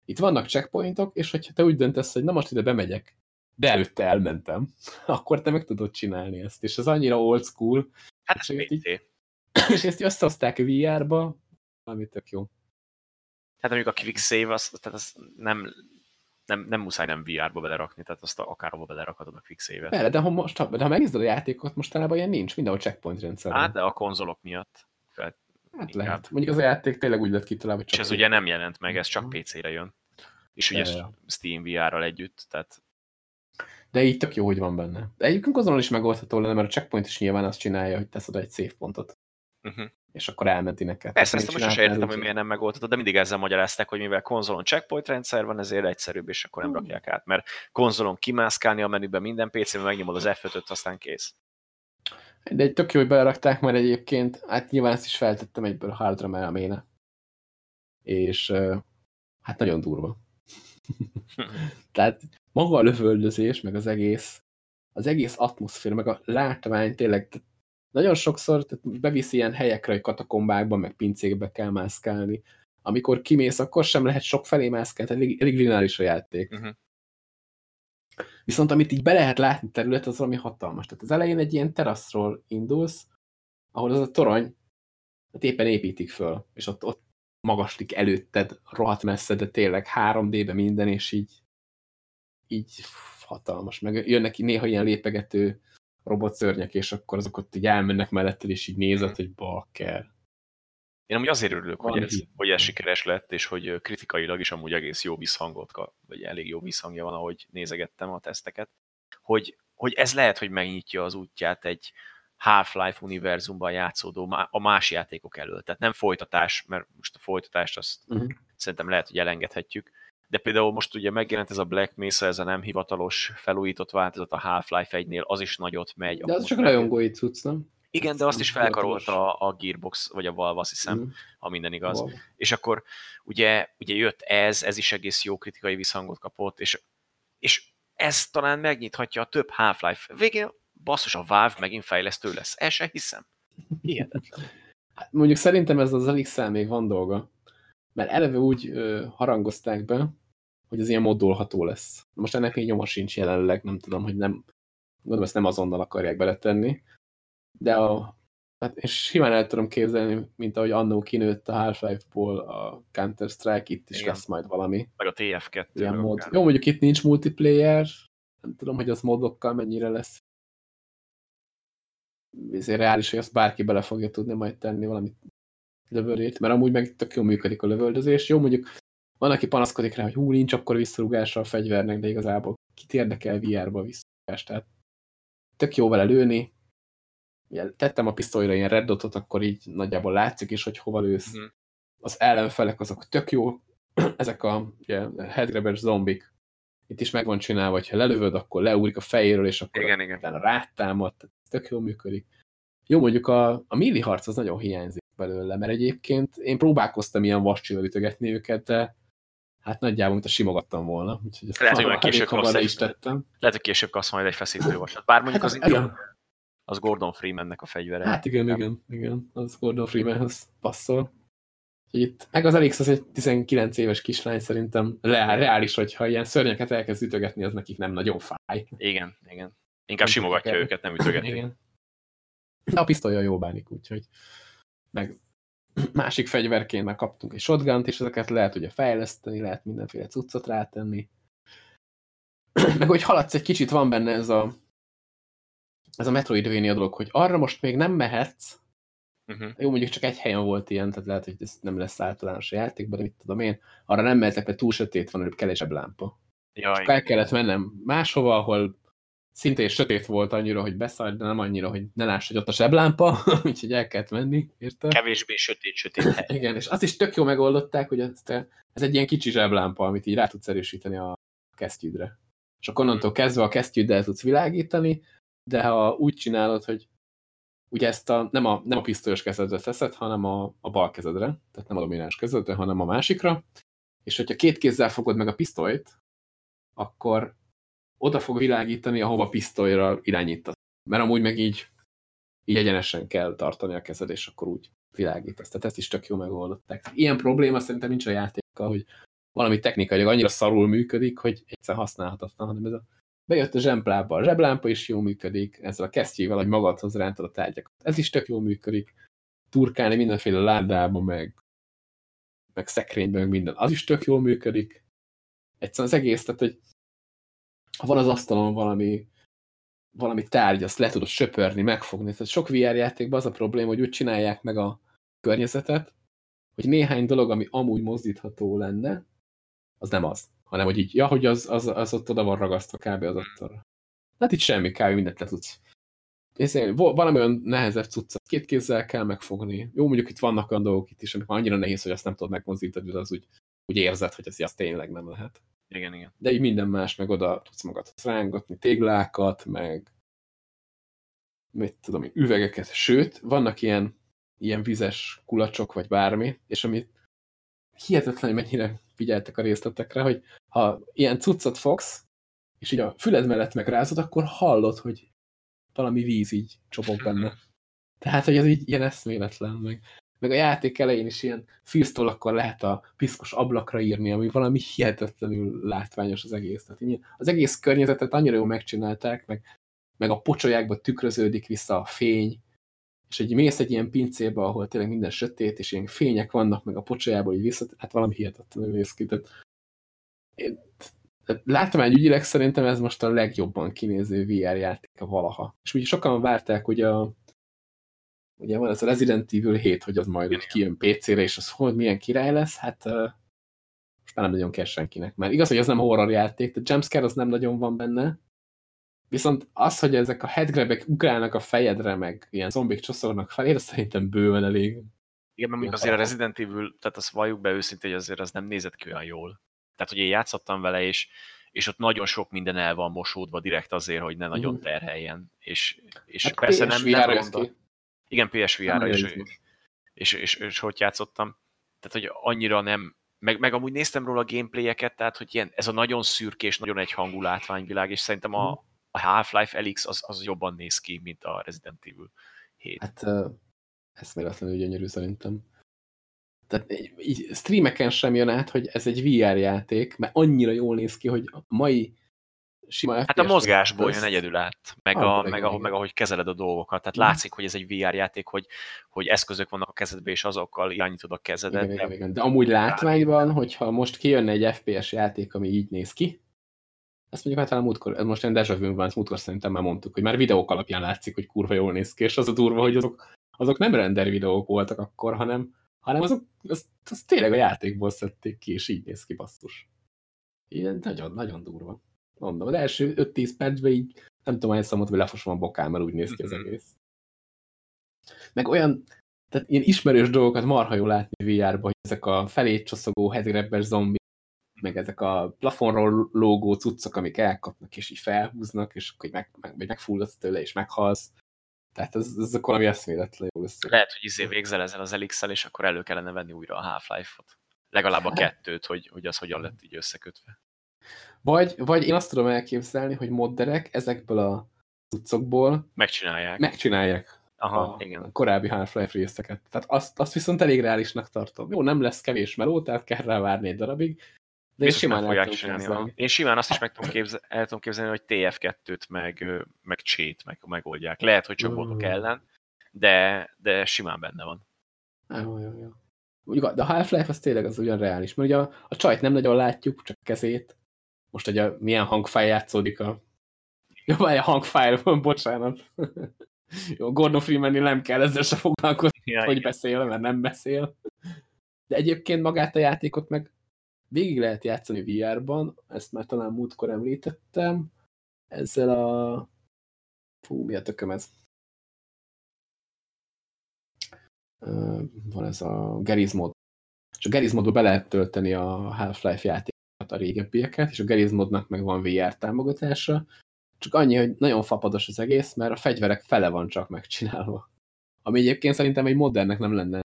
Itt vannak checkpointok, és hogyha te úgy döntesz, hogy na most ide bemegyek, de előtte elmentem, akkor te meg tudod csinálni ezt. És ez annyira old school. Hát ez PC. Így, és ezt összehozták VR-ba, ami tök jó. Hát mondjuk a quick save, az, tehát az nem, nem, nem muszáj nem VR-ba belerakni, tehát azt akárhova belerakhatod a quick save-et. de ha, most, de ha megnézed a játékot, mostanában ilyen nincs, mindenhol checkpoint rendszer. Hát, de a konzolok miatt. Fel, Hát inkább. lehet. Mondjuk az a játék tényleg úgy lett kitalálva, hogy. És ez ugye nem jelent meg, ez csak mhm. PC-re jön. És ugye ja. Steam VR-ral együtt, tehát... De így tök jó, hogy van benne. De egyébként azon is megoldható lenne, mert a checkpoint is nyilván azt csinálja, hogy tesz oda egy save pontot. Uh -huh. És akkor elmenti neked. Persze, ezt most sem értettem, hogy miért nem megoldható, de mindig ezzel magyarázták, hogy mivel konzolon checkpoint rendszer van, ezért egyszerűbb, és akkor nem uh -huh. rakják át. Mert konzolon kimászkálni a menüben minden PC-ben, megnyomod az f aztán kész. De egy tök jó, hogy belerakták, mert egyébként, hát nyilván ezt is feltettem egyből hardra melméne. És hát nagyon durva. Tehát maga a lövöldözés, meg az egész, az egész atmoszféra, meg a látvány tényleg nagyon sokszor tehát beviszi ilyen helyekre, hogy katakombákban, meg pincékbe kell mászkálni. Amikor kimész, akkor sem lehet sok felé mászkálni, tehát elég, elég lineáris a játék. Uh mhm. -huh. Viszont amit így be lehet látni terület, az valami hatalmas. Tehát az elején egy ilyen teraszról indulsz, ahol az a torony hát éppen építik föl, és ott, ott magaslik előtted, rohadt messze, de tényleg 3D-be minden, és így így hatalmas. Meg jönnek néha ilyen lépegető robotszörnyek, és akkor azok ott így elmennek melletted, és így nézed, hogy bakker. Én amúgy azért örülök, hogy ez, hogy ez sikeres lett, és hogy kritikailag is amúgy egész jó visszhangot, vagy elég jó visszhangja van, ahogy nézegettem a teszteket, hogy, hogy ez lehet, hogy megnyitja az útját egy Half-Life univerzumban játszódó a más játékok elől. Tehát nem folytatás, mert most a folytatást azt uh-huh. szerintem lehet, hogy elengedhetjük, de például most ugye megjelent ez a Black Mesa, ez a nem hivatalos felújított változat a Half-Life 1-nél, az is nagyot megy. De az csak rajongói cucc, nem? Igen, de azt is felkarolta a, a Gearbox, vagy a Valve, azt hiszem, mm. ha minden igaz. Valve. És akkor ugye, ugye jött ez, ez is egész jó kritikai visszhangot kapott, és, és ez talán megnyithatja a több Half-Life. Végén basszus, a Valve megint fejlesztő lesz. El se hiszem. Hihetetlen. Hát mondjuk szerintem ez az elix még van dolga. Mert eleve úgy ö, harangozták be, hogy az ilyen modulható lesz. Most ennek még nyoma sincs jelenleg, nem tudom, hogy nem, gondolom ezt nem azonnal akarják beletenni, de a, hát és simán el tudom képzelni, mint ahogy annó kinőtt a Half-Life-ból a Counter-Strike, itt is Igen. lesz majd valami. Meg a TF2. Ilyen mód. Jó, mondjuk itt nincs multiplayer, nem tudom, hogy az modokkal mennyire lesz. Ezért reális, hogy azt bárki bele fogja tudni majd tenni valamit lövöldét, mert amúgy meg tök jól működik a lövöldözés. Jó, mondjuk van, aki panaszkodik rá, hogy hú, nincs akkor visszarúgása a fegyvernek, de igazából kit érdekel VR-ba visszarúgás, tehát tök jó vele lőni, ugye, tettem a pisztolyra ilyen red dotot, akkor így nagyjából látszik is, hogy hova lősz. Mm. Az ellenfelek azok tök jó, ezek a headgrabber zombik, itt is meg van csinálva, hogyha lelövöd, akkor leúrik a fejéről, és akkor igen, igen. rátámad, tök jól működik. Jó, mondjuk a, a milli harc az nagyon hiányzik belőle, mert egyébként én próbálkoztam ilyen vascsival ütögetni őket, de hát nagyjából, mint a simogattam volna. Úgyhogy lehet, hogy majd később kapsz is tettem. Lehet, hogy később kapsz majd egy feszítő vasat. Bár mondjuk hát az, az, igen az Gordon Freemannek a fegyvere. Hát igen, nem? igen, igen, az Gordon Freemanhez passzol. Itt, meg az Elix az egy 19 éves kislány szerintem reális, hogyha ilyen szörnyeket elkezd ütögetni, az nekik nem nagyon fáj. Igen, igen. Inkább nem simogatja őket, nem ütögeti. Igen. De a pisztolya jó bánik, úgyhogy meg másik fegyverként már kaptunk egy shotgun és ezeket lehet ugye fejleszteni, lehet mindenféle cuccot rátenni. meg hogy haladsz egy kicsit, van benne ez a ez a Metroidvania dolog, hogy arra most még nem mehetsz, uh -huh. jó, mondjuk csak egy helyen volt ilyen, tehát lehet, hogy ez nem lesz általános a játékban, de mit tudom én, arra nem mehetek, mert túl sötét van, hogy kevesebb lámpa. Jaj, és el kellett mennem máshova, ahol szintén sötét volt annyira, hogy beszállj, de nem annyira, hogy ne láss, hogy ott a seblámpa, úgyhogy el kellett menni, érted? Kevésbé sötét-sötét. Igen, és azt is tök jó megoldották, hogy ezt, ez egy ilyen kicsi zseblámpa, amit így rá tudsz erősíteni a kesztyűdre. És akkor onnantól kezdve a kesztyűddel tudsz világítani, de ha úgy csinálod, hogy ugye ezt a, nem, a, nem a pisztolyos kezedre teszed, hanem a, a bal kezedre, tehát nem a domináns kezedre, hanem a másikra, és hogyha két kézzel fogod meg a pisztolyt, akkor oda fog világítani, ahova pisztolyra irányítasz. Mert amúgy meg így, így egyenesen kell tartani a kezed, és akkor úgy világítasz. Tehát ezt is tök jó megoldották. Ilyen probléma szerintem nincs a játékkal, hogy valami technikai annyira szarul működik, hogy egyszer használhatatlan, hanem ez a Bejött a zsemplába, a zseblámpa is jól működik, ezzel a kesztyével, hogy magadhoz rántad a tárgyakat. Ez is tök jól működik. Turkálni mindenféle ládába, meg, meg szekrényben, meg minden. Az is tök jól működik. Egyszerűen az egész, tehát, hogy ha van az asztalon valami, valami tárgy, azt le tudod söpörni, megfogni. Tehát sok VR játékban az a probléma, hogy úgy csinálják meg a környezetet, hogy néhány dolog, ami amúgy mozdítható lenne, az nem az hanem hogy így, ja, hogy az, az, az ott oda van ragasztva kb. az asztalra. Hát itt semmi, kb. mindent le tudsz. Én, valami olyan nehezebb cuccot két kézzel kell megfogni. Jó, mondjuk itt vannak olyan dolgok itt is, amik annyira nehéz, hogy azt nem tudod megmozdítani, de az úgy, úgy érzed, hogy ez az tényleg nem lehet. Igen, igen. De így minden más, meg oda tudsz magad rángatni, téglákat, meg mit tudom, üvegeket. Sőt, vannak ilyen, ilyen vizes kulacsok, vagy bármi, és amit hihetetlen, hogy mennyire figyeltek a részletekre, hogy ha ilyen cuccot fogsz, és így a füled mellett megrázod, akkor hallod, hogy valami víz így csobog benne. Tehát, hogy ez így ilyen eszméletlen, meg, meg a játék elején is ilyen akkor lehet a piszkos ablakra írni, ami valami hihetetlenül látványos az egész. Tehát az egész környezetet annyira jól megcsinálták, meg, meg a pocsolyákba tükröződik vissza a fény, és egy mész egy ilyen pincébe, ahol tényleg minden sötét, és ilyen fények vannak, meg a pocsolyából így vissza, hát valami hihetetlenül néz ki. Tehát én, látvány ügyileg szerintem ez most a legjobban kinéző VR játék a valaha. És ugye sokan várták, hogy a ugye van ez a Resident Evil 7, hogy az majd úgy kijön PC-re, és az hogy milyen király lesz, hát uh, most már nem nagyon kell senkinek. Mert igaz, hogy az nem horror játék, de jumpscare az nem nagyon van benne, viszont az, hogy ezek a headgrabek ugrálnak a fejedre, meg ilyen zombik csoszognak felé, az szerintem bőven elég. Igen, mert azért a Resident Evil, tehát azt valljuk be őszintén, hogy azért az nem nézett ki olyan jól. Tehát, hogy én játszottam vele, és, és ott nagyon sok minden el van mosódva direkt azért, hogy ne nagyon mhm. terheljen. És, és hát persze nem, nem ronda. Igen, PSVR-ra is. És, és, és, és, hogy játszottam. Tehát, hogy annyira nem, meg, meg amúgy néztem róla a gameplayeket, tehát, hogy ilyen, ez a nagyon szürkés, nagyon egyhangú látványvilág, és szerintem a, mhm. A Half-Life Elix az, az jobban néz ki, mint a Resident Evil 7. Hát hogy gyönyörű szerintem tehát így streameken sem jön át, hogy ez egy VR játék, mert annyira jól néz ki, hogy a mai sima Hát a mozgásból jön egyedül át, meg, ah, a, meg, ahogy, meg ahogy kezeled a dolgokat. Tehát látszik, hogy ez egy VR játék, hogy, hogy eszközök vannak a kezedben, és azokkal irányítod a kezedet. Igen, igen, igen. De amúgy látványban, hogyha most kijönne egy FPS játék, ami így néz ki, ezt mondjuk hát talán múltkor, ez most egy deja vu van, ezt múltkor szerintem már mondtuk, hogy már videók alapján látszik, hogy kurva jól néz ki, és az a durva, hogy azok, azok nem render videók voltak akkor, hanem hanem azok, az, az tényleg a játékból szedték ki, és így néz ki basszus. Ilyen nagyon, nagyon durva. Mondom, az első 5-10 percben így nem tudom, hogy számot, hogy lefosom a bokám, mert úgy néz ki az mhm. egész. Meg olyan, tehát ilyen ismerős dolgokat marha jól látni VR-ba, hogy ezek a felét csoszogó headgrabber zombi, meg ezek a plafonról lógó cuccok, amik elkapnak, és így felhúznak, és akkor meg, meg, megfulladsz tőle, és meghalsz. Tehát ez, ez akkor valami eszméletlen jó össze. Lehet, hogy izé végzel ezzel az elix és akkor elő kellene venni újra a Half-Life-ot. Legalább a hát- kettőt, hogy, hogy az hogyan lett így összekötve. Vagy, vagy én azt tudom elképzelni, hogy modderek ezekből a cuccokból megcsinálják. Megcsinálják. Aha, a, igen. korábbi Half-Life részeket. Tehát azt, azt viszont elég reálisnak tartom. Jó, nem lesz kevés meló, tehát kell rá várni egy darabig, de én simán fogják csinálni. Én simán azt is meg tudom képzelni, el tudom képzelni, hogy TF2-t meg, meg Csét meg megoldják. Lehet, hogy csak botok ellen, de, de simán benne van. Jó, jó, jó. Mondjuk, de a Half-Life az tényleg az ugyan reális, mert ugye a, a csajt nem nagyon látjuk, csak kezét. Most, a, milyen hangfáj játszódik a... Jó, a hangfájl, bocsánat. Jó, Gordon freeman nem kell ezzel se foglalkozni, ja, hogy igen. beszél, mert nem beszél. De egyébként magát a játékot meg végig lehet játszani VR-ban, ezt már talán múltkor említettem, ezzel a... Fú, mi a tököm ez? Van ez a Geriz mod. És a Geriz modba be lehet tölteni a Half-Life játékokat, a régebbieket, és a Geriz modnak meg van VR támogatása, csak annyi, hogy nagyon fapados az egész, mert a fegyverek fele van csak megcsinálva. Ami egyébként szerintem egy modernnek nem lenne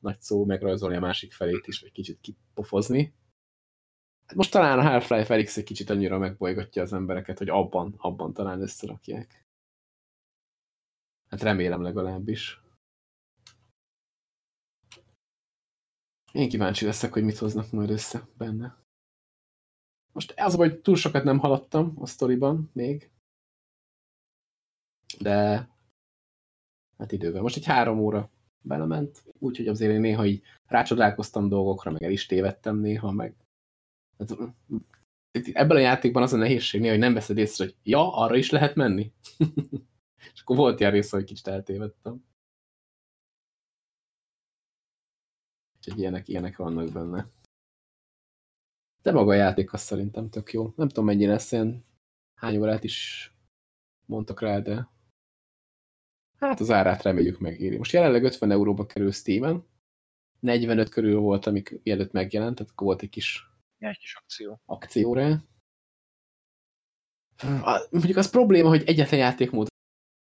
nagy szó megrajzolni a másik felét is, vagy kicsit kipofozni. Most talán a Half-Life Felix egy kicsit annyira megbolygatja az embereket, hogy abban, abban talán összerakják. Hát remélem legalábbis. Én kíváncsi leszek, hogy mit hoznak majd össze benne. Most az, hogy túl sokat nem haladtam a sztoriban még. De hát idővel. Most egy három óra belement, úgyhogy azért én néha így rácsodálkoztam dolgokra, meg el is tévedtem néha, meg ebben a játékban az a nehézség hogy nem veszed észre, hogy ja, arra is lehet menni. És akkor volt ilyen része, hogy kicsit eltévedtem. Úgyhogy ilyenek, ilyenek vannak benne. De maga a játék az szerintem tök jó. Nem tudom mennyire lesz ilyen hány órát is mondtak rá, de hát az árát reméljük megéri. Most jelenleg 50 euróba kerül Steam-en, 45 körül volt, amik mielőtt megjelent, tehát akkor volt egy kis Ja, egy kis akció. Akcióra. Mondjuk az probléma, hogy egyetlen játékmód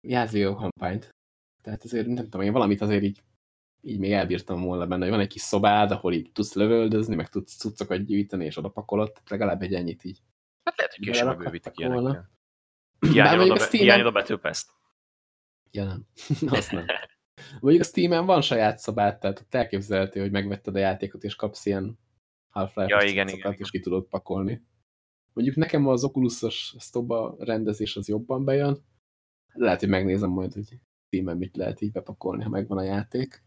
jelzi a kampányt. Tehát azért nem tudom, én valamit azért így, így még elbírtam volna benne, hogy van egy kis szobád, ahol így tudsz lövöldözni, meg tudsz cuccokat gyűjteni, és oda pakolod, legalább egy ennyit így. Hát lehet, hogy később bővítik ilyenekkel. Hiányod a betűpeszt. Ja nem, azt nem. Mondjuk a Steam-en van saját szobát, tehát ott elképzelhető, hogy megvetted a játékot, és kapsz ilyen Half-Life ja, igen, igen, igen. is ki tudod pakolni. Mondjuk nekem az Oculus-os sztoba rendezés az jobban bejön. Lehet, hogy megnézem majd, hogy steam mit lehet így bepakolni, ha megvan a játék.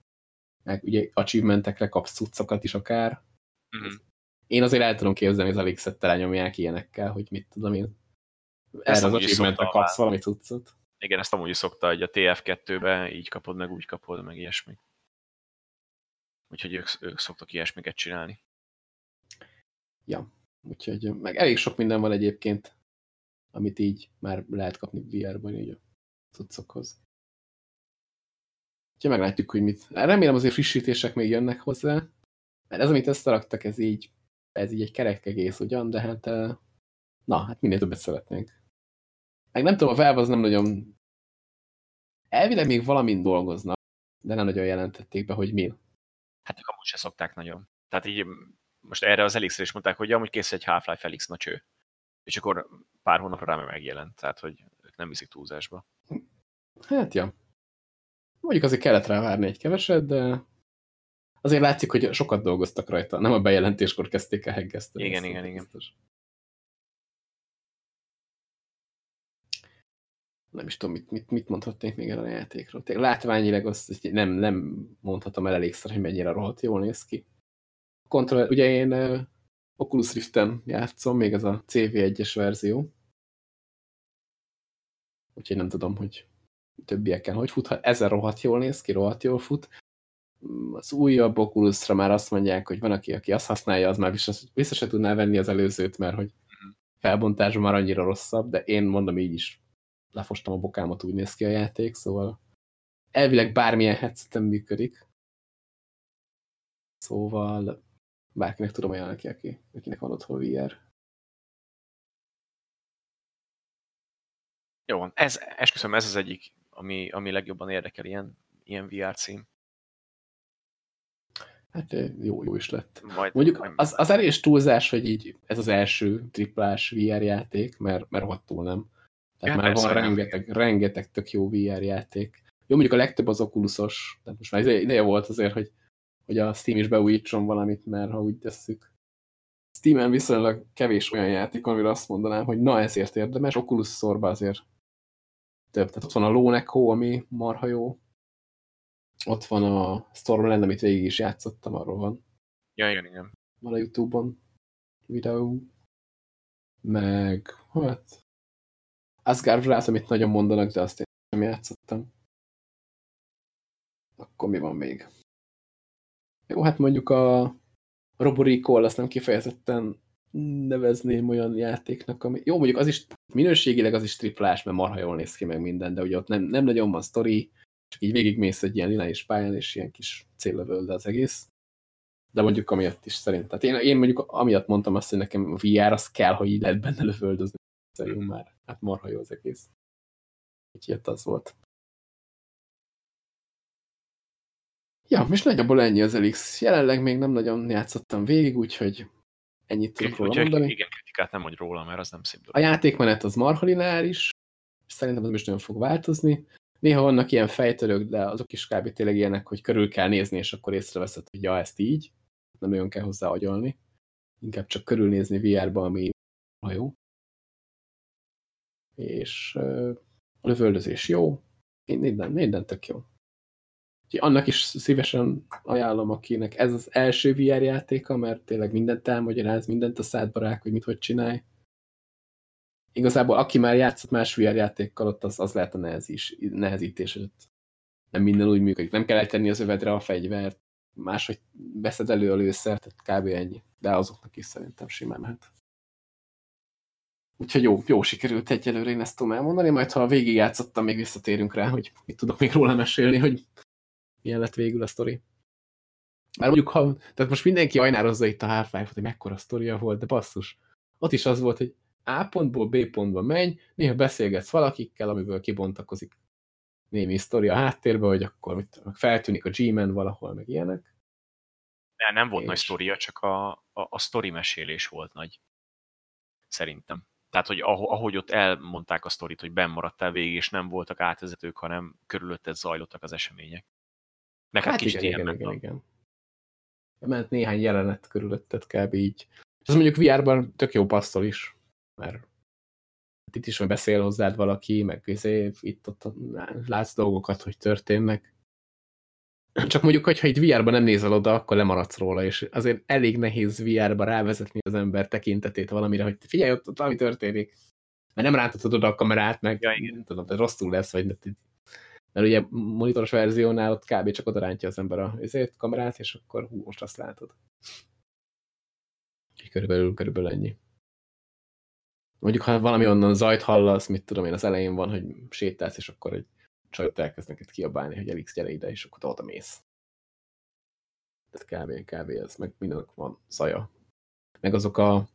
Meg ugye achievementekre kapsz cuccokat is akár. Mm -hmm. Én azért el tudom képzelni, hogy az elég szettel lenyomják ilyenekkel, hogy mit tudom én. Erre az achievementre kapsz valami cuccot. Igen, ezt amúgy is szokta, hogy a TF2-be így kapod, meg úgy kapod, meg ilyesmi. Úgyhogy ők, ők szoktak ilyesmiket csinálni. Ja, úgyhogy meg elég sok minden van egyébként, amit így már lehet kapni VR-ban így a cuccokhoz. Úgyhogy meglátjuk, hogy mit. Remélem azért frissítések még jönnek hozzá, mert ez, amit összeraktak, ez így, ez így egy kerek egész ugyan, de hát na, hát minél többet szeretnénk. Meg nem tudom, a Valve az nem nagyon elvileg még valamin dolgoznak, de nem nagyon jelentették be, hogy mi. Hát ők amúgy se szokták nagyon. Tehát így most erre az elixre is mondták, hogy amúgy kész egy Half-Life Elix, na cső. És akkor pár hónapra rá megjelent, tehát hogy ők nem viszik túlzásba. Hát ja. Mondjuk azért kellett rá várni egy keveset, de azért látszik, hogy sokat dolgoztak rajta. Nem a bejelentéskor kezdték el heggeszteni. Igen, igen, igen. Biztos. Nem is tudom, mit, mit, mit mondhatnék még erre a játékról. Tényleg látványileg azt nem, nem mondhatom el elégszer, hogy mennyire rohadt jól néz ki. Kontroll, ugye én uh, Oculus Rift-en játszom, még ez a CV1-es verzió. Úgyhogy nem tudom, hogy többieken hogy fut. Ha ezer rohadt jól néz ki, rohadt jól fut. Az újabb Oculusra már azt mondják, hogy van, aki, aki azt használja, az már vissza, vissza se tudná venni az előzőt, mert hogy mhm. felbontásban már annyira rosszabb, de én mondom így is lefostam a bokámat, úgy néz ki a játék, szóval elvileg bármilyen headseten működik. Szóval bárkinek tudom ajánlani, aki, akinek van otthon VR. Jó, ez, esküszöm, ez az egyik, ami, ami legjobban érdekel, ilyen, ilyen VR cím. Hát jó, jó is lett. Majd, Mondjuk az, az elég túlzás, hogy így ez az első triplás VR játék, mert, mert rohadtul nem. Tehát ja, már van rengeteg, rengeteg tök jó VR játék. Jó, mondjuk a legtöbb az Oculusos, tehát most már ideje volt azért, hogy, hogy a Steam is beújítson valamit, mert ha úgy tesszük. Steam-en viszonylag kevés olyan játék, amire azt mondanám, hogy na ezért érdemes, Oculus szorba azért több. Tehát ott van a Lóneko, ami marha jó. Ott van a Stormland, amit végig is játszottam, arról van. Ja, igen, igen. Van a Youtube-on videó. Meg, hát, Asgard Wrath, amit nagyon mondanak, de azt én nem játszottam. Akkor mi van még? Jó, hát mondjuk a Roboricall, azt nem kifejezetten nevezném olyan játéknak, ami... Jó, mondjuk az is minőségileg az is triplás, mert marha jól néz ki meg minden, de ugye ott nem, nem nagyon van sztori, csak így végigmész egy ilyen lineáris pályán, és ilyen kis céllövölde az egész. De mondjuk amiatt is szerint. Tehát én, én mondjuk amiatt mondtam azt, hogy nekem a VR az kell, hogy így lehet benne lövöldözni. Szerintem már. Hát marha jó az egész. Úgyhogy az volt. Ja, és nagyjából ennyi az Elix. Jelenleg még nem nagyon játszottam végig, úgyhogy ennyit tudok róla úgyhogy mondani. Igen, kritikát nem mondj róla, mert az nem szép dolog. A játékmenet az marha lineáris, és szerintem az is nagyon fog változni. Néha vannak ilyen fejtörők, de azok is kb. tényleg ilyenek, hogy körül kell nézni, és akkor észreveszed, hogy ja, ezt így. Nem nagyon kell hozzá agyalni. Inkább csak körülnézni VR-ba, ami ha jó és a lövöldözés jó, minden, minden tök jó. Úgyhogy annak is szívesen ajánlom, akinek ez az első VR játéka, mert tényleg mindent elmagyaráz, mindent a szádba rák, hogy mit hogy csinálj. Igazából aki már játszott más VR játékkal, ott az, az lehet a nehezítés, nehezítés, nem minden úgy működik. Nem kell eltenni az övedre a fegyvert, máshogy veszed elő a lőszert, tehát kb. ennyi. De azoknak is szerintem simán mehet. Úgyhogy jó, jó sikerült egyelőre, én ezt tudom elmondani, majd ha végig játszottam, még visszatérünk rá, hogy mit tudok még róla mesélni, hogy milyen lett végül a sztori. Már mondjuk, ha, tehát most mindenki ajnározza itt a Half-Life-ot, hogy mekkora sztoria volt, de basszus. Ott is az volt, hogy A pontból B pontba menj, néha beszélgetsz valakikkel, amiből kibontakozik némi sztori a háttérbe, hogy akkor mit, feltűnik a G-man valahol, meg ilyenek. De nem volt és... nagy sztoria, csak a, a, a sztori mesélés volt nagy. Szerintem. Tehát, hogy ahogy ott elmondták a sztorit, hogy benn maradtál végig, és nem voltak átvezetők, hanem körülötted zajlottak az események. Neked hát kicsit igen, igen, igen, igen. Ment néhány jelenet körülötted kb. így. És ez mondjuk VR-ban tök jó passzol is, mert itt is hogy beszél hozzád valaki, meg izé, itt ott látsz dolgokat, hogy történnek. Csak mondjuk, hogyha itt VR-ban nem nézel oda, akkor lemaradsz róla, és azért elég nehéz VR-ba rávezetni az ember tekintetét valamire, hogy figyelj, ott, ott valami történik. mert nem rántatod oda a kamerát, meg Ja, igen. tudom, de rosszul lesz, vagy mert ugye monitoros verziónál ott kb. csak oda rántja az ember a ezért, kamerát, és akkor hú, most azt látod. Körülbelül, körülbelül ennyi. Mondjuk, ha valami onnan zajt hallasz, mit tudom én, az elején van, hogy sétálsz, és akkor egy csajot elkezd neked kiabálni, hogy Elix, gyere ide, és akkor oda mész. Tehát kb. kb. ez, meg mindennek van zaja. Meg azok a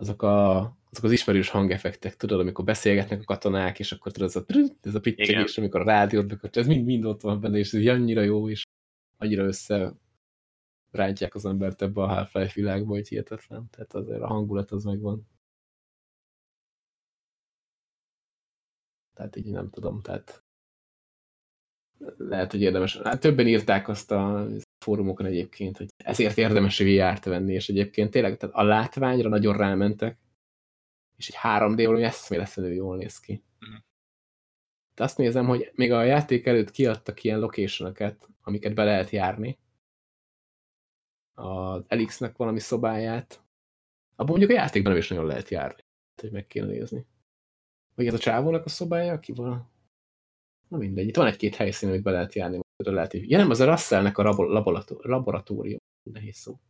azok, a, azok az ismerős hangeffektek, tudod, amikor beszélgetnek a katonák, és akkor tudod, ez a, ez a pittyegés, amikor a rádiót akkor ez mind, mind ott van benne, és ez annyira jó, és annyira össze rántják az embert ebbe a Half-Life világba, hogy hihetetlen. Tehát azért a hangulat az megvan. Tehát így nem tudom, tehát lehet, hogy érdemes. Hát többen írták azt a fórumokon egyébként, hogy ezért érdemes VR-t venni, és egyébként tényleg tehát a látványra nagyon rámentek, és egy 3D valami eszméletlenül jól néz ki. -huh. De azt nézem, hogy még a játék előtt kiadtak ilyen location amiket be lehet járni. Az Elix-nek valami szobáját. Abban mondjuk a játékban nem is nagyon lehet járni. hogy meg kéne nézni. Vagy ez a csávónak a szobája, aki van? Na mindegy, itt van egy-két helyszín, amit be lehet járni. Lehet, ja nem, az a Russellnek a laboratórium. Nehéz szó.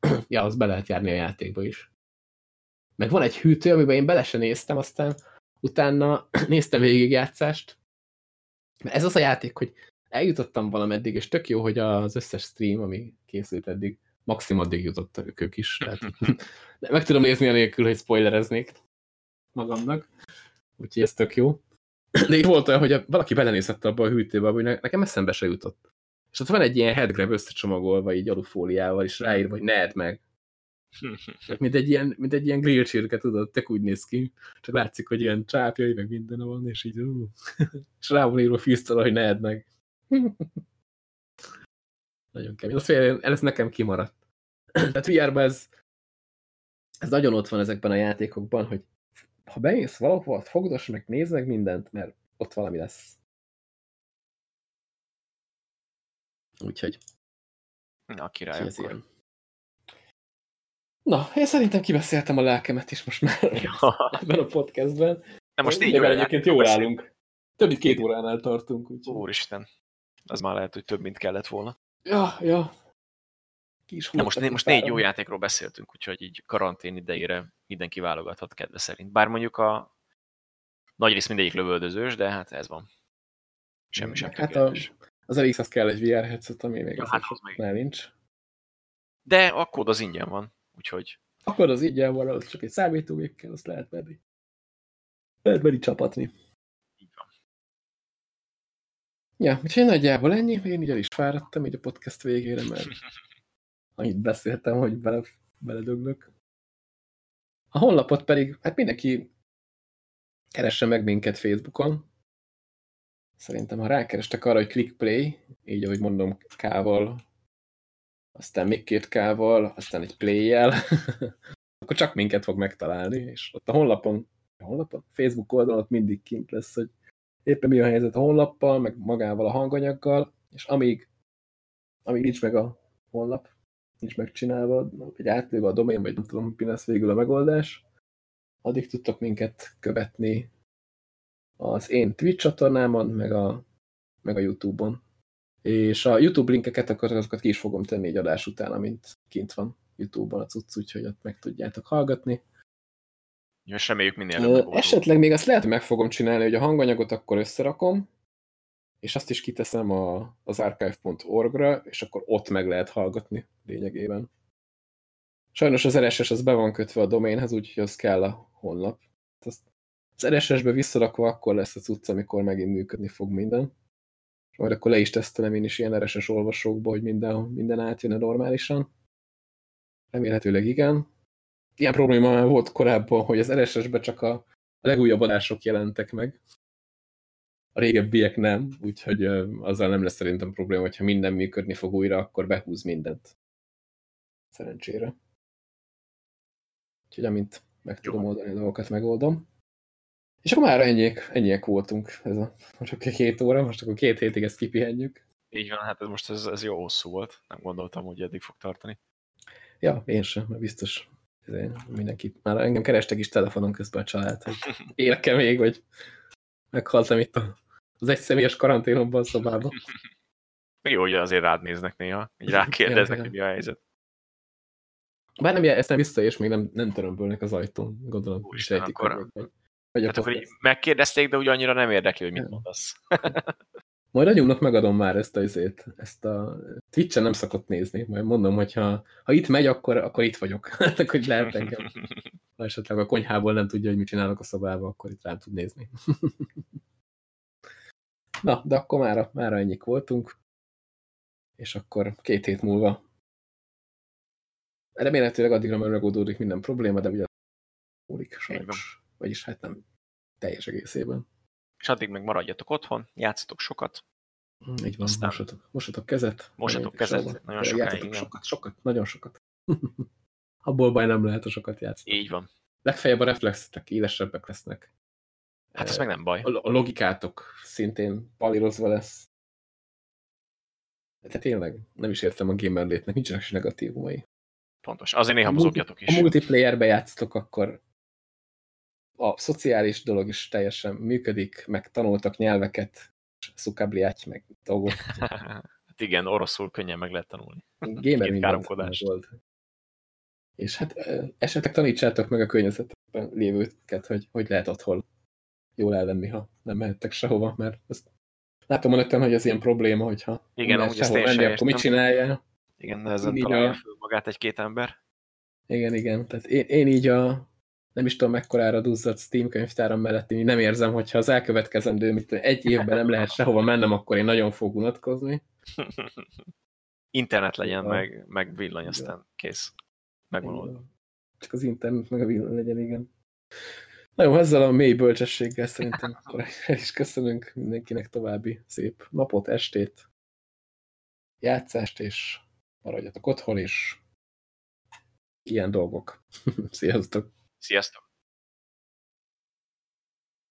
ja, az be lehet járni a játékba is. Meg van egy hűtő, amiben én bele se néztem, aztán utána néztem végigjátszást. Ez az a játék, hogy eljutottam valameddig, és tök jó, hogy az összes stream, ami készült eddig, maximum addig jutottak ők is. Tehát meg tudom nézni anélkül, hogy spoilereznék magamnak. Úgyhogy ez tök jó. De itt volt olyan, hogy valaki belenézett abba a hűtőbe, hogy nekem eszembe se jutott. És ott van egy ilyen headgrab összecsomagolva, így alufóliával, és ráírva, hogy ne edd meg. mint egy ilyen, mint egy ilyen grill csirke, tudod, tök úgy néz ki. Csak látszik, hogy ilyen csápjai, meg minden van, és így ú. és rá van írva fűztől, hogy ne edd meg. nagyon kemény. Azt fél, ez nekem kimaradt. Tehát VR-ban ez, ez nagyon ott van ezekben a játékokban, hogy ha bemész valahol, fogdos meg, nézd meg mindent, mert ott valami lesz. Úgyhogy. Na, király. Ez ilyen. Na, én szerintem kibeszéltem a lelkemet is most már ja. ebben a podcastben. Na most így órán egyébként jól állunk. Több mint két óránál tartunk. Úgyhogy. Úristen, az már lehet, hogy több, mint kellett volna. Ja, ja. Na most, most négy jó játékról beszéltünk, úgyhogy így karantén idejére mindenki válogathat kedve szerint. Bár mondjuk a nagy rész mindegyik lövöldözős, de hát ez van. Semmi sem hát a, az elég az kell egy VR headset, ami még ja, az hát az már nincs. De a kód az ingyen van, úgyhogy... Akkor az van, az csak egy számítógép kell, azt lehet menni. Lehet menni csapatni. Így van. Ja, úgyhogy nagyjából ennyi, én így el is fáradtam így a podcast végére, mert annyit beszéltem, hogy bele, beledöglök. A honlapot pedig, hát mindenki keresse meg minket Facebookon. Szerintem, ha rákerestek arra, hogy click play, így ahogy mondom, K-val, aztán még két K-val, aztán egy play-jel, akkor csak minket fog megtalálni, és ott a honlapon, a honlapon, Facebook oldalon ott mindig kint lesz, hogy éppen mi a helyzet a honlappal, meg magával a hanganyaggal, és amíg, amíg nincs meg a honlap, nincs megcsinálva, vagy átlőve a domén, vagy nem tudom, mi lesz végül a megoldás, addig tudtok minket követni az én Twitch csatornámon, meg a, meg a Youtube-on. És a YouTube linkeket akkor azokat ki is fogom tenni egy adás után, amint kint van Youtube-on a cucc, úgyhogy ott meg tudjátok hallgatni. És reméljük minél előbb. Uh, esetleg még azt lehet, hogy meg fogom csinálni, hogy a hanganyagot akkor összerakom, és azt is kiteszem a, az archive.org-ra, és akkor ott meg lehet hallgatni lényegében. Sajnos az RSS az be van kötve a doménhez, úgyhogy az kell a honlap. Azt, az RSS-be visszarakva akkor lesz a cucc, amikor megint működni fog minden. Majd akkor le is tesztelem én is ilyen RSS olvasókba, hogy minden, minden átjön normálisan. Remélhetőleg igen. Ilyen probléma már volt korábban, hogy az RSS-be csak a, a legújabb adások jelentek meg. A régebbiek nem, úgyhogy azzal nem lesz szerintem probléma, hogyha minden működni fog újra, akkor behúz mindent. Szerencsére. Úgyhogy amint meg tudom oldani a dolgokat, megoldom. És akkor már ennyiek, ennyiek voltunk. Ez a, most akkor két óra, most akkor két hétig ezt kipihenjük. Így van, hát ez most ez, ez jó hosszú volt. Nem gondoltam, hogy eddig fog tartani. Ja, én sem, mert biztos mindenkit. Már engem kerestek is telefonon közben a család, hogy érke még, hogy meghaltam itt az egyszemélyes karanténomban a szobában. Jó, hogy azért rád néznek néha, így rákérdeznek, hogy mi a helyzet. Bár nem, ezt nem vissza, és még nem, nem törömbölnek az ajtón, gondolom. Úristen, akkor, hogy, hogy hát akkor így megkérdezték, de úgy annyira nem érdekli, hogy mit mondasz. Majd a nyomnak megadom már ezt a, ezért, ezt a Twitch-en nem szokott nézni. Majd mondom, hogy ha, ha itt megy, akkor, akkor itt vagyok. Hát, hogy lehet engem. Ha esetleg a konyhából nem tudja, hogy mit csinálok a szobába, akkor itt rám tud nézni. Na, de akkor mára, mára ennyik voltunk. És akkor két hét múlva remélhetőleg addigra már megoldódik minden probléma, de ugye múlik sajnos. Vagyis hát nem teljes egészében. És addig meg maradjatok otthon, játszatok sokat. Mm, így van, Aztán... mosatok, mosatok kezet. Mosatok kezet, sokat. nagyon sokáig. Sokat, sokat, nagyon sokat. Abból baj nem lehet a sokat játszani. Így van. Legfeljebb a reflexetek élesebbek lesznek. Hát ez meg nem baj. A logikátok szintén palírozva lesz. Tehát tényleg nem is értem a gamer létnek, nincsenek is negatívumai. Pontos. Azért néha mozogjatok is. A multiplayerbe játsztok, akkor a szociális dolog is teljesen működik, meg tanultak nyelveket, szukabliát, meg dolgok. hát igen, oroszul könnyen meg lehet tanulni. Gamer mindent volt. És hát esetleg tanítsátok meg a környezetekben lévőket, hogy hogy lehet otthon jól ellenni, ha nem mehettek sehova, mert azt látom a hogy ez ilyen probléma, hogyha igen, nem lehet sehol menni, akkor mit csinálja? Igen, nehezen találja a... magát egy-két ember. Igen, igen. Tehát én, én így a nem is tudom mekkorára duzzadt Steam könyvtáram mellett, én nem érzem, hogyha az elkövetkezendő, mit egy évben nem lehet sehova mennem, akkor én nagyon fog unatkozni. Internet legyen, meg, meg villany, aztán kész. Megvan Csak az internet, meg a villany legyen, igen. Na jó, ezzel a mély bölcsességgel szerintem akkor el is köszönünk mindenkinek további szép napot, estét, játszást, és maradjatok otthon, és ilyen dolgok. Sziasztok! Sziasztok!